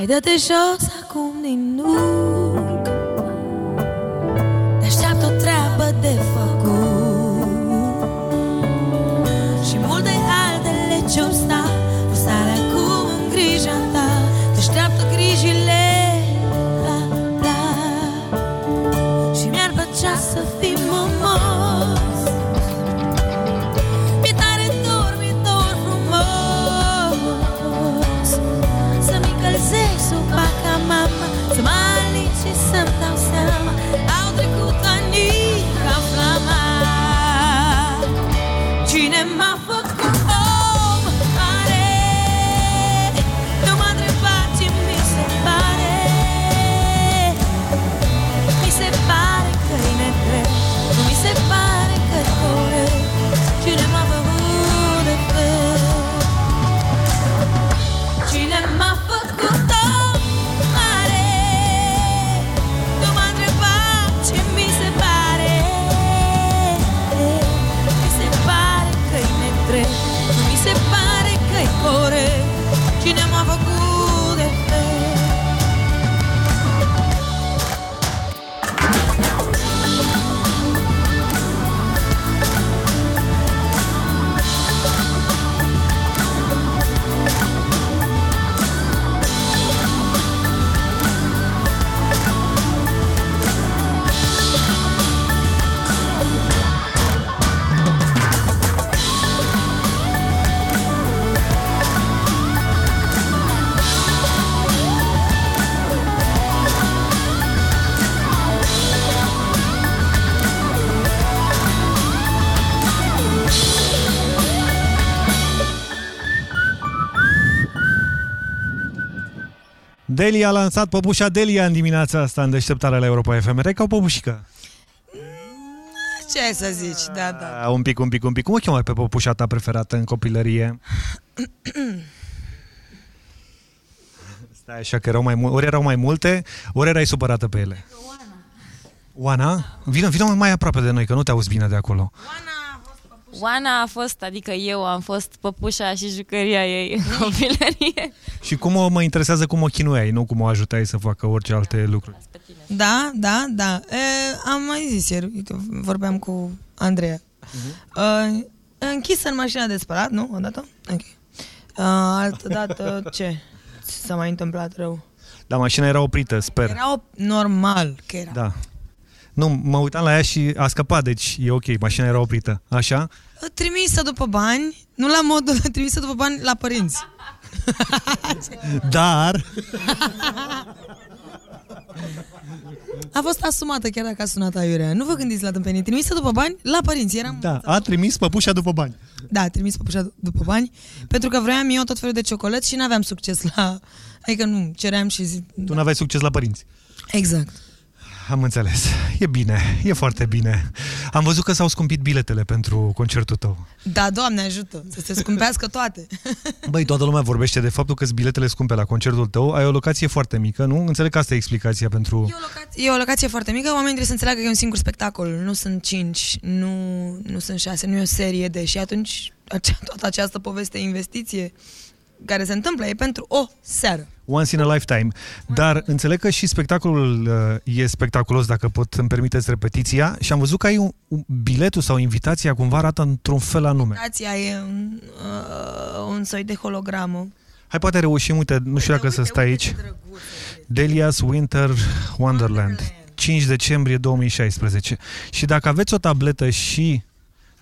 Hai dă-te jos acum din nuc Te așteaptă o treabă Delia a lansat păpușa Delia în dimineața asta în deșteptarea la Europa FM. Erai ca o păpușică. Ce ai să zici, da, da. A, un pic, un pic, un pic. Cum o chemai pe păpușa ta preferată în copilărie? Stai așa că erau mai mul- ori erau mai multe, ori erai supărată pe ele. Oana. Oana? Vină, vină mai aproape de noi, că nu te auzi bine de acolo. Oana a fost, adică eu am fost păpușa și jucăria ei în copilărie. Și cum o, mă interesează cum o chinuiai, nu cum o ajutai să facă orice alte lucruri. Da, da, da. E, am mai zis ieri, uite, vorbeam cu Andreea. Uh, închisă în mașina de spălat, nu? Odată? Ok. Uh, altă dată, [LAUGHS] ce? S-a mai întâmplat rău. Dar mașina era oprită, sper. Era o... normal că era. Da. Nu, mă uitam la ea și a scăpat, deci e ok, mașina era oprită. Așa? Trimisă după bani, nu la modul [LAUGHS] trimisă după bani la părinți. [LAUGHS] Dar... A fost asumată chiar dacă a sunat aiurea. Nu vă gândiți la tâmpenii. Trimisă după bani la părinți. Eram... Da, a trimis păpușa după bani. Da, a trimis păpușa după bani, pentru că vroiam eu tot felul de ciocolăți și nu aveam succes la... Adică nu, ceream și zic... Tu n-aveai succes la părinți. Exact. Am înțeles. E bine, e foarte bine. Am văzut că s-au scumpit biletele pentru concertul tău. Da, Doamne ajută, să se scumpească toate. [LAUGHS] Băi, toată lumea vorbește de faptul că sunt biletele scumpe la concertul tău. Ai o locație foarte mică, nu? Înțeleg că asta e explicația pentru... E o locație foarte mică, oamenii trebuie să înțeleagă că e un singur spectacol, nu sunt cinci, nu, nu sunt șase, nu e o serie de... Și atunci acea, toată această poveste investiție care se întâmplă e pentru o seară. Once in a lifetime. Dar înțeleg că și spectacolul uh, e spectaculos, dacă pot îmi permiteți repetiția, și am văzut că ai un, un biletul sau invitația cumva arată într-un fel anume. Invitația e un, uh, un soi de hologramă. Hai, poate reușim, uite, nu știu dacă să stai aici. Delia's Winter Wonderland, 5 decembrie 2016. Și dacă aveți o tabletă și...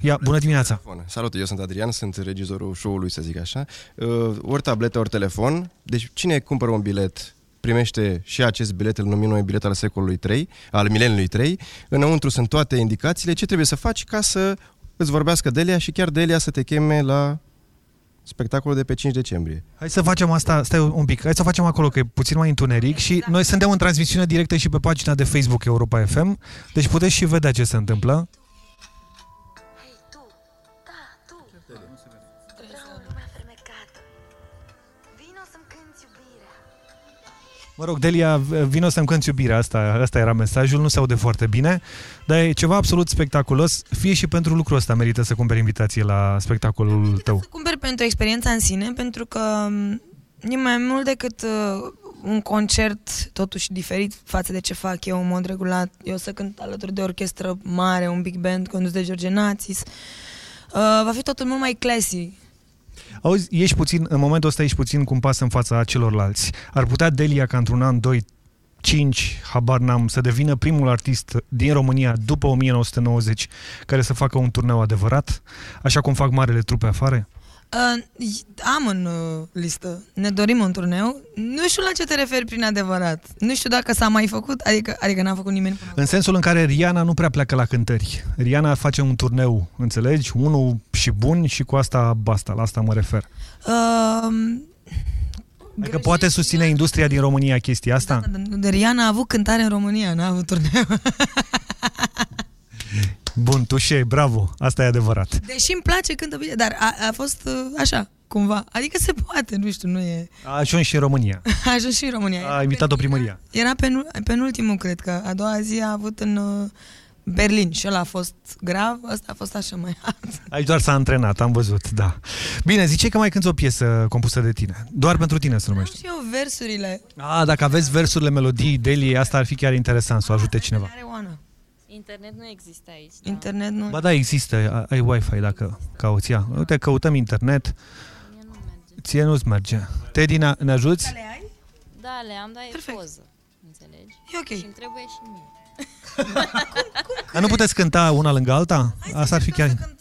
Ia, bună dimineața! Salut, eu sunt Adrian, sunt regizorul show-ului, să zic așa. Uh, ori tabletă, ori telefon. Deci cine cumpără un bilet primește și acest bilet, îl numim noi bilet al secolului 3, al mileniului 3. Înăuntru sunt toate indicațiile, ce trebuie să faci ca să îți vorbească Delia și chiar Delia să te cheme la spectacolul de pe 5 decembrie. Hai să facem asta, stai un pic, hai să facem acolo că e puțin mai întuneric și noi suntem în transmisiune directă și pe pagina de Facebook Europa FM, deci puteți și vedea ce se întâmplă. Mă rog, Delia, vino să-mi cânti iubirea, asta, asta era mesajul, nu se aude foarte bine, dar e ceva absolut spectaculos, fie și pentru lucrul ăsta merită să cumperi invitație la spectacolul tău. Cumperi pentru experiența în sine, pentru că m, e mai mult decât uh, un concert totuși diferit față de ce fac eu în mod regulat. Eu o să cânt alături de o orchestră mare, un big band condus de George Națis. Uh, va fi totul mult mai classy. Auzi, ești puțin, în momentul ăsta ești puțin cu un pas în fața celorlalți. Ar putea Delia ca într-un an, 2, 5, habar n-am, să devină primul artist din România după 1990 care să facă un turneu adevărat, așa cum fac marele trupe afară? Uh, am în uh, listă. Ne dorim un turneu. Nu știu la ce te referi prin adevărat. Nu știu dacă s-a mai făcut, adică, adică n-a făcut nimeni până În sensul în care Riana nu prea pleacă la cântări. Riana face un turneu, înțelegi? Unul și bun și cu asta basta, la asta mă refer. Uh, Adică poate susține industria din România chestia asta? de Riana a avut cântare în România, n-a avut turneu. [LAUGHS] Bun, tușe, bravo, asta e adevărat. Deși îmi place cântă bine, dar a, a fost uh, așa, cumva. Adică se poate, nu știu, nu e... A ajuns și în România. [LAUGHS] A ajuns și în România. A invitat-o primăria. Era penul, penultimul, cred că. A doua zi a avut în, uh, Berlin și ăla a fost grav, ăsta a fost așa mai hard. [LAUGHS] Aici doar s-a antrenat, am văzut, da. Bine, ziceai că mai cânti o piesă compusă de tine. Doar pentru tine se numește. Și eu versurile. A, dacă aveți versurile, melodii, Deli, asta ar fi chiar interesant să o ajute cineva. Are Oana. Internet nu există aici. Internet nu. Ba da, există, ai Wi-Fi dacă cauți ea. Uite, căutăm internet. Ție nu-ți merge. Teddy, ne, ne ajuți? Da, le am, dar e poză. Înțelegi? E ok. Și îmi trebuie și mie. Dar nu puteți cânta una lângă alta? Asta ar fi chiar...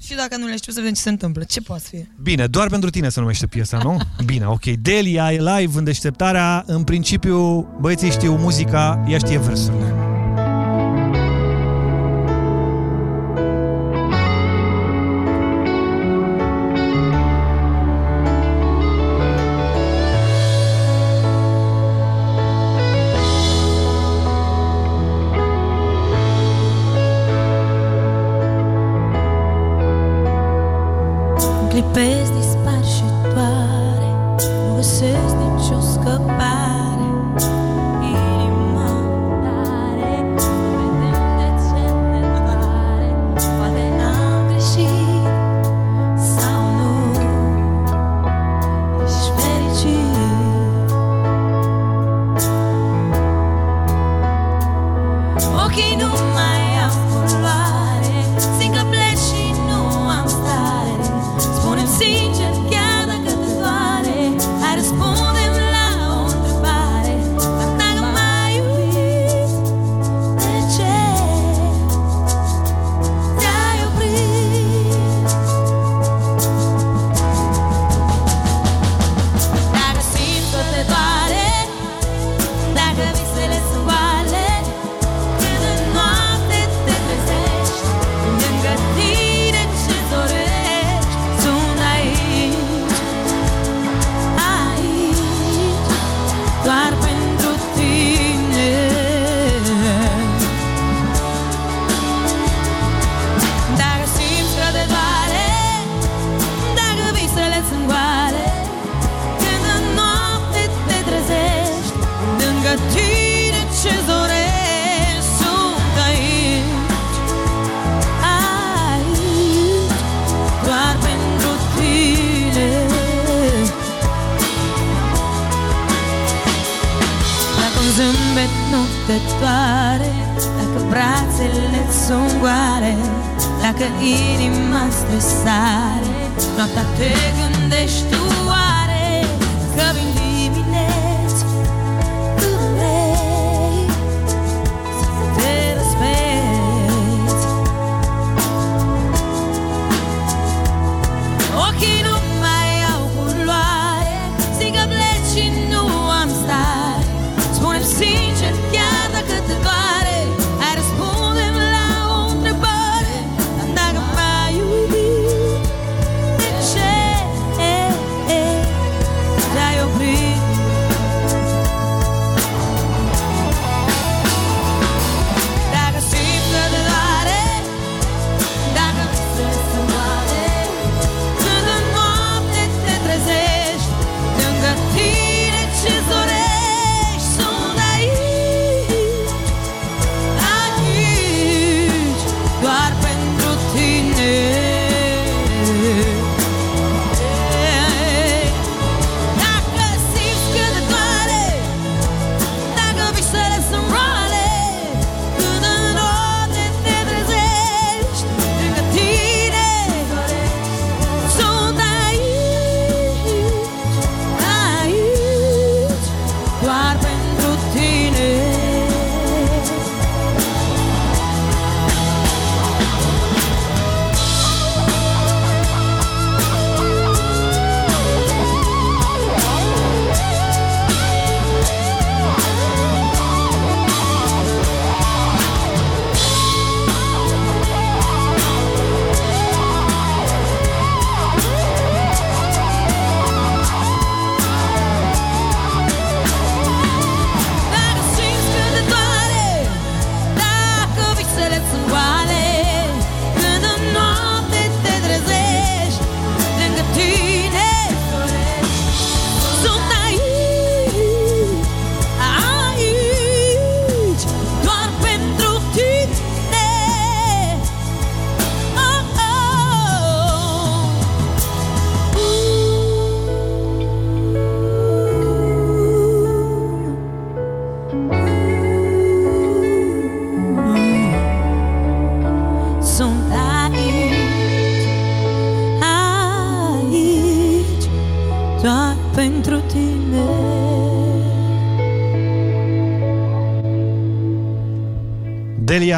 Și dacă nu le știu, să vedem ce se întâmplă. Ce poate fi? Bine, doar pentru tine se numește piesa, nu? Bine, ok. Delia e live în deșteptarea. În principiu, băieții știu muzica, ea știe versurile.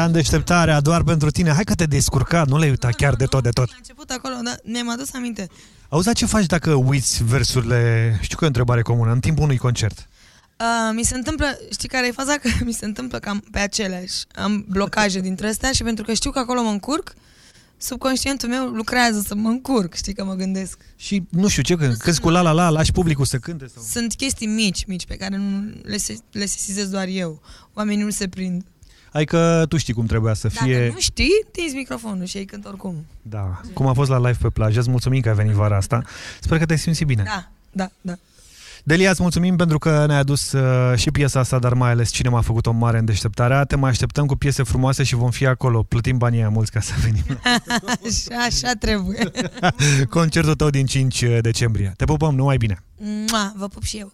În deșteptarea doar pentru tine. Hai că te descurca, nu le uita chiar de tot de tot. A început acolo, da, mi-am adus aminte. Auzi, dar ce faci dacă uiți versurile, știu că e o întrebare comună, în timpul unui concert? Uh, mi se întâmplă, știi care e faza? [LAUGHS] Că mi se întâmplă cam pe aceleași. Am blocaje dintre astea și pentru că știu că acolo mă încurc, subconștientul meu lucrează să mă încurc, știi că mă gândesc. Și nu știu ce, când cânti cu la la la, lași publicul să cânte sau... Sunt chestii mici, mici, pe care nu le, se, le sesizez doar eu. Oamenii nu se prind. Adică tu știi cum trebuia să fie... Dacă nu știi, tinzi microfonul și ei cânt oricum. Da, cum a fost la live pe plajă. Îți mulțumim că ai venit vara asta. Sper că te-ai simțit bine. Da, da, da. Delia, îți mulțumim pentru că ne-ai adus uh, și piesa asta, dar mai ales cineva a făcut o mare în deșteptarea. Te mai așteptăm cu piese frumoase și vom fi acolo. Plătim banii aia mulți ca să venim. [LAUGHS] așa, așa trebuie. [LAUGHS] Concertul tău din 5 decembrie. Te pupăm, numai bine! Mua, vă pup și eu.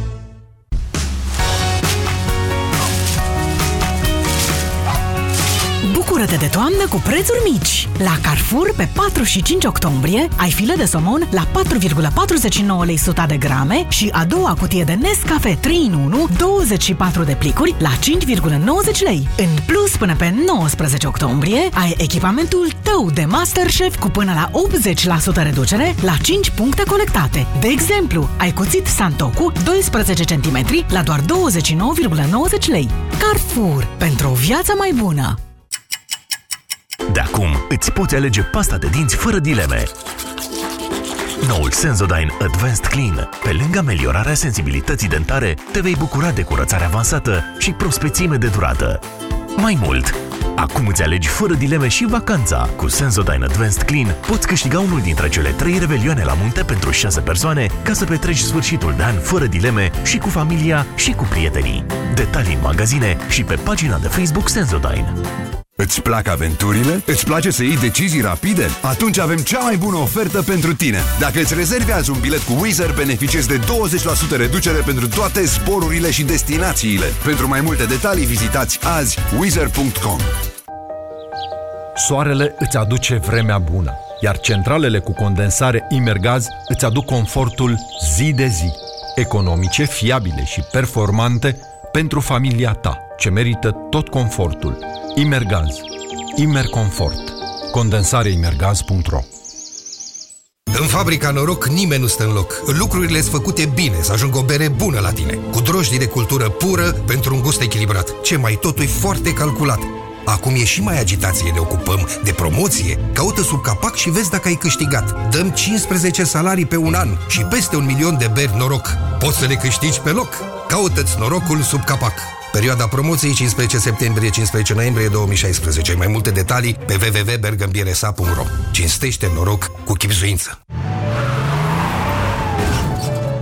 Bucură-te de toamnă cu prețuri mici! La Carrefour, pe 4 și 5 octombrie, ai file de somon la 4,49 lei 100 de grame și a doua cutie de Nescafe 3 în 1, 24 de plicuri la 5,90 lei. În plus, până pe 19 octombrie, ai echipamentul tău de Masterchef cu până la 80% reducere la 5 puncte conectate. De exemplu, ai cuțit Santoku 12 cm la doar 29,90 lei. Carrefour, pentru o viață mai bună! De acum îți poți alege pasta de dinți fără dileme. Noul Sensodyne Advanced Clean. Pe lângă ameliorarea sensibilității dentare, te vei bucura de curățare avansată și prospețime de durată. Mai mult, acum îți alegi fără dileme și vacanța. Cu Sensodyne Advanced Clean poți câștiga unul dintre cele trei revelioane la munte pentru 6 persoane ca să petreci sfârșitul de an fără dileme și cu familia și cu prietenii. Detalii în magazine și pe pagina de Facebook Sensodyne. Îți plac aventurile? Îți place să iei decizii rapide? Atunci avem cea mai bună ofertă pentru tine. Dacă îți rezervi azi un bilet cu Wizz beneficiezi de 20% reducere pentru toate sporurile și destinațiile. Pentru mai multe detalii vizitați azi wizz.com Soarele îți aduce vremea bună, iar centralele cu condensare Imergaz îți aduc confortul zi de zi, economice, fiabile și performante pentru familia ta, ce merită tot confortul. Imergaz. Imerconfort. Condensareimergaz.ro În fabrica Noroc nimeni nu stă în loc. Lucrurile sunt făcute bine, să ajungă o bere bună la tine. Cu drojdii de cultură pură pentru un gust echilibrat. Ce mai totul e foarte calculat. Acum e și mai agitație, ne ocupăm de promoție. Caută sub capac și vezi dacă ai câștigat. Dăm 15 salarii pe un an și peste un milion de beri noroc. Poți să le câștigi pe loc. Caută-ți norocul sub capac. Perioada promoției 15 septembrie-15 noiembrie 2016. Mai multe detalii pe www.bergambiresa.ro Cinstește noroc cu chipzuință.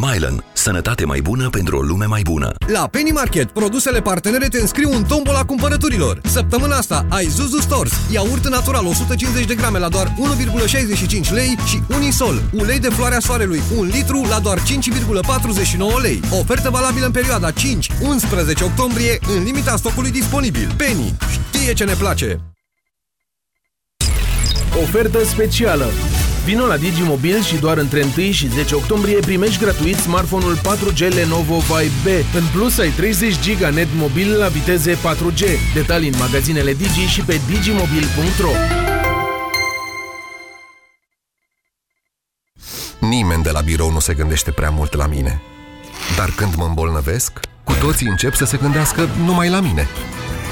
Mylan. Sănătate mai bună pentru o lume mai bună. La Penny Market, produsele partenere te înscriu în tombola cumpărăturilor. Săptămâna asta ai Zuzu Stores, iaurt natural 150 de grame la doar 1,65 lei și Unisol, ulei de floarea soarelui 1 litru la doar 5,49 lei. Ofertă valabilă în perioada 5-11 octombrie, în limita stocului disponibil. Penny știe ce ne place! Ofertă specială. Vino la Digimobil și doar între 1 și 10 octombrie primești gratuit smartphone-ul 4G Lenovo Vibe B. În plus, ai 30 GB net mobil la viteze 4G. Detalii în magazinele Digi și pe digimobil.ro Nimeni de la birou nu se gândește prea mult la mine. Dar când mă îmbolnăvesc, cu toții încep să se gândească numai la mine.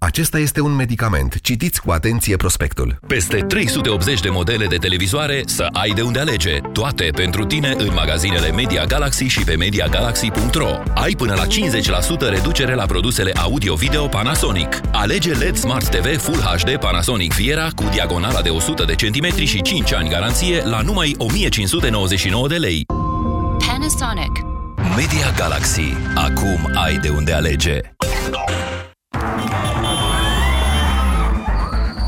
Acesta este un medicament. Citiți cu atenție prospectul. Peste 380 de modele de televizoare să ai de unde alege. Toate pentru tine în magazinele Media Galaxy și pe MediaGalaxy.ro. Ai până la 50% reducere la produsele audio-video Panasonic. Alege LED Smart TV Full HD Panasonic Viera cu diagonala de 100 de centimetri și 5 ani garanție la numai 1599 de lei. Panasonic. Media Galaxy. Acum ai de unde alege.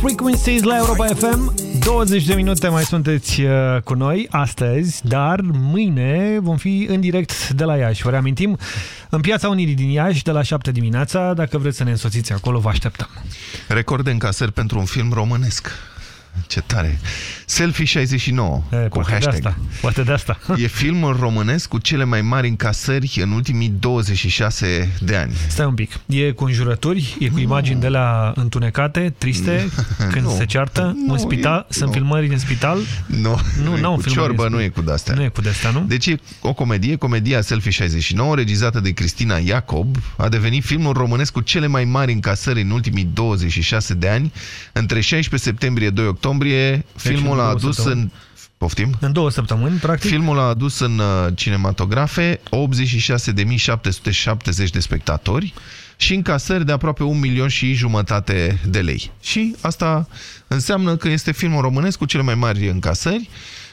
Frequencies la Europa FM 20 de minute mai sunteți uh, cu noi astăzi, dar mâine vom fi în direct de la Iași. Vă reamintim, în Piața Unirii din Iași, de la 7 dimineața. Dacă vreți să ne însoțiți acolo, vă așteptăm. Record de încasări pentru un film românesc. Ce tare! Selfie 69 E, cu poate hashtag. De asta, poate de asta. E filmul românesc cu cele mai mari încasări în ultimii 26 de ani. Stai un pic. E cu înjurături, e cu imagini de la întunecate, triste, [LAUGHS] când Nu. se ceartă, Nu, un spital, e- sunt nu. filmări din spital. Nu, Nu, e n-au cu filmări ciorbă, din- nu e cu de-astea. Nu e cu de-astea, nu? Deci e o comedie, comedia Selfie 69, regizată de Cristina Iacob, a devenit filmul românesc cu cele mai mari încasări în ultimii 26 de ani. Între 16 septembrie 2 octombrie, filmul în a două adus în... săptămâni. Poftim? În două săptămâni, practic. Filmul a adus în uh, cinematografe 86.770 de spectatori și încasări de aproape un milion și jumătate de lei. Și asta înseamnă că este filmul românesc cu cele mai mari încasări.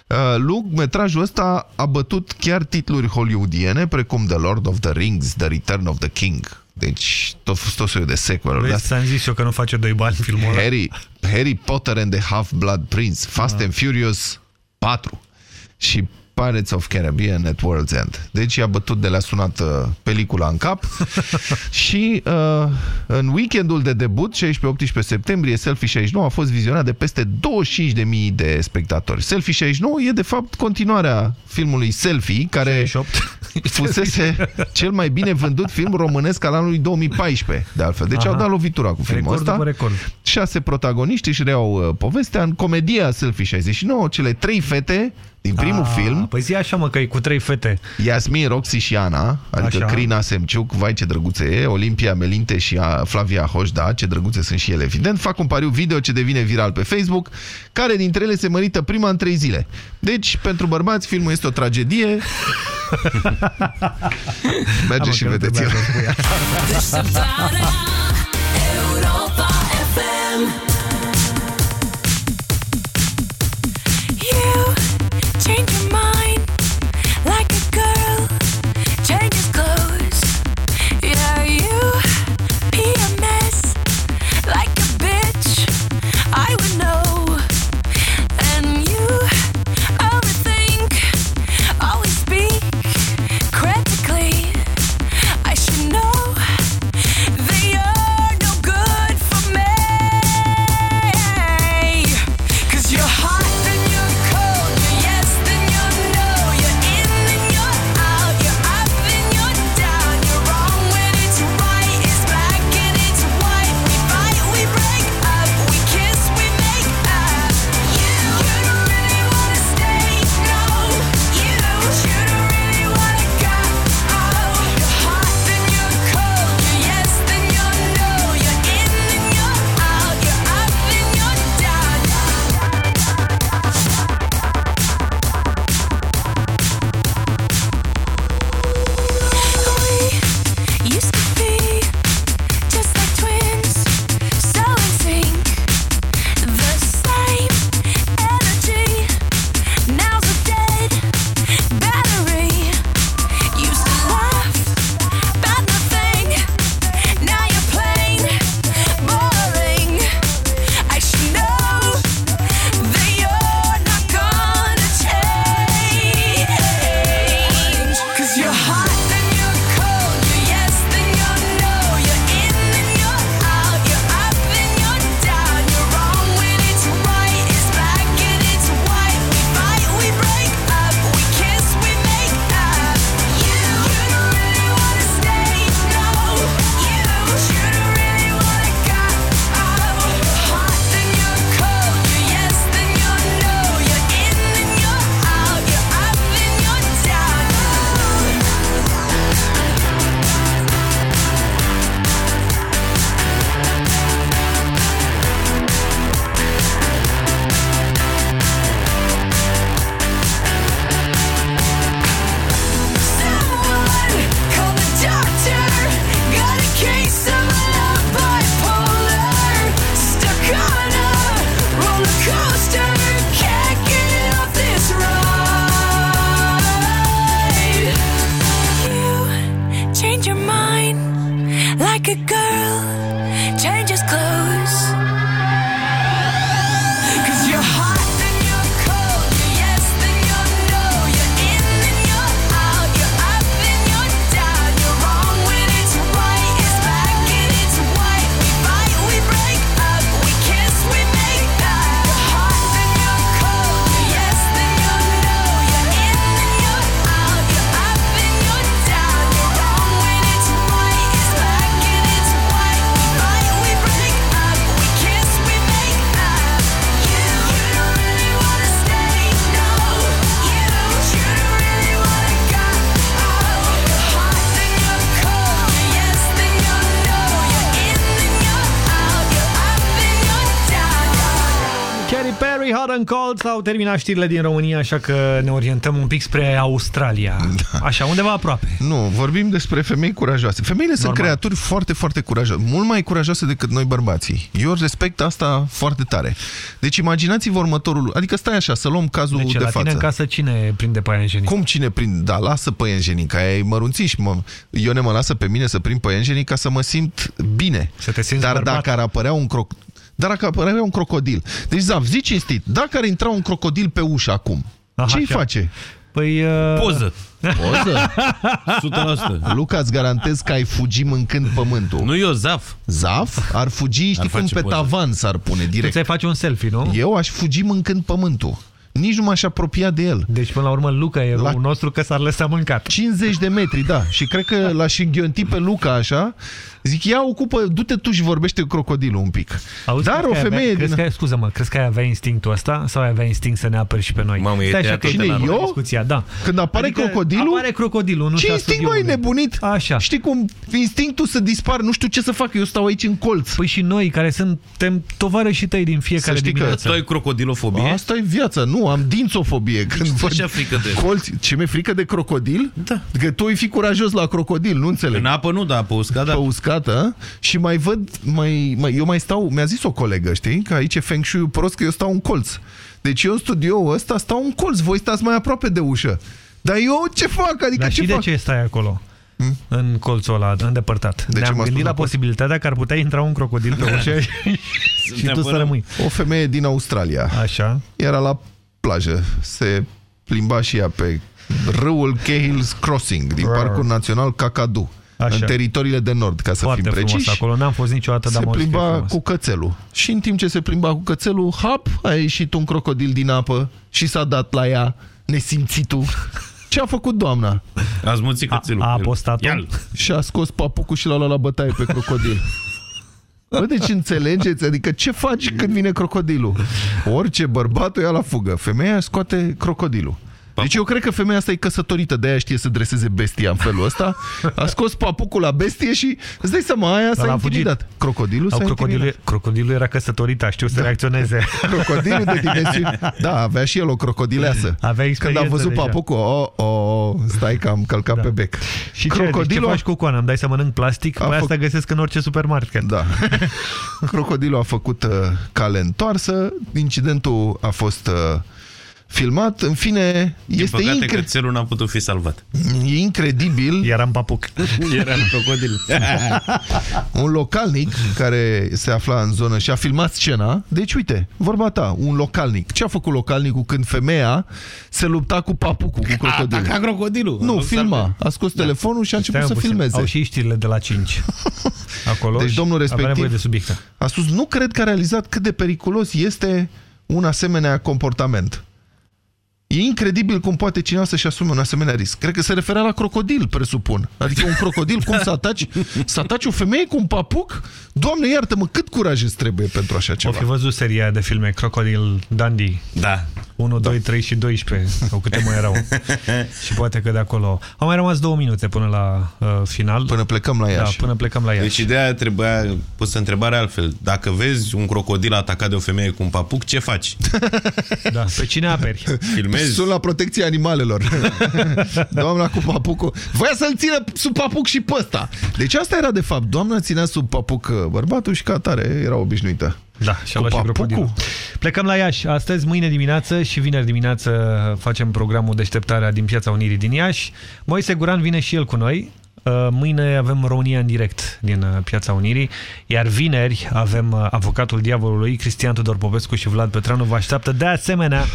Uh, Lungmetrajul ăsta a bătut chiar titluri hollywoodiene, precum The Lord of the Rings, The Return of the King. Deci tot, tot soiul de sequel Vezi, ți-am zis eu că nu face doi bani filmul ăla. Harry, Harry Potter and the Half-Blood Prince, Fast Ah. and Furious 4 și Pirates of Caribbean at World's End. Deci i-a bătut de la sunat uh, pelicula în cap [LAUGHS] și uh, în weekendul de debut, 16-18 septembrie, Selfie 69 a fost vizionat de peste 25.000 de spectatori. Selfie 69 e de fapt continuarea filmului Selfie, care fusese [LAUGHS] cel mai bine vândut film românesc al anului 2014, de altfel. Deci Aha. au dat lovitura cu filmul Record ăsta. după record. Șase protagoniști își reau uh, povestea în comedia Selfie 69, cele trei fete din primul Ah, film, Păi zi așa mă, că e cu trei fete. Yasmin, Roxy și Ana, adică Așa. Crina Semciuc, vai ce drăguțe e, Olimpia Melinte și a Flavia Hoșda, ce drăguțe sunt și ele, evident, fac un pariu video ce devine viral pe Facebook, care dintre ele se mărită prima în trei zile. Deci, pentru bărbați, filmul este o tragedie. [LAUGHS] Merge și vedeți-l. Deșteptarea Europa FM change your mind. Like s-au terminat știrile din România, așa că ne orientăm un pic spre Australia. Așa, undeva aproape. Nu, vorbim despre femei curajoase. Femeile sunt Normal. creaturi foarte, foarte curajoase. Mult mai curajoase decât noi bărbații. Eu respect asta foarte tare. Deci imaginați-vă următorul... Adică stai așa, să luăm cazul Deci de la față. tine în casă cine prinde păianjenii? Cum cine prind? Da, lasă păianjenii, că aia e mărunțiș. Mă, eu ne mă lasă pe mine să prind păianjenii ca să mă simt bine. Să te simți Dar bărbat. dacă ar apărea un croc... Dar dacă ar apărea un crocodil. Deci, Zav, zici cinstit, dacă ar intra un crocodil pe ușă acum, ce-i așa. face? Păi... Uh... Poză. Poză? 100%. Luca, îți garantez că ai fugi mâncând pământul. Nu eu, Zaf. Zaf? Ar fugi, știi Ar cum, face pe poză. tavan s-ar pune Tu direct. ți-ai face un selfie, nu? Eu aș fugi mâncând pământul. Nici nu m-aș apropia de el. Deci, până la urmă, Luca e La- la... nostru că s-ar lăsa mâncat. 50 de metri, da. Și cred că l-aș înghionti pe Luca așa. Zic, ia ocupă, du-te tu și vorbește cu crocodilul un pic. Auzi, Dar crezi o că ai femeie avea, din... crezi că, ai- Scuză-mă, crezi că ai avea instinctul ăsta sau ai avea instinct să ne aperi și pe noi? Mamă, e Stai așa tăiat că tot e Cine, la eu? discuția, da. Când apare Adică crocodilul... Apare crocodilul, nu Ce și-a instinct studioului. mai nebunit? Așa. Știi cum instinctul să dispar, nu știu ce să fac, eu stau aici în colț. Păi și noi, care suntem tovarășii tăi din fiecare Să știi că dimineață. Tu ai crocodilofobie? Asta e viața, nu, am dințofobie. Când văd așa frică de- colți. Ce mi-e frică de crocodil? Da. Că tu ai fi curajos la crocodil, nu înțeleg. În apă nu, dar pe uscat, Pe da. Uscată și mai văd, mai, mai, eu mai stau, mi-a zis o colegă, știi, că aici e feng shui prost, că eu stau în colț. Deci eu în studioul ăsta stau în colț, voi stați mai aproape de ușă. Dar eu ce fac? Adică Dar ce și de fac? ce stai acolo? În colțul ăla, îndepărtat. De ce Ne-am m-a gândit spus la la colț? posibilitatea că ar putea intra un crocodil pe ușă [LAUGHS] și, și Suntem tu să până- rămâi. O femeie din Australia Așa. era la plajă, se plimba și ea pe râul Cahill's Crossing din Rar. Parcul Național Kakadu. Așa. În teritoriile de nord, ca să Foarte fim frumos preciși. acolo. N-am fost niciodată, dar se mă auzit că e plimba frumos. cu cățelul. Și în timp ce se plimba cu cățelul, hap, a ieșit un crocodil din apă și s-a dat la ea nesimțitul. Ce a făcut doamna? A zmuțit cățelul. A apostat-o? Ia-l. Și a scos papucul și l-a luat la bătaie pe crocodil. Bă, deci înțelegeți? Adică ce faci când vine crocodilul? Orice bărbat o ia la fugă. Femeia scoate crocodilul. Deci eu cred că femeia asta e căsătorită, de-aia știe să dreseze bestia în felul ăsta. A scos papucul la bestie și îți dai seama, aia Dar s-a l-a fugit. intimidat. Crocodilul Au, s-a crocodilul, intimidat. crocodilul era căsătorit, a știut să reacționeze. [LAUGHS] Crocodilul de dimensiuni. Da, avea și el o crocodileasă. Avea Când a experiență văzut deja. papucul, oh, oh, stai că am călcat Da. pe bec. Și ce, deci ce faci cu coana? Îmi dai să mănânc plastic? A Păi făc- asta găsesc în orice supermarket. Da. [LAUGHS] Crocodilul a făcut uh, cale întoarsă, incidentul a fost uh, filmat, în fine, Din este păcate, incre cățelul n-a putut fi salvat. e incredibil. Era în papuc. [LAUGHS] Era în crocodil. [LAUGHS] Un localnic care se afla în zonă și a filmat scena. Deci, uite, vorba ta, un localnic. Ce a făcut localnicul când femeia se lupta cu papucul, cu crocodilul? Ataca crocodilul. Nu, Îl filma. salve. A scos telefonul și a început Stai să puțin. filmeze. Au și știrile de la 5 [LAUGHS] acolo. Deci și domnul avea respectiv- nevoie de subiecte. A spus, nu cred că a realizat cât de periculos este un asemenea comportament. E incredibil cum poate cineva să-și asume un asemenea risc. Cred că se referea la crocodil, presupun. Adică un crocodil, cum să ataci, [LAUGHS] să ataci o femeie cu un papuc? Doamne, iartă-mă, cât curaj îți trebuie pentru așa O ceva? fi văzut seria de filme Crocodile Dundee. Da. 1, 2, 3 și 12, sau câte mai erau. [LAUGHS] și poate că de acolo... Au mai rămas două minute până la uh, final. Până plecăm la Da, Iași. până plecăm la Iași. Deci ideea trebuia pusă întrebarea altfel. Dacă vezi un crocodil atacat de o femeie cu un papuc, ce faci? [LAUGHS] Da, pe cine aperi? Filmezi? Sunt la protecția animalelor. [LAUGHS] Doamna cu papucul. Voia să-l țină sub papuc și pe ăsta. Deci asta era de fapt. Doamna ținea sub papuc uh, bărbatul și ca atare era obișnuită. Da, și-a Cu luat și papucul? crocodilul. Plecăm la Iași. Astăzi, mâine dimineață și vineri dimineață facem programul Deșteptarea din Piața Unirii din Iași. Moise Guran vine și el cu noi. Uh, Mâine avem România în direct din uh, Piața Unirii, iar vineri avem uh, avocatul diavolului, Cristian Tudor Popescu și Vlad Petreanu vă așteaptă de asemenea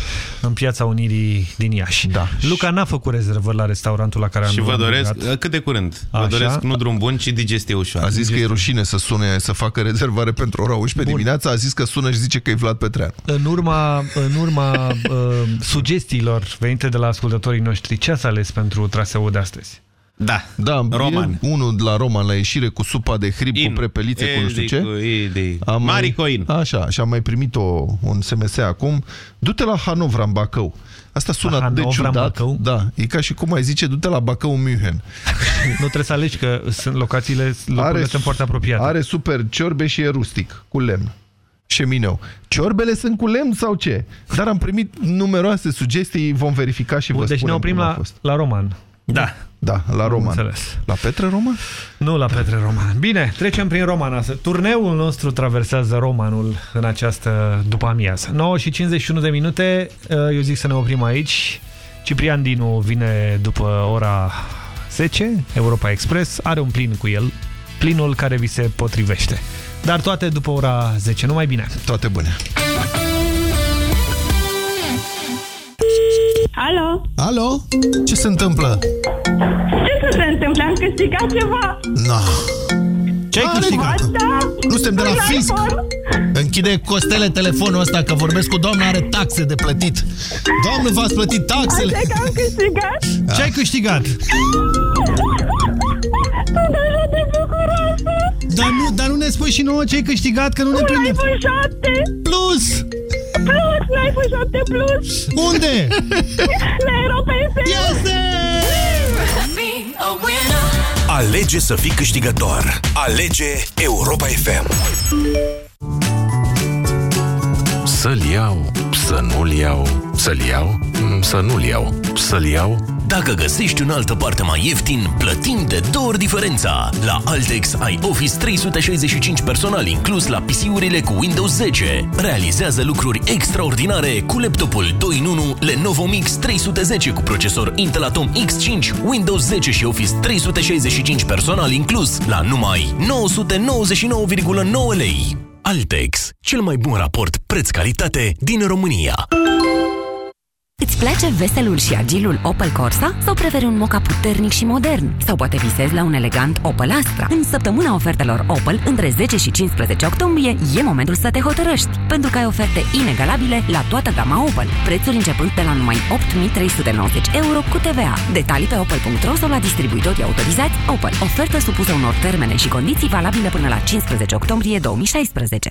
în Piața Unirii din Iași. Da. Luca n-a făcut rezervări la restaurantul la care am Și vă am doresc, băgat. cât de curând, Așa. vă doresc nu drum bun, ci digestie ușoară. A zis că e rușine să sune, să facă rezervare pentru ora 11 dimineața, a zis că sună și zice că e Vlad Petreanu. În urma, în urma uh, sugestiilor venite de la ascultătorii noștri, ce ați ales pentru traseul de astăzi? Da, da Roman. E unul de la Roman la ieșire cu supa de hrib, In. cu prepelițe, cu nu știu ce. Edicu, edi. Am mai- Maricoin. Așa, și am mai primit o, un SMS acum. Du-te la Hanovra, în Bacău. Asta sună La atât de Hanovra, în ciudat. Bacău? Da, e ca și cum ai zice, du-te la Bacău, în München. [LAUGHS] Nu trebuie să alegi că sunt locațiile, locurile sunt foarte apropiate. Are super ciorbe și e rustic, cu lemn. Șemineu. Ciorbele sunt cu lemn sau ce? Dar am primit numeroase sugestii, vom verifica și vă Bun, deci ne spunem oprim cum a la, fost. la Roman. Da. Da, la Roman. Înțeles. La Petre Roman? Nu la Petre Roman. Bine, trecem prin Roman astăzi. Turneul nostru traversează Romanul în această după amiază. 9 și 51 de minute, eu zic să ne oprim aici. Ciprian Dinu vine după ora 10, Europa Express, are un plin cu el, plinul care vi se potrivește. Dar toate după ora 10, numai bine. Toate bune. Alo? Alo? Ce se întâmplă? Ce să se întâmple? Am câștigat ceva? No. Ce ai Are- câștigat? Da. Nu suntem de la Un fisc. iPhone. Închide costele telefonul ăsta că vorbesc cu doamna, are taxe de plătit. Doamnă, v-ați plătit taxele? Așa că am câștigat? Ce ai câștigat? Sunt așa de bucuroasă! Dar nu, dar nu ne spui și nouă ce ai câștigat, că nu ne Un prinde. iPhone 7! Plus! Plus! Un iPhone 7 Plus! Unde? [LAUGHS] La Europa FM! Este! Alege să fii câștigător. Alege Europa FM. Să-l iau, să nu-l iau, să-l iau, mm, să nu-l iau, să-l iau. Dacă găsești în altă parte mai ieftin, plătim de două ori diferența. La Altex ai Office 365 personal inclus la PC-urile cu Windows 10. Realizează lucruri extraordinare cu laptopul 2 in 1 Lenovo Mix 310 cu procesor Intel Atom X5, Windows 10 și Office 365 personal inclus la numai 999,9 lei. Altex, cel mai bun raport preț-calitate din România. Îți place veselul și agilul Opel Corsa? Sau preferi un moca puternic și modern? Sau poate visezi la un elegant Opel Astra? În săptămâna ofertelor Opel, între 10 și 15 octombrie, e momentul să te hotărăști, pentru că ai oferte inegalabile la toată gama Opel. Prețuri începând de la numai 8.390 euro cu TVA. Detalii pe opel.ro sau la distribuitorii autorizați Opel. Ofertă supusă unor termene și condiții valabile până la 15 octombrie 2016.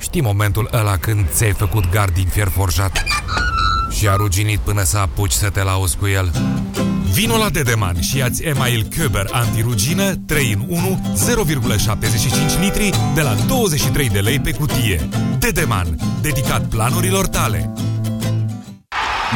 Știi momentul ăla când ți-ai făcut gard din fier forjat și a ruginit până să apuci să te lauzi cu el? Vino la Dedeman și ia-ți Email Köber antirugină 3 în 1 0,75 litri de la 23 de lei pe cutie. Dedeman, dedicat planurilor tale.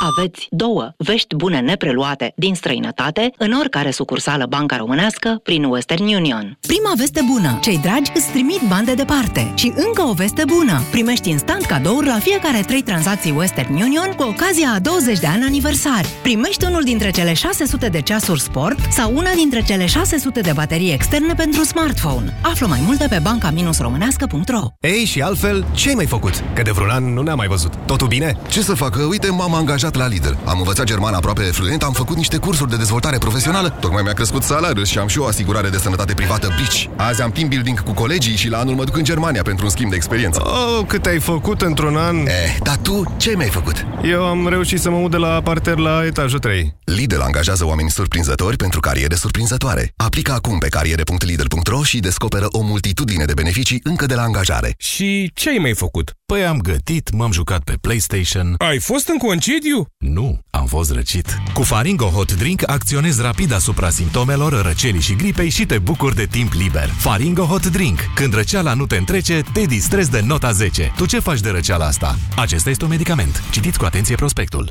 Aveți două vești bune nepreluate din străinătate în oricare sucursală banca românească prin Western Union. Prima veste bună. Cei dragi îți trimit bani de departe. Și încă o veste bună. Primești instant cadouri la fiecare trei tranzacții Western Union cu ocazia a 20 de ani aniversari. Primești unul dintre cele 600 de ceasuri sport sau una dintre cele 600 de baterii externe pentru smartphone. Află mai multe pe banca-românească.ro Ei, și altfel, ce ai mai făcut? Că de vreun an nu ne-am mai văzut. Totul bine? Ce să facă? Uite, m-am angajat la Lidl. Am învățat german aproape fluent, am făcut niște cursuri de dezvoltare profesională, tocmai mi-a crescut salariul și am și o asigurare de sănătate privată Bici. Azi am team building cu colegii și la anul mă duc în Germania pentru un schimb de experiență. Oh, cât ai făcut într-un an? Eh, dar tu ce mi-ai făcut? Eu am reușit să mă mut de la parter la etajul 3. Lidl angajează oameni surprinzători pentru cariere surprinzătoare. Aplică acum pe cariere.lidl.ro și descoperă o multitudine de beneficii încă de la angajare. Și ce ai mai făcut? Păi am gătit, m-am jucat pe PlayStation. Ai fost în concediu? Nu, am fost răcit. Cu Faringo Hot Drink acționezi rapid asupra simptomelor răcelii și gripei și te bucuri de timp liber. Faringo Hot Drink. Când răceala nu te întrece, te distrezi de nota 10. Tu ce faci de răceala asta? Acesta este un medicament. Citiți cu atenție prospectul.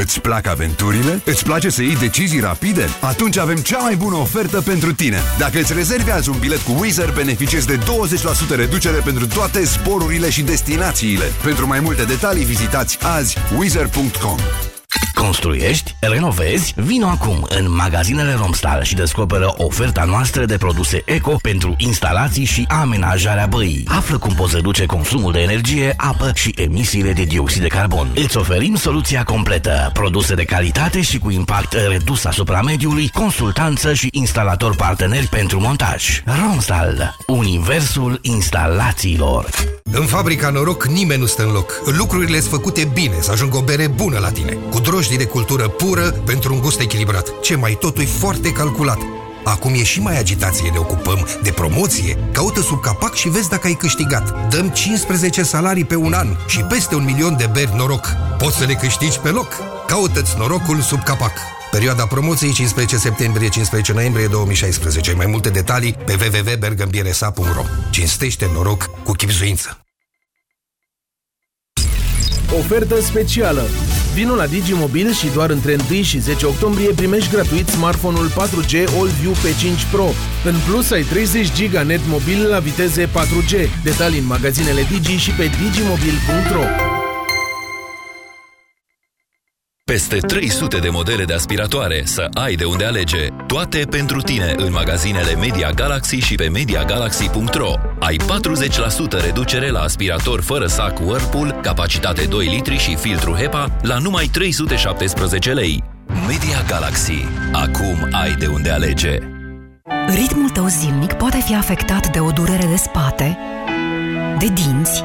Îți plac aventurile? Îți place să iei decizii rapide? Atunci avem cea mai bună ofertă pentru tine. Dacă îți rezervi azi un bilet cu Wizz beneficiezi de 20% reducere pentru toate sporurile și destinațiile. Pentru mai multe detalii vizitați azi wizz.com. Construiești? Renovezi? Vino acum în magazinele Romstal și descoperă oferta noastră de produse eco pentru instalații și amenajarea băii. Află cum poți reduce consumul de energie, apă și emisiile de dioxid de carbon. Îți oferim soluția completă, produse de calitate și cu impact redus asupra mediului, consultanță și instalator parteneri pentru montaj. Romstal, universul instalațiilor. În fabrica Noroc nimeni nu stă în loc. Lucrurile sunt făcute bine, să ajungă o bere bună la tine. Cu drojdii de cultură pură pentru un gust echilibrat. Ce mai totul e foarte calculat. Acum e și mai agitație, ne ocupăm de promoție. Caută sub capac și vezi dacă ai câștigat. Dăm 15 salarii pe un an și peste un milion de beri noroc. Poți să le câștigi pe loc. Caută-ți norocul sub capac. Perioada promoției 15 septembrie-15 noiembrie 2016. Mai multe detalii pe www.bergambiresa.ro Cinstește noroc cu chipzuință. Ofertă specială. Vino la Digimobil și doar între 1 și 10 octombrie primești gratuit smartphone-ul 4G AllView P5 Pro. În plus, ai 30 GB net mobil la viteze 4G. Detalii în magazinele Digi și pe digimobil.ro Peste 300 de modele de aspiratoare să ai de unde alege. Toate pentru tine în magazinele Media Galaxy și pe MediaGalaxy.ro. Ai 40% reducere la aspirator fără sac Whirlpool, capacitate 2 litri și filtru HEPA la numai 317 lei. Media Galaxy. Acum ai de unde alege. Ritmul tău zilnic poate fi afectat de o durere de spate, de dinți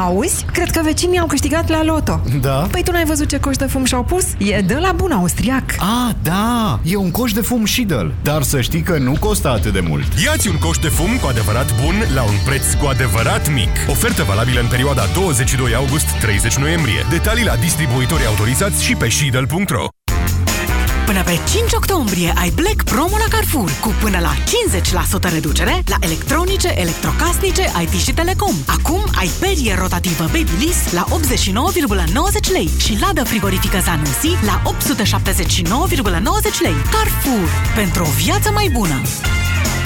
Auzi? Cred că vecinii au câștigat la loto. Da? Păi tu n-ai văzut ce coș de fum și-au pus? E de la bun austriac. Ah, da! E un coș de fum Shidel. Dar să știi că nu costă atât de mult. Iați un coș de fum cu adevărat bun la un preț cu adevărat mic. Ofertă valabilă în perioada 22 august-30 noiembrie. Detalii la distribuitorii autorizați și pe shidel.ro Până pe 5 octombrie ai Black Promo la Carrefour cu până la 50% reducere la electronice, electrocasnice, IT și telecom. Acum ai perie rotativă Babyliss la 89,90 lei și ladă frigorifică Zanussi la 879,90 lei. Carrefour. Pentru o viață mai bună!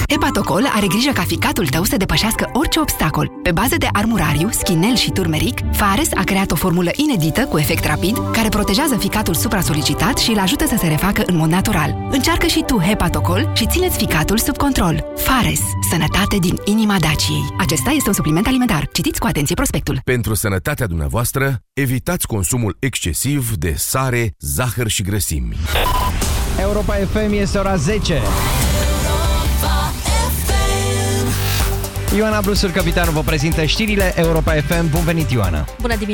Hepatocol are grijă ca ficatul tău să depășească orice obstacol. Pe bază de armurariu, schinel și turmeric, Fares a creat o formulă inedită cu efect rapid care protejează ficatul supra-solicitat și îl ajută să se refacă în mod natural. Încearcă și tu Hepatocol și țineți ficatul sub control. Fares. Sănătate din inima Daciei. Acesta este un supliment alimentar. Citiți cu atenție prospectul. Pentru sănătatea dumneavoastră, evitați consumul excesiv de sare, zahăr și grăsimi. Europa FM este ora 10. Ioana Brusur, capitanul, vă prezintă știrile Europa FM. Bun venit, Ioana! Bună dimineața!